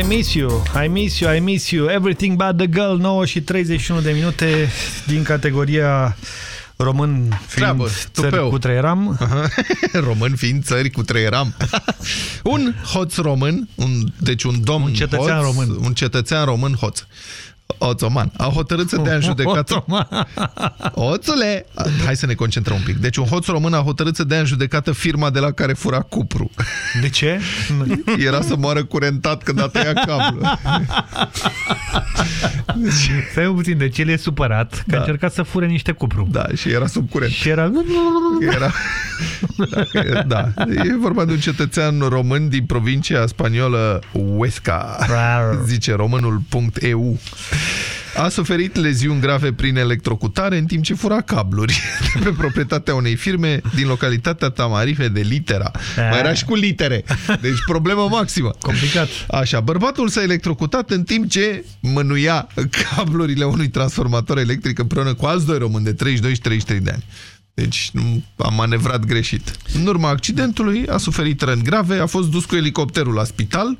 miss you, I miss you, I miss you Everything but the girl 9 și 31 de minute Din categoria român fiind Treabă, țări tupeu. cu treieram român fiind țări cu treieram. un hoț român, un, deci un domn un cetățean hoț, român. un cetățean român hoț. Oțoman. A hotărât să dea în judecată... Oțule! Hai să ne concentrăm un pic. Deci un hoț român a hotărât să dea în judecată firma de la care fura cupru. De ce? Era să moară curentat când a tăiat cablu. Stai un puțin, deci el e supărat Că Da. a încercat să fure niște cupru Da, și era sub curent. Și era... Era... Dacă- Da, e vorba de un cetățean român din provincia spaniolă Huesca, zice românul.eu. A suferit leziuni grave prin electrocutare în timp ce fura cabluri de pe proprietatea unei firme din localitatea Tamarife de Litera. Mai era și cu litere. Deci problemă maximă. Complicat. Așa, bărbatul s-a electrocutat în timp ce mânuia cablurile unui transformator electric împreună cu alți doi români de 32 și 33 de ani. Deci nu, a manevrat greșit. În urma accidentului a suferit răni grave, a fost dus cu elicopterul la spital.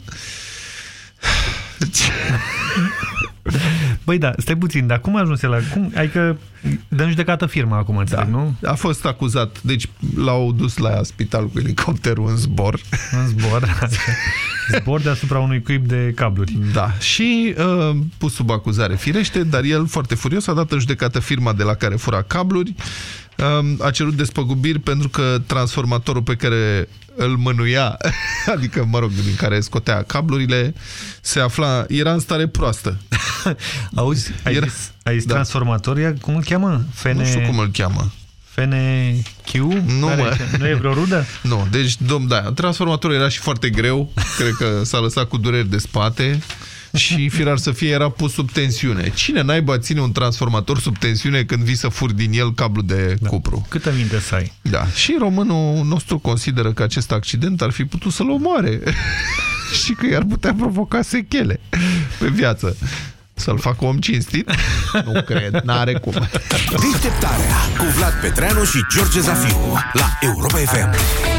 Băi da, stai puțin, dar cum a ajuns el la... Cum? Adică dă în judecată firma acum, înțeleg, Da. nu? A fost acuzat, deci l-au dus la spital cu elicopterul în zbor. În zbor. zbor deasupra unui cuib de cabluri. Da, și uh, pus sub acuzare firește, dar el, foarte furios, a dat în judecată firma de la care fura cabluri, uh, a cerut despăgubiri pentru că transformatorul pe care îl mânuia, adică, mă rog, din care scotea cablurile, se afla, era în stare proastă. Auzi, ai Era- zis, ai zis Da. transformator, ia- cum îl cheamă? Fene... Nu știu cum îl cheamă. FNQ? Nu, Care mă. e? nu e vreo rudă? Nu, deci, dom, da, transformatorul era și foarte greu, cred că s-a lăsat cu dureri de spate și firar să fie era pus sub tensiune. Cine naiba ține un transformator sub tensiune când vii să furi din el cablu de da. cupru? Câtă minte să ai? Da, și românul nostru consideră că acest accident ar fi putut să-l omoare și că i-ar putea provoca sechele pe viață. Să-l facă om cinstit? Nu cred, n-are cum. Deșteptarea cu Vlad Petreanu și George Zafiu la Europa FM.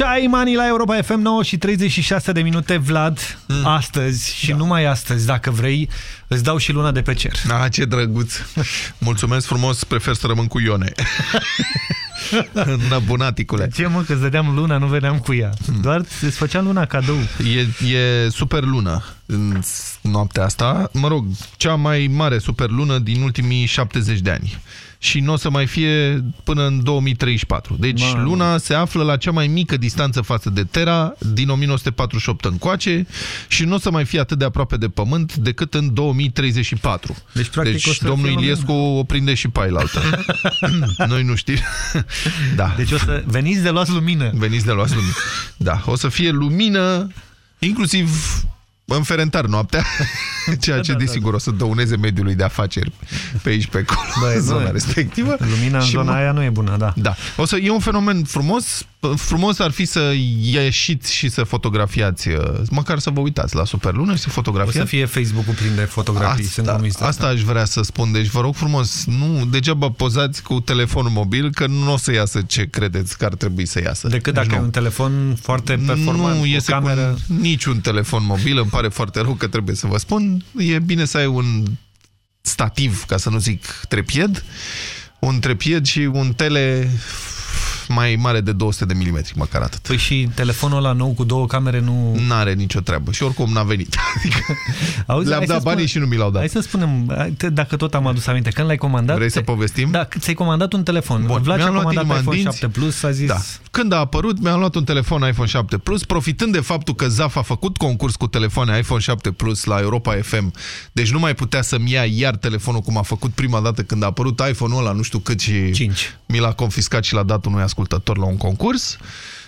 So Shy Money la Europa FM 9 și 36 de minute Vlad, mm. astăzi și da. numai astăzi, dacă vrei, îți dau și luna de pe cer. Ah, ce drăguț! Mulțumesc frumos, prefer să rămân cu Ione. Năbunaticule. Ce mă, că îți dădeam luna, nu veneam cu ea. Doar îți făceam luna cadou. E, e super lună în noaptea asta. Mă rog, cea mai mare super lună din ultimii 70 de ani. Și nu o să mai fie până în 2034. Deci Mamă. luna se află la cea mai mică distanță față de Terra din 1948 încoace și nu o să mai fie atât de aproape de Pământ decât în 2034. Deci, practic, o deci să domnul fie o Iliescu o prinde și pe ailaltă. Noi nu știm. da. Deci o să veniți de luați lumină. Veniți de luați lumină. Da, o să fie lumină, inclusiv în ferentar noaptea, ceea ce Da, da, desigur o să dăuneze mediului de afaceri pe aici pe acolo, Bă, în zona nu, respectivă. Lumina în Și zona mă- aia nu e bună, da. Da. O să, e un fenomen frumos. Frumos ar fi să ieșiți și să fotografiați, uh, măcar să vă uitați la Superlună și să O fotografiați. să fie Facebook-ul plin de fotografii, sunt Asta, convins de asta aș vrea să spun. Deci vă rog frumos, nu degeaba pozați cu telefonul mobil, că nu o să iasă ce credeți că ar trebui să iasă. Decât dacă Deci e nu. un telefon foarte performant, Nu cu iese cameră... cu niciun telefon mobil, îmi pare foarte rău că trebuie să vă spun. E bine să ai un stativ, ca să nu zic trepied, un trepied și un tele mai mare de 200 de milimetri, măcar atât. Păi și telefonul ăla nou cu două camere nu... N-are nicio treabă și oricum n-a venit. Auzi, Le-am hai să dat banii spun- și nu mi l-au dat. Hai să spunem, hai, te- dacă tot am adus aminte, când l-ai comandat... Vrei să te- povestim? Da, ți-ai comandat un telefon. Bun, Vlad și-a mi-am luat comandat inima în iPhone dinți. 7 Plus, a zis... Da. Când a apărut, mi-am luat un telefon iPhone 7 Plus, profitând de faptul că ZAF a făcut concurs cu telefoane iPhone 7 Plus la Europa FM, deci nu mai putea să-mi ia iar telefonul cum a făcut prima dată când a apărut iPhone-ul ăla, nu știu cât și 5. mi l-a confiscat și l-a dat unui ascultător la un concurs.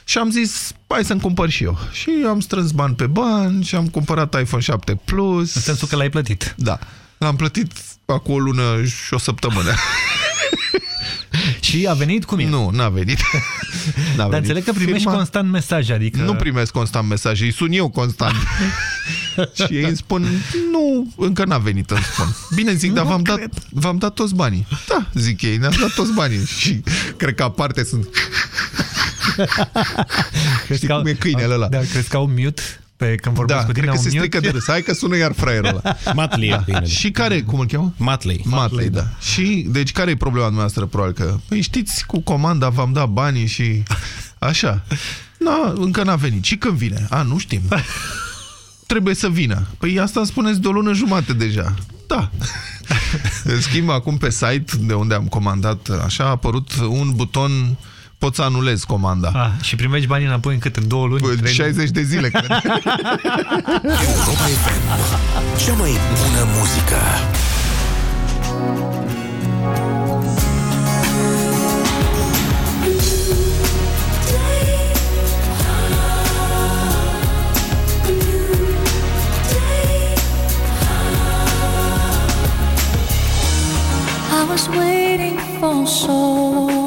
Și am zis, hai să-mi cumpăr și eu. Și am strâns bani pe bani și am cumpărat iPhone 7 Plus. În sensul că l-ai plătit. Da. L-am plătit acum o lună și o săptămână. Și a venit cum e? Nu, n-a venit. N-a Dar înțeleg că primești Firma- constant mesaje, adică... Nu primesc constant mesaje, îi sun eu constant. și ei îmi spun, nu, încă n-a venit, îmi spun. Bine, zic, dar v-am dat, v-am dat toți banii. Da, zic ei, ne-am dat toți banii. Și cred că aparte sunt... Știi cum e câinele ăla? Da, crezi că au mute? Pe, când vorbesc Da, cu tine cred că au se mute? strică de râs. Hai că sună iar fraierul ăla. Matley e câinele. Și care, cum îl cheamă? Matley. Matley, da. Și, deci, care e problema noastră, probabil că, păi știți, cu comanda v-am dat banii și așa. Na, încă n-a venit. Și când vine? A, nu știm. Trebuie să vină. Păi asta îmi spuneți de o lună jumate deja. Da. În schimb, acum pe site, de unde am comandat, așa, a apărut un buton poți să anulezi comanda. Ah, și primești banii înapoi în cât? În două luni? Păi, Trei 60 de zile, cred. Europa FM. Cea mai bună muzică. I was waiting for so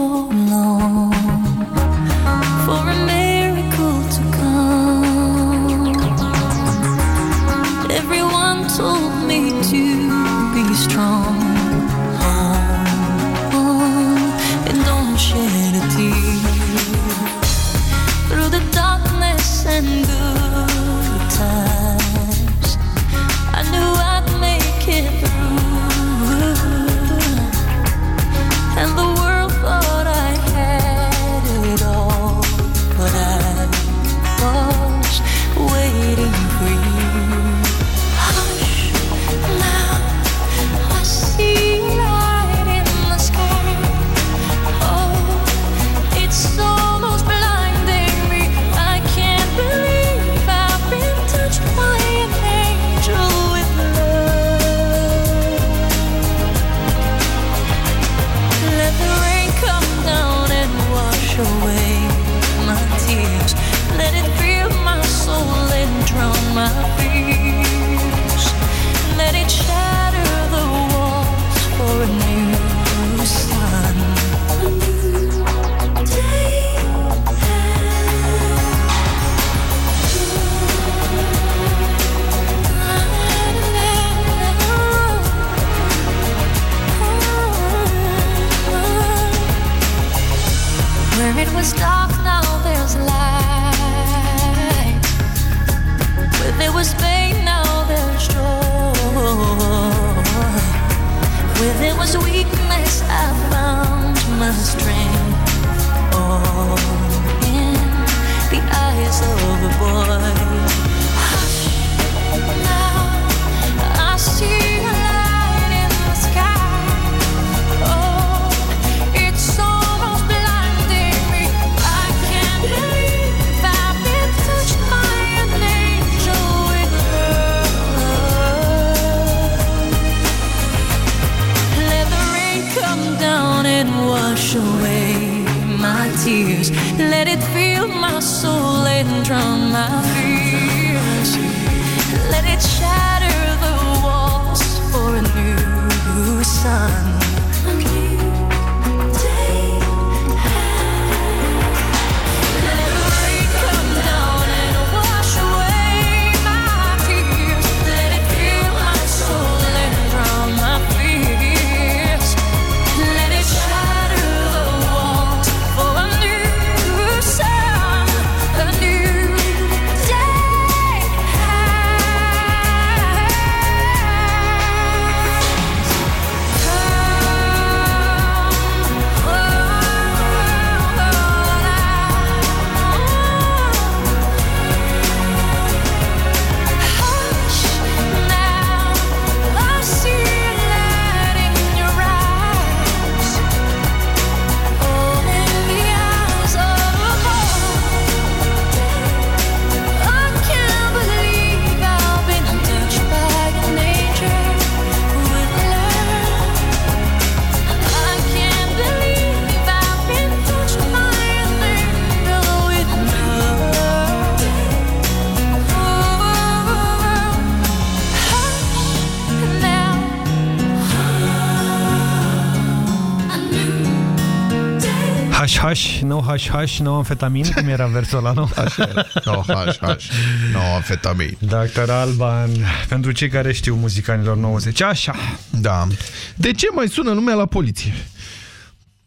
hash, no hash, hash, no amfetamin, cum era versul ăla, nu? Așa era. No hash, hash, no amfetamin. Dr. Alban, pentru cei care știu muzicanilor 90, așa. Da. De ce mai sună lumea la poliție?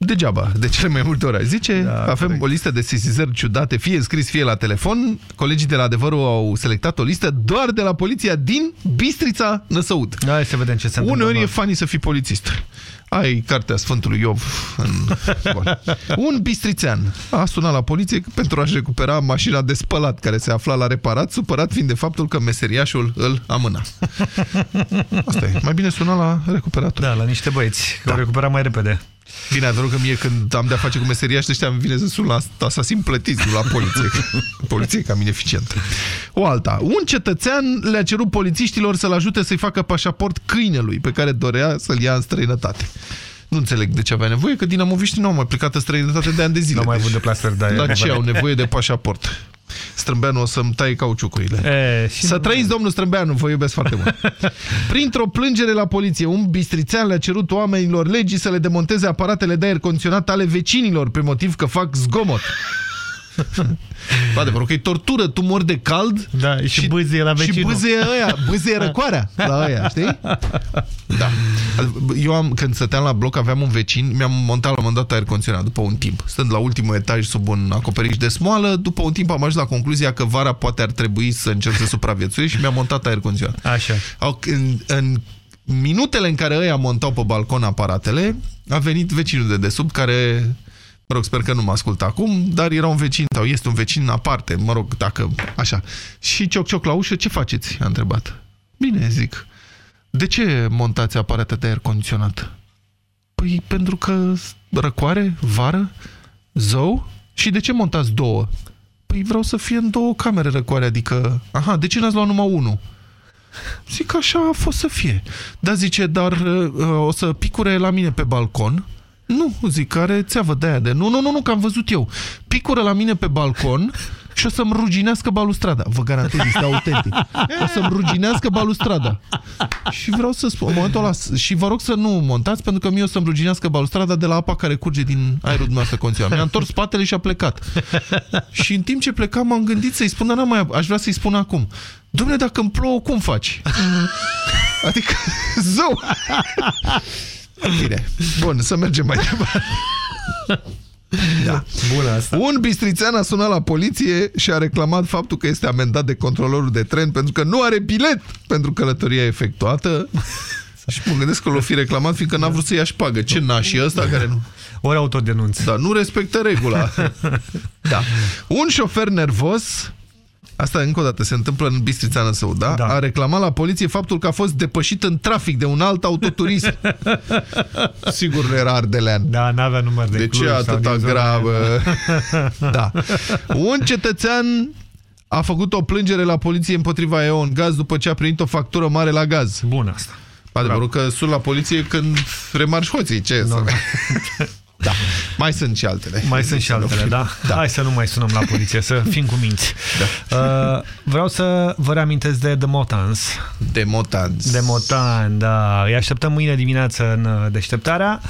Degeaba, de cele mai multe ori. Zice, da, avem corect. o listă de sesizări ciudate, fie scris, fie la telefon. Colegii de la Adevărul au selectat o listă doar de la poliția din Bistrița Năsăud. Hai să vedem ce se întâmplă. Uneori e funny să fii polițist. Ai cartea Sfântului Iov. În... Bun. Un bistrițean a sunat la poliție pentru a-și recupera mașina de spălat care se afla la reparat, supărat fiind de faptul că meseriașul îl amâna. Asta e. Mai bine suna la recuperator. Da, la niște băieți, că da. o recupera mai repede. Bine, adevărul că mie când am de-a face cu meseria și ăștia îmi vine să sun la asasin plătiți, nu la poliție. poliție e cam ineficientă. O alta. Un cetățean le-a cerut polițiștilor să-l ajute să-i facă pașaport câinelui pe care dorea să-l ia în străinătate. Nu înțeleg de ce avea nevoie, că dinamoviștii nu au mai plecat în străinătate de ani de zile. Nu au mai avut de plasări de La ce au nevoie de pașaport? Strâmbeanu o să-mi tai cauciucurile. E, să trăiți, domnul Strâmbeanu, vă iubesc foarte mult. Printr-o plângere la poliție, un bistrițean le-a cerut oamenilor legii să le demonteze aparatele de aer condiționat ale vecinilor pe motiv că fac zgomot. Bă, adevărul că e tortură, tu mori de cald da, și, și bâzie la vecinul. Și bâzie ăia, bâzie răcoarea la ăia, știi? Da. Eu am, când stăteam la bloc, aveam un vecin, mi-am montat la un moment dat aer condiționat după un timp. Stând la ultimul etaj sub un acoperiș de smoală, după un timp am ajuns la concluzia că vara poate ar trebui să încerc să supraviețuiesc și mi-am montat aer condiționat. Așa. Au, în, în minutele în care ăia montau pe balcon aparatele, a venit vecinul de desubt care Mă rog, sper că nu mă ascultă acum, dar era un vecin sau este un vecin aparte, mă rog, dacă așa. Și cioc-cioc la ușă, ce faceți? A întrebat. Bine, zic. De ce montați aparate de aer condiționat? Păi pentru că răcoare, vară, zău. Și de ce montați două? Păi vreau să fie în două camere răcoare, adică... Aha, de ce n-ați luat numai unul? Zic, așa a fost să fie. Da, zice, dar uh, o să picure la mine pe balcon nu, zic, are țeavă de aia de... Nu, nu, nu, nu, că am văzut eu. Picură la mine pe balcon și o să-mi ruginească balustrada. Vă garantez, este autentic. O să-mi ruginească balustrada. Și vreau să spun, în momentul ăla, și vă rog să nu montați, pentru că mie o să-mi ruginească balustrada de la apa care curge din aerul dumneavoastră condiționat. Mi-a întors spatele și a plecat. Și în timp ce plecam, m-am gândit să-i spun, dar n-am mai, aș vrea să-i spun acum. Dom'le, dacă îmi plouă, cum faci? Adică, zău! Bine. Bun, să mergem mai departe. Da. Bună asta. Un bistrițean a sunat la poliție și a reclamat faptul că este amendat de controlorul de tren pentru că nu are bilet pentru călătoria efectuată. și mă gândesc că l-o fi reclamat fiindcă n-a vrut să ia șpagă. Ce nașii ăsta care nu... Ori autodenunț. Da, nu respectă regula. da. Un șofer nervos Asta încă o dată se întâmplă în Bistrița Năsău, da? da? A reclamat la poliție faptul că a fost depășit în trafic de un alt autoturism. Sigur nu era ardelean. Da, n-avea număr de De Cluj ce atâta gravă? da. Un cetățean a făcut o plângere la poliție împotriva EON Gaz după ce a primit o factură mare la gaz. Bun asta. Adevărul că sun la poliție când remarși hoții. Ce no. să... Da. Mai sunt și altele. Mai sunt și altele, da? da? Hai să nu mai sunăm la poliție, să fim cu minți. Da. Uh, vreau să vă reamintesc de The Motans. The Motans. The Motan, da. Îi așteptăm mâine dimineață în uh, deșteptarea.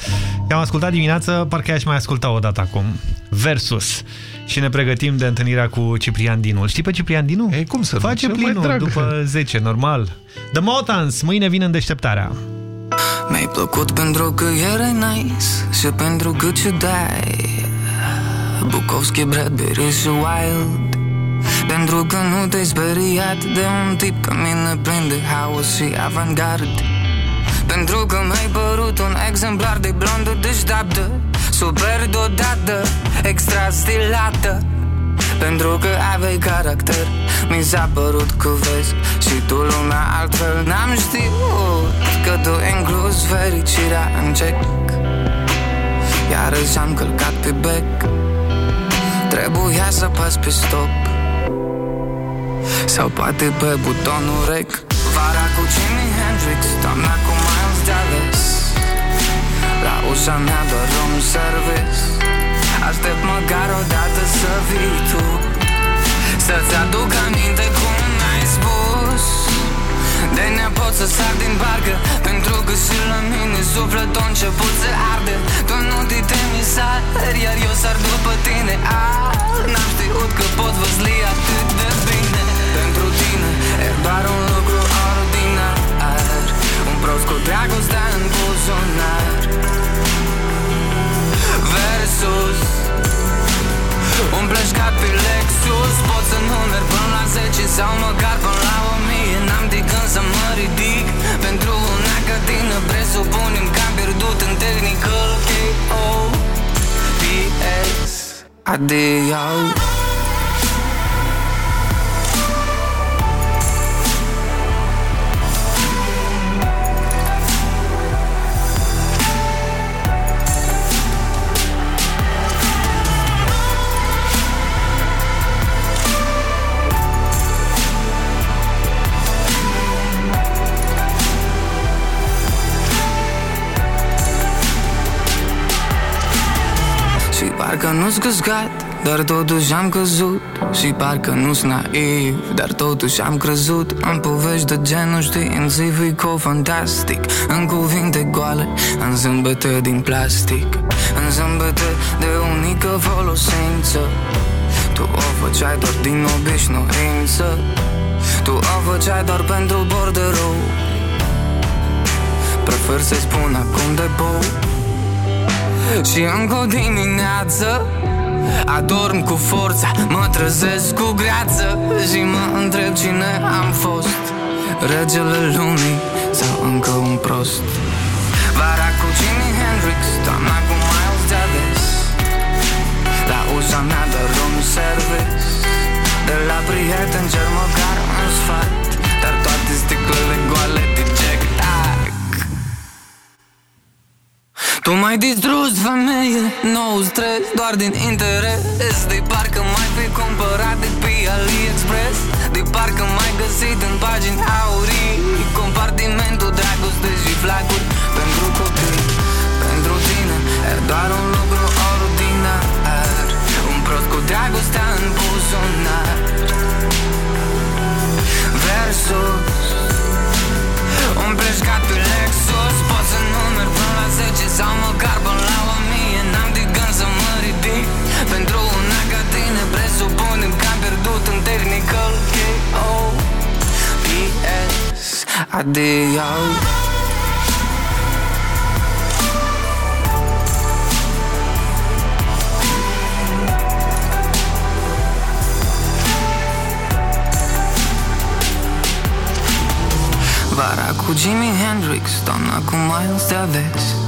I-am ascultat dimineață, parcă i-aș mai asculta o dată acum. Versus. Și ne pregătim de întâlnirea cu Ciprian Dinu. Îl știi pe Ciprian Dinu? Ei, cum să Face nu? Cel mai plinul drag. după 10, normal. The Motans, mâine vin în deșteptarea. Mi-ai plăcut pentru că erai nice Și pentru că ciudai Bukowski, Bradbury și Wild. Pentru că nu te-ai speriat De un tip ca mine plin de haos și avantgard. Pentru că mi-ai părut un exemplar de blondă deșteaptă Super dotată, extra stilată pentru că aveai caracter Mi s-a părut că vezi. Și tu lumea altfel N-am știut că tu inclus fericirea în cec. Iarăși am călcat pe bec. Trebuia să pas pe stop Sau poate pe butonul rec. Vara cu Jimi Hendrix Toamna cu Miles Davis. La ușa mea doar room service Aștept măcar o dată să vii tu. Să-ți aduc aminte cum ai spus. De nepot să sar din barcă Pentru că și la mine sufletul a început să arde. Tu nu te temi sar Iar eu sar după tine. Ah, N-am știut că pot văzli atât de bine. Pentru tine e doar un lucru ordinar. Un prost cu dragostea în buzunar Versus Un pleșcat pe Lexus Pot să nu merg până la 10 Sau măcar până la 1000 N-am de când să mă ridic. Pentru una ca tine Presupunem că am pierdut în technical K.O.P.S. Adio Și parcă nu-s căscat Dar totuși am căzut. Și parcă nu-s naiv Dar totuși am crezut În povești de genul științifico-fantastic În cuvinte goale În zâmbete din plastic În zâmbete de unică folosință. Tu o făceai doar din obișnuință. Tu o făceai doar pentru borderou Prefer să-i spun acum de bou și încă o dimineață Adorm cu forța, mă trezesc cu greață Și mă întreb cine am fost. Regele lumii sau încă un prost. Vara cu Jimi Hendrix, toamna cu Miles Davis. La ușa mea de room service. De la prieten cer măcar un sfat. Dar toate sticlele goale tu m-ai distrus, femeie, nou stres Doar din interes. De parcă mai fi cumpărat de pe AliExpress. De parcă mai găsit în pagini aurii Compartimentul dragoste și flacuri Pentru copii, pentru tine. E doar un lucru ordinar Un prost cu dragostea în buzunar. Versus un pleșcat pe Lexus Pot să nu merg până la 10 Sau măcar până la 1000 N-am de gând să mă ridic. Pentru una ca tine Presupunem că am pierdut în technical K.O.P.S. Adio. Vara cu Jimi Hendrix, toamna cu Miles Davis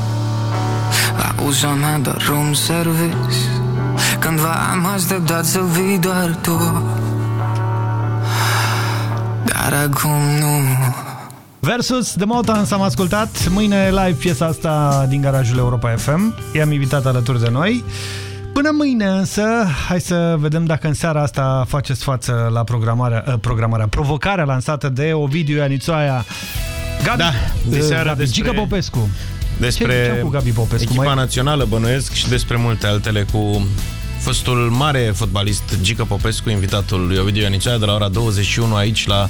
La ușa mea doar room service Cândva am așteptat să vii doar tu. Dar acum nu. Versus The Motans am ascultat. Mâine live piesa asta din garajul Europa FM I-am invitat alături de noi. Până mâine însă, hai să vedem dacă în seara asta faceți față la programarea, eh, programarea provocarea lansată de Ovidiu Ianițoaia. Gabi, Da, de eh, seară Gabi, despre- Gica Popescu Despre Ce- ce-au cu Gabi Popescu? echipa Mai- națională bănuiesc și despre multe altele cu fostul mare fotbalist Gica Popescu, invitatul lui Ovidiu Ianicea de la ora 21 aici la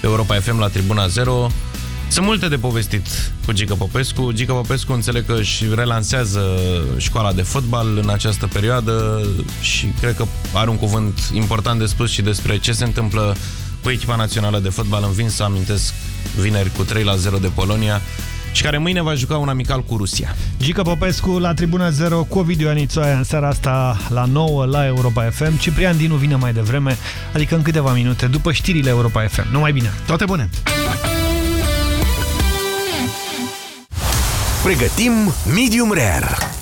Europa FM la Tribuna 0. Sunt multe de povestit cu Gica Popescu. Gica Popescu înțeleg că își relansează școala de fotbal în această perioadă și cred că are un cuvânt important de spus și despre ce se întâmplă cu echipa națională de fotbal. Îmi vin să amintesc vineri cu 3 la 0 de Polonia și care mâine va juca un amical cu Rusia. Gica Popescu la Tribuna 0 cu Ovidiu Anițoaia în seara asta la 9 la Europa FM. Ciprian Dinu vine mai devreme, adică în câteva minute, după știrile Europa FM. Numai bine! Toate bune! Pregătim Medium Rare.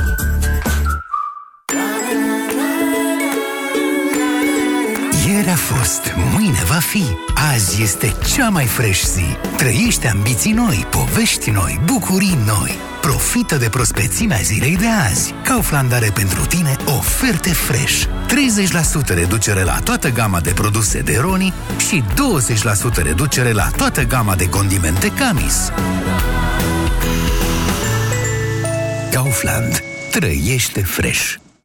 Ieri a fost, mâine va fi. Azi este cea mai fresh zi. Trăiește ambiții noi, povești noi, bucurii noi. Profită de prospețimea zilei de azi. Kaufland are pentru tine oferte fresh. 30% reducere la toată gama de produse de Roni și 20% reducere la toată gama de condimente Camis. Kaufland. Trăiește fresh.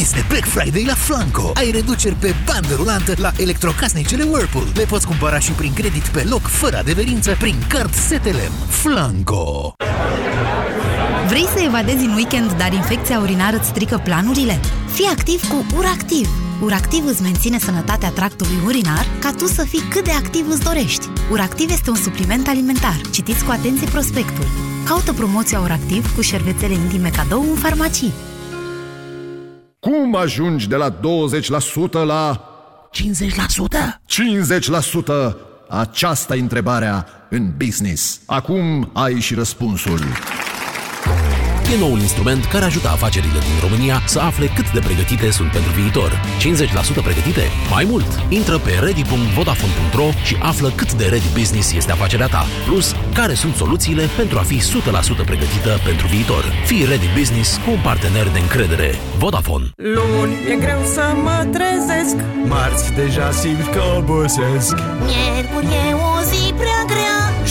Este Black Friday la Flanco. Ai reduceri pe bandă rulantă la electrocasnicele Whirlpool. Le poți cumpăra și prin credit pe loc, fără adeverință, prin card Setelem. Flanco. Vrei să evadezi în weekend, dar infecția urinară îți strică planurile? Fii activ cu URACTIV. URACTIV îți menține sănătatea tractului urinar ca tu să fii cât de activ îți dorești. URACTIV este un supliment alimentar. Citiți cu atenție prospectul. Caută promoția URACTIV cu șervețele intime cadou în farmacii. Cum ajungi de la 20% la 50%? 50%? Aceasta e întrebarea în business. Acum ai și răspunsul. E noul instrument care ajută afacerile din România să afle cât de pregătite sunt pentru viitor. 50% pregătite? Mai mult! Intră pe ready.vodafone.ro și află cât de ready business este afacerea ta. Plus, care sunt soluțiile pentru a fi 100% pregătită pentru viitor. Fii ready business cu un partener de încredere. Vodafone. Luni e greu să mă trezesc Marți deja simt că obosesc Miercuri e o zi prea grea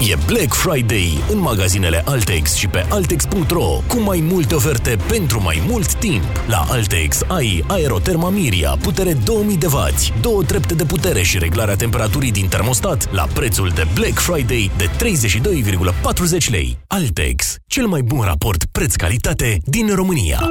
E Black Friday în magazinele Altex și pe Altex.ro cu mai multe oferte pentru mai mult timp. La Altex ai aeroterma Miria, putere 2000 de W, două trepte de putere și reglarea temperaturii din termostat la prețul de Black Friday de 32,40 lei. Altex, cel mai bun raport preț-calitate din România.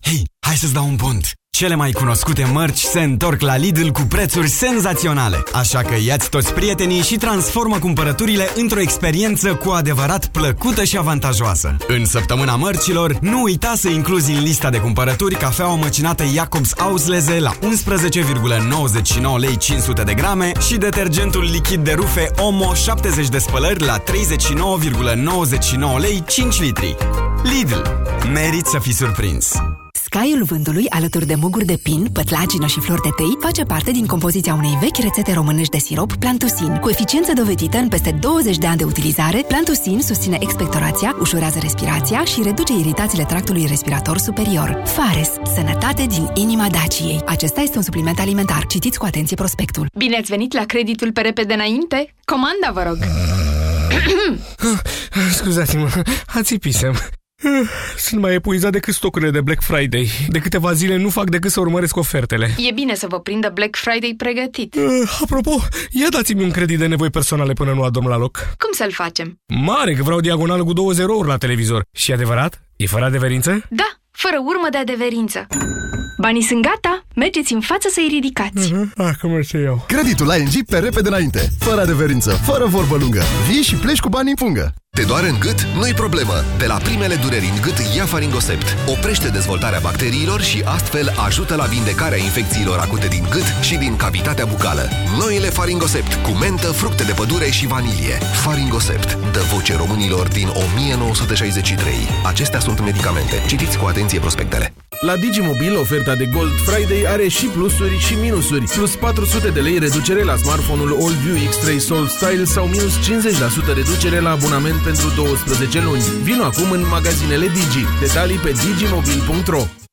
Hei, hai să-ți dau un pont! Cele mai cunoscute mărci se întorc la Lidl cu prețuri senzaționale. Așa că ia-ți toți prietenii și transformă cumpărăturile într-o experiență cu adevărat plăcută și avantajoasă. În săptămâna mărcilor, nu uita să incluzi în lista de cumpărături cafeaua măcinată Jacobs Ausleze la 11,99 lei 500 de grame și detergentul lichid de rufe Omo 70 de spălări la 39,99 lei 5 litri. Lidl. Merit să fii surprins! Scaiul vântului, alături de muguri de pin, pătlagină și flori de tei, face parte din compoziția unei vechi rețete românești de sirop Plantusin. Cu eficiență dovedită în peste 20 de ani de utilizare, Plantusin susține expectorația, ușurează respirația și reduce iritațiile tractului respirator superior. Fares, sănătate din inima Daciei. Acesta este un supliment alimentar. Citiți cu atenție prospectul. Bine ați venit la creditul pe repede înainte? Comanda, vă rog! Scuzați-mă, ațipisem. Sunt mai epuizat decât stocurile de Black Friday. De câteva zile nu fac decât să urmăresc ofertele. E bine să vă prindă Black Friday pregătit. Uh, apropo, ia dați-mi un credit de nevoi personale până nu adorm la loc. Cum să-l facem? Mare, că vreau diagonală cu două zerouri la televizor. Și adevărat? E fără adeverință? Da, fără urmă de adeverință. Banii sunt gata, mergeți în față să-i ridicați. Uh-huh. Ah, că merg să iau. Creditul ING pe repede înainte, fără adeverință, fără vorbă lungă. Vii și pleci cu banii în pungă. Te doare în gât? Nu-i problemă! De la primele dureri în gât, ia Faringosept. Oprește dezvoltarea bacteriilor și astfel ajută la vindecarea infecțiilor acute din gât și din cavitatea bucală. Noile Faringosept, cu mentă, fructe de pădure și vanilie. Faringosept, dă voce românilor din 1963. Acestea sunt medicamente. Citiți cu atenție prospectele. La Digimobil, oferta de Gold Friday are și plusuri și minusuri. Plus 400 de lei reducere la smartphone-ul AllView X3 Soul Style sau minus 50% reducere la abonament pentru 12 luni. Vino acum în magazinele Digi. Detalii pe digimobil.ro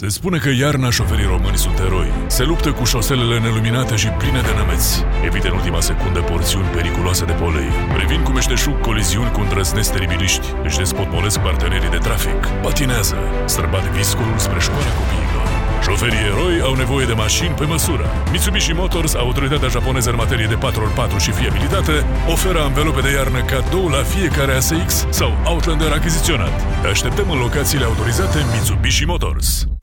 Se spune că iarna șoferii români sunt eroi. Se luptă cu șoselele neluminate și pline de nămeți. Evită în ultima secundă porțiuni periculoase de polei. Previn cu meșteșug coliziuni cu îndrăzneți teribiliști. Își despotmolesc partenerii de trafic. Patinează. Străbat viscolul spre școala copiilor. Șoferii eroi au nevoie de mașini pe măsură. Mitsubishi Motors, autoritatea japoneză în materie de 4x4 și fiabilitate, oferă anvelope de iarnă cadou la fiecare ASX sau Outlander achiziționat. Te așteptăm în locațiile autorizate Mitsubishi Motors.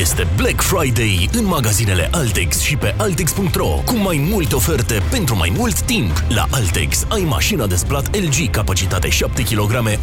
Este Black Friday în magazinele Altex și pe Altex.ro cu mai multe oferte pentru mai mult timp. La Altex ai mașina de spălat LG capacitate 7 kg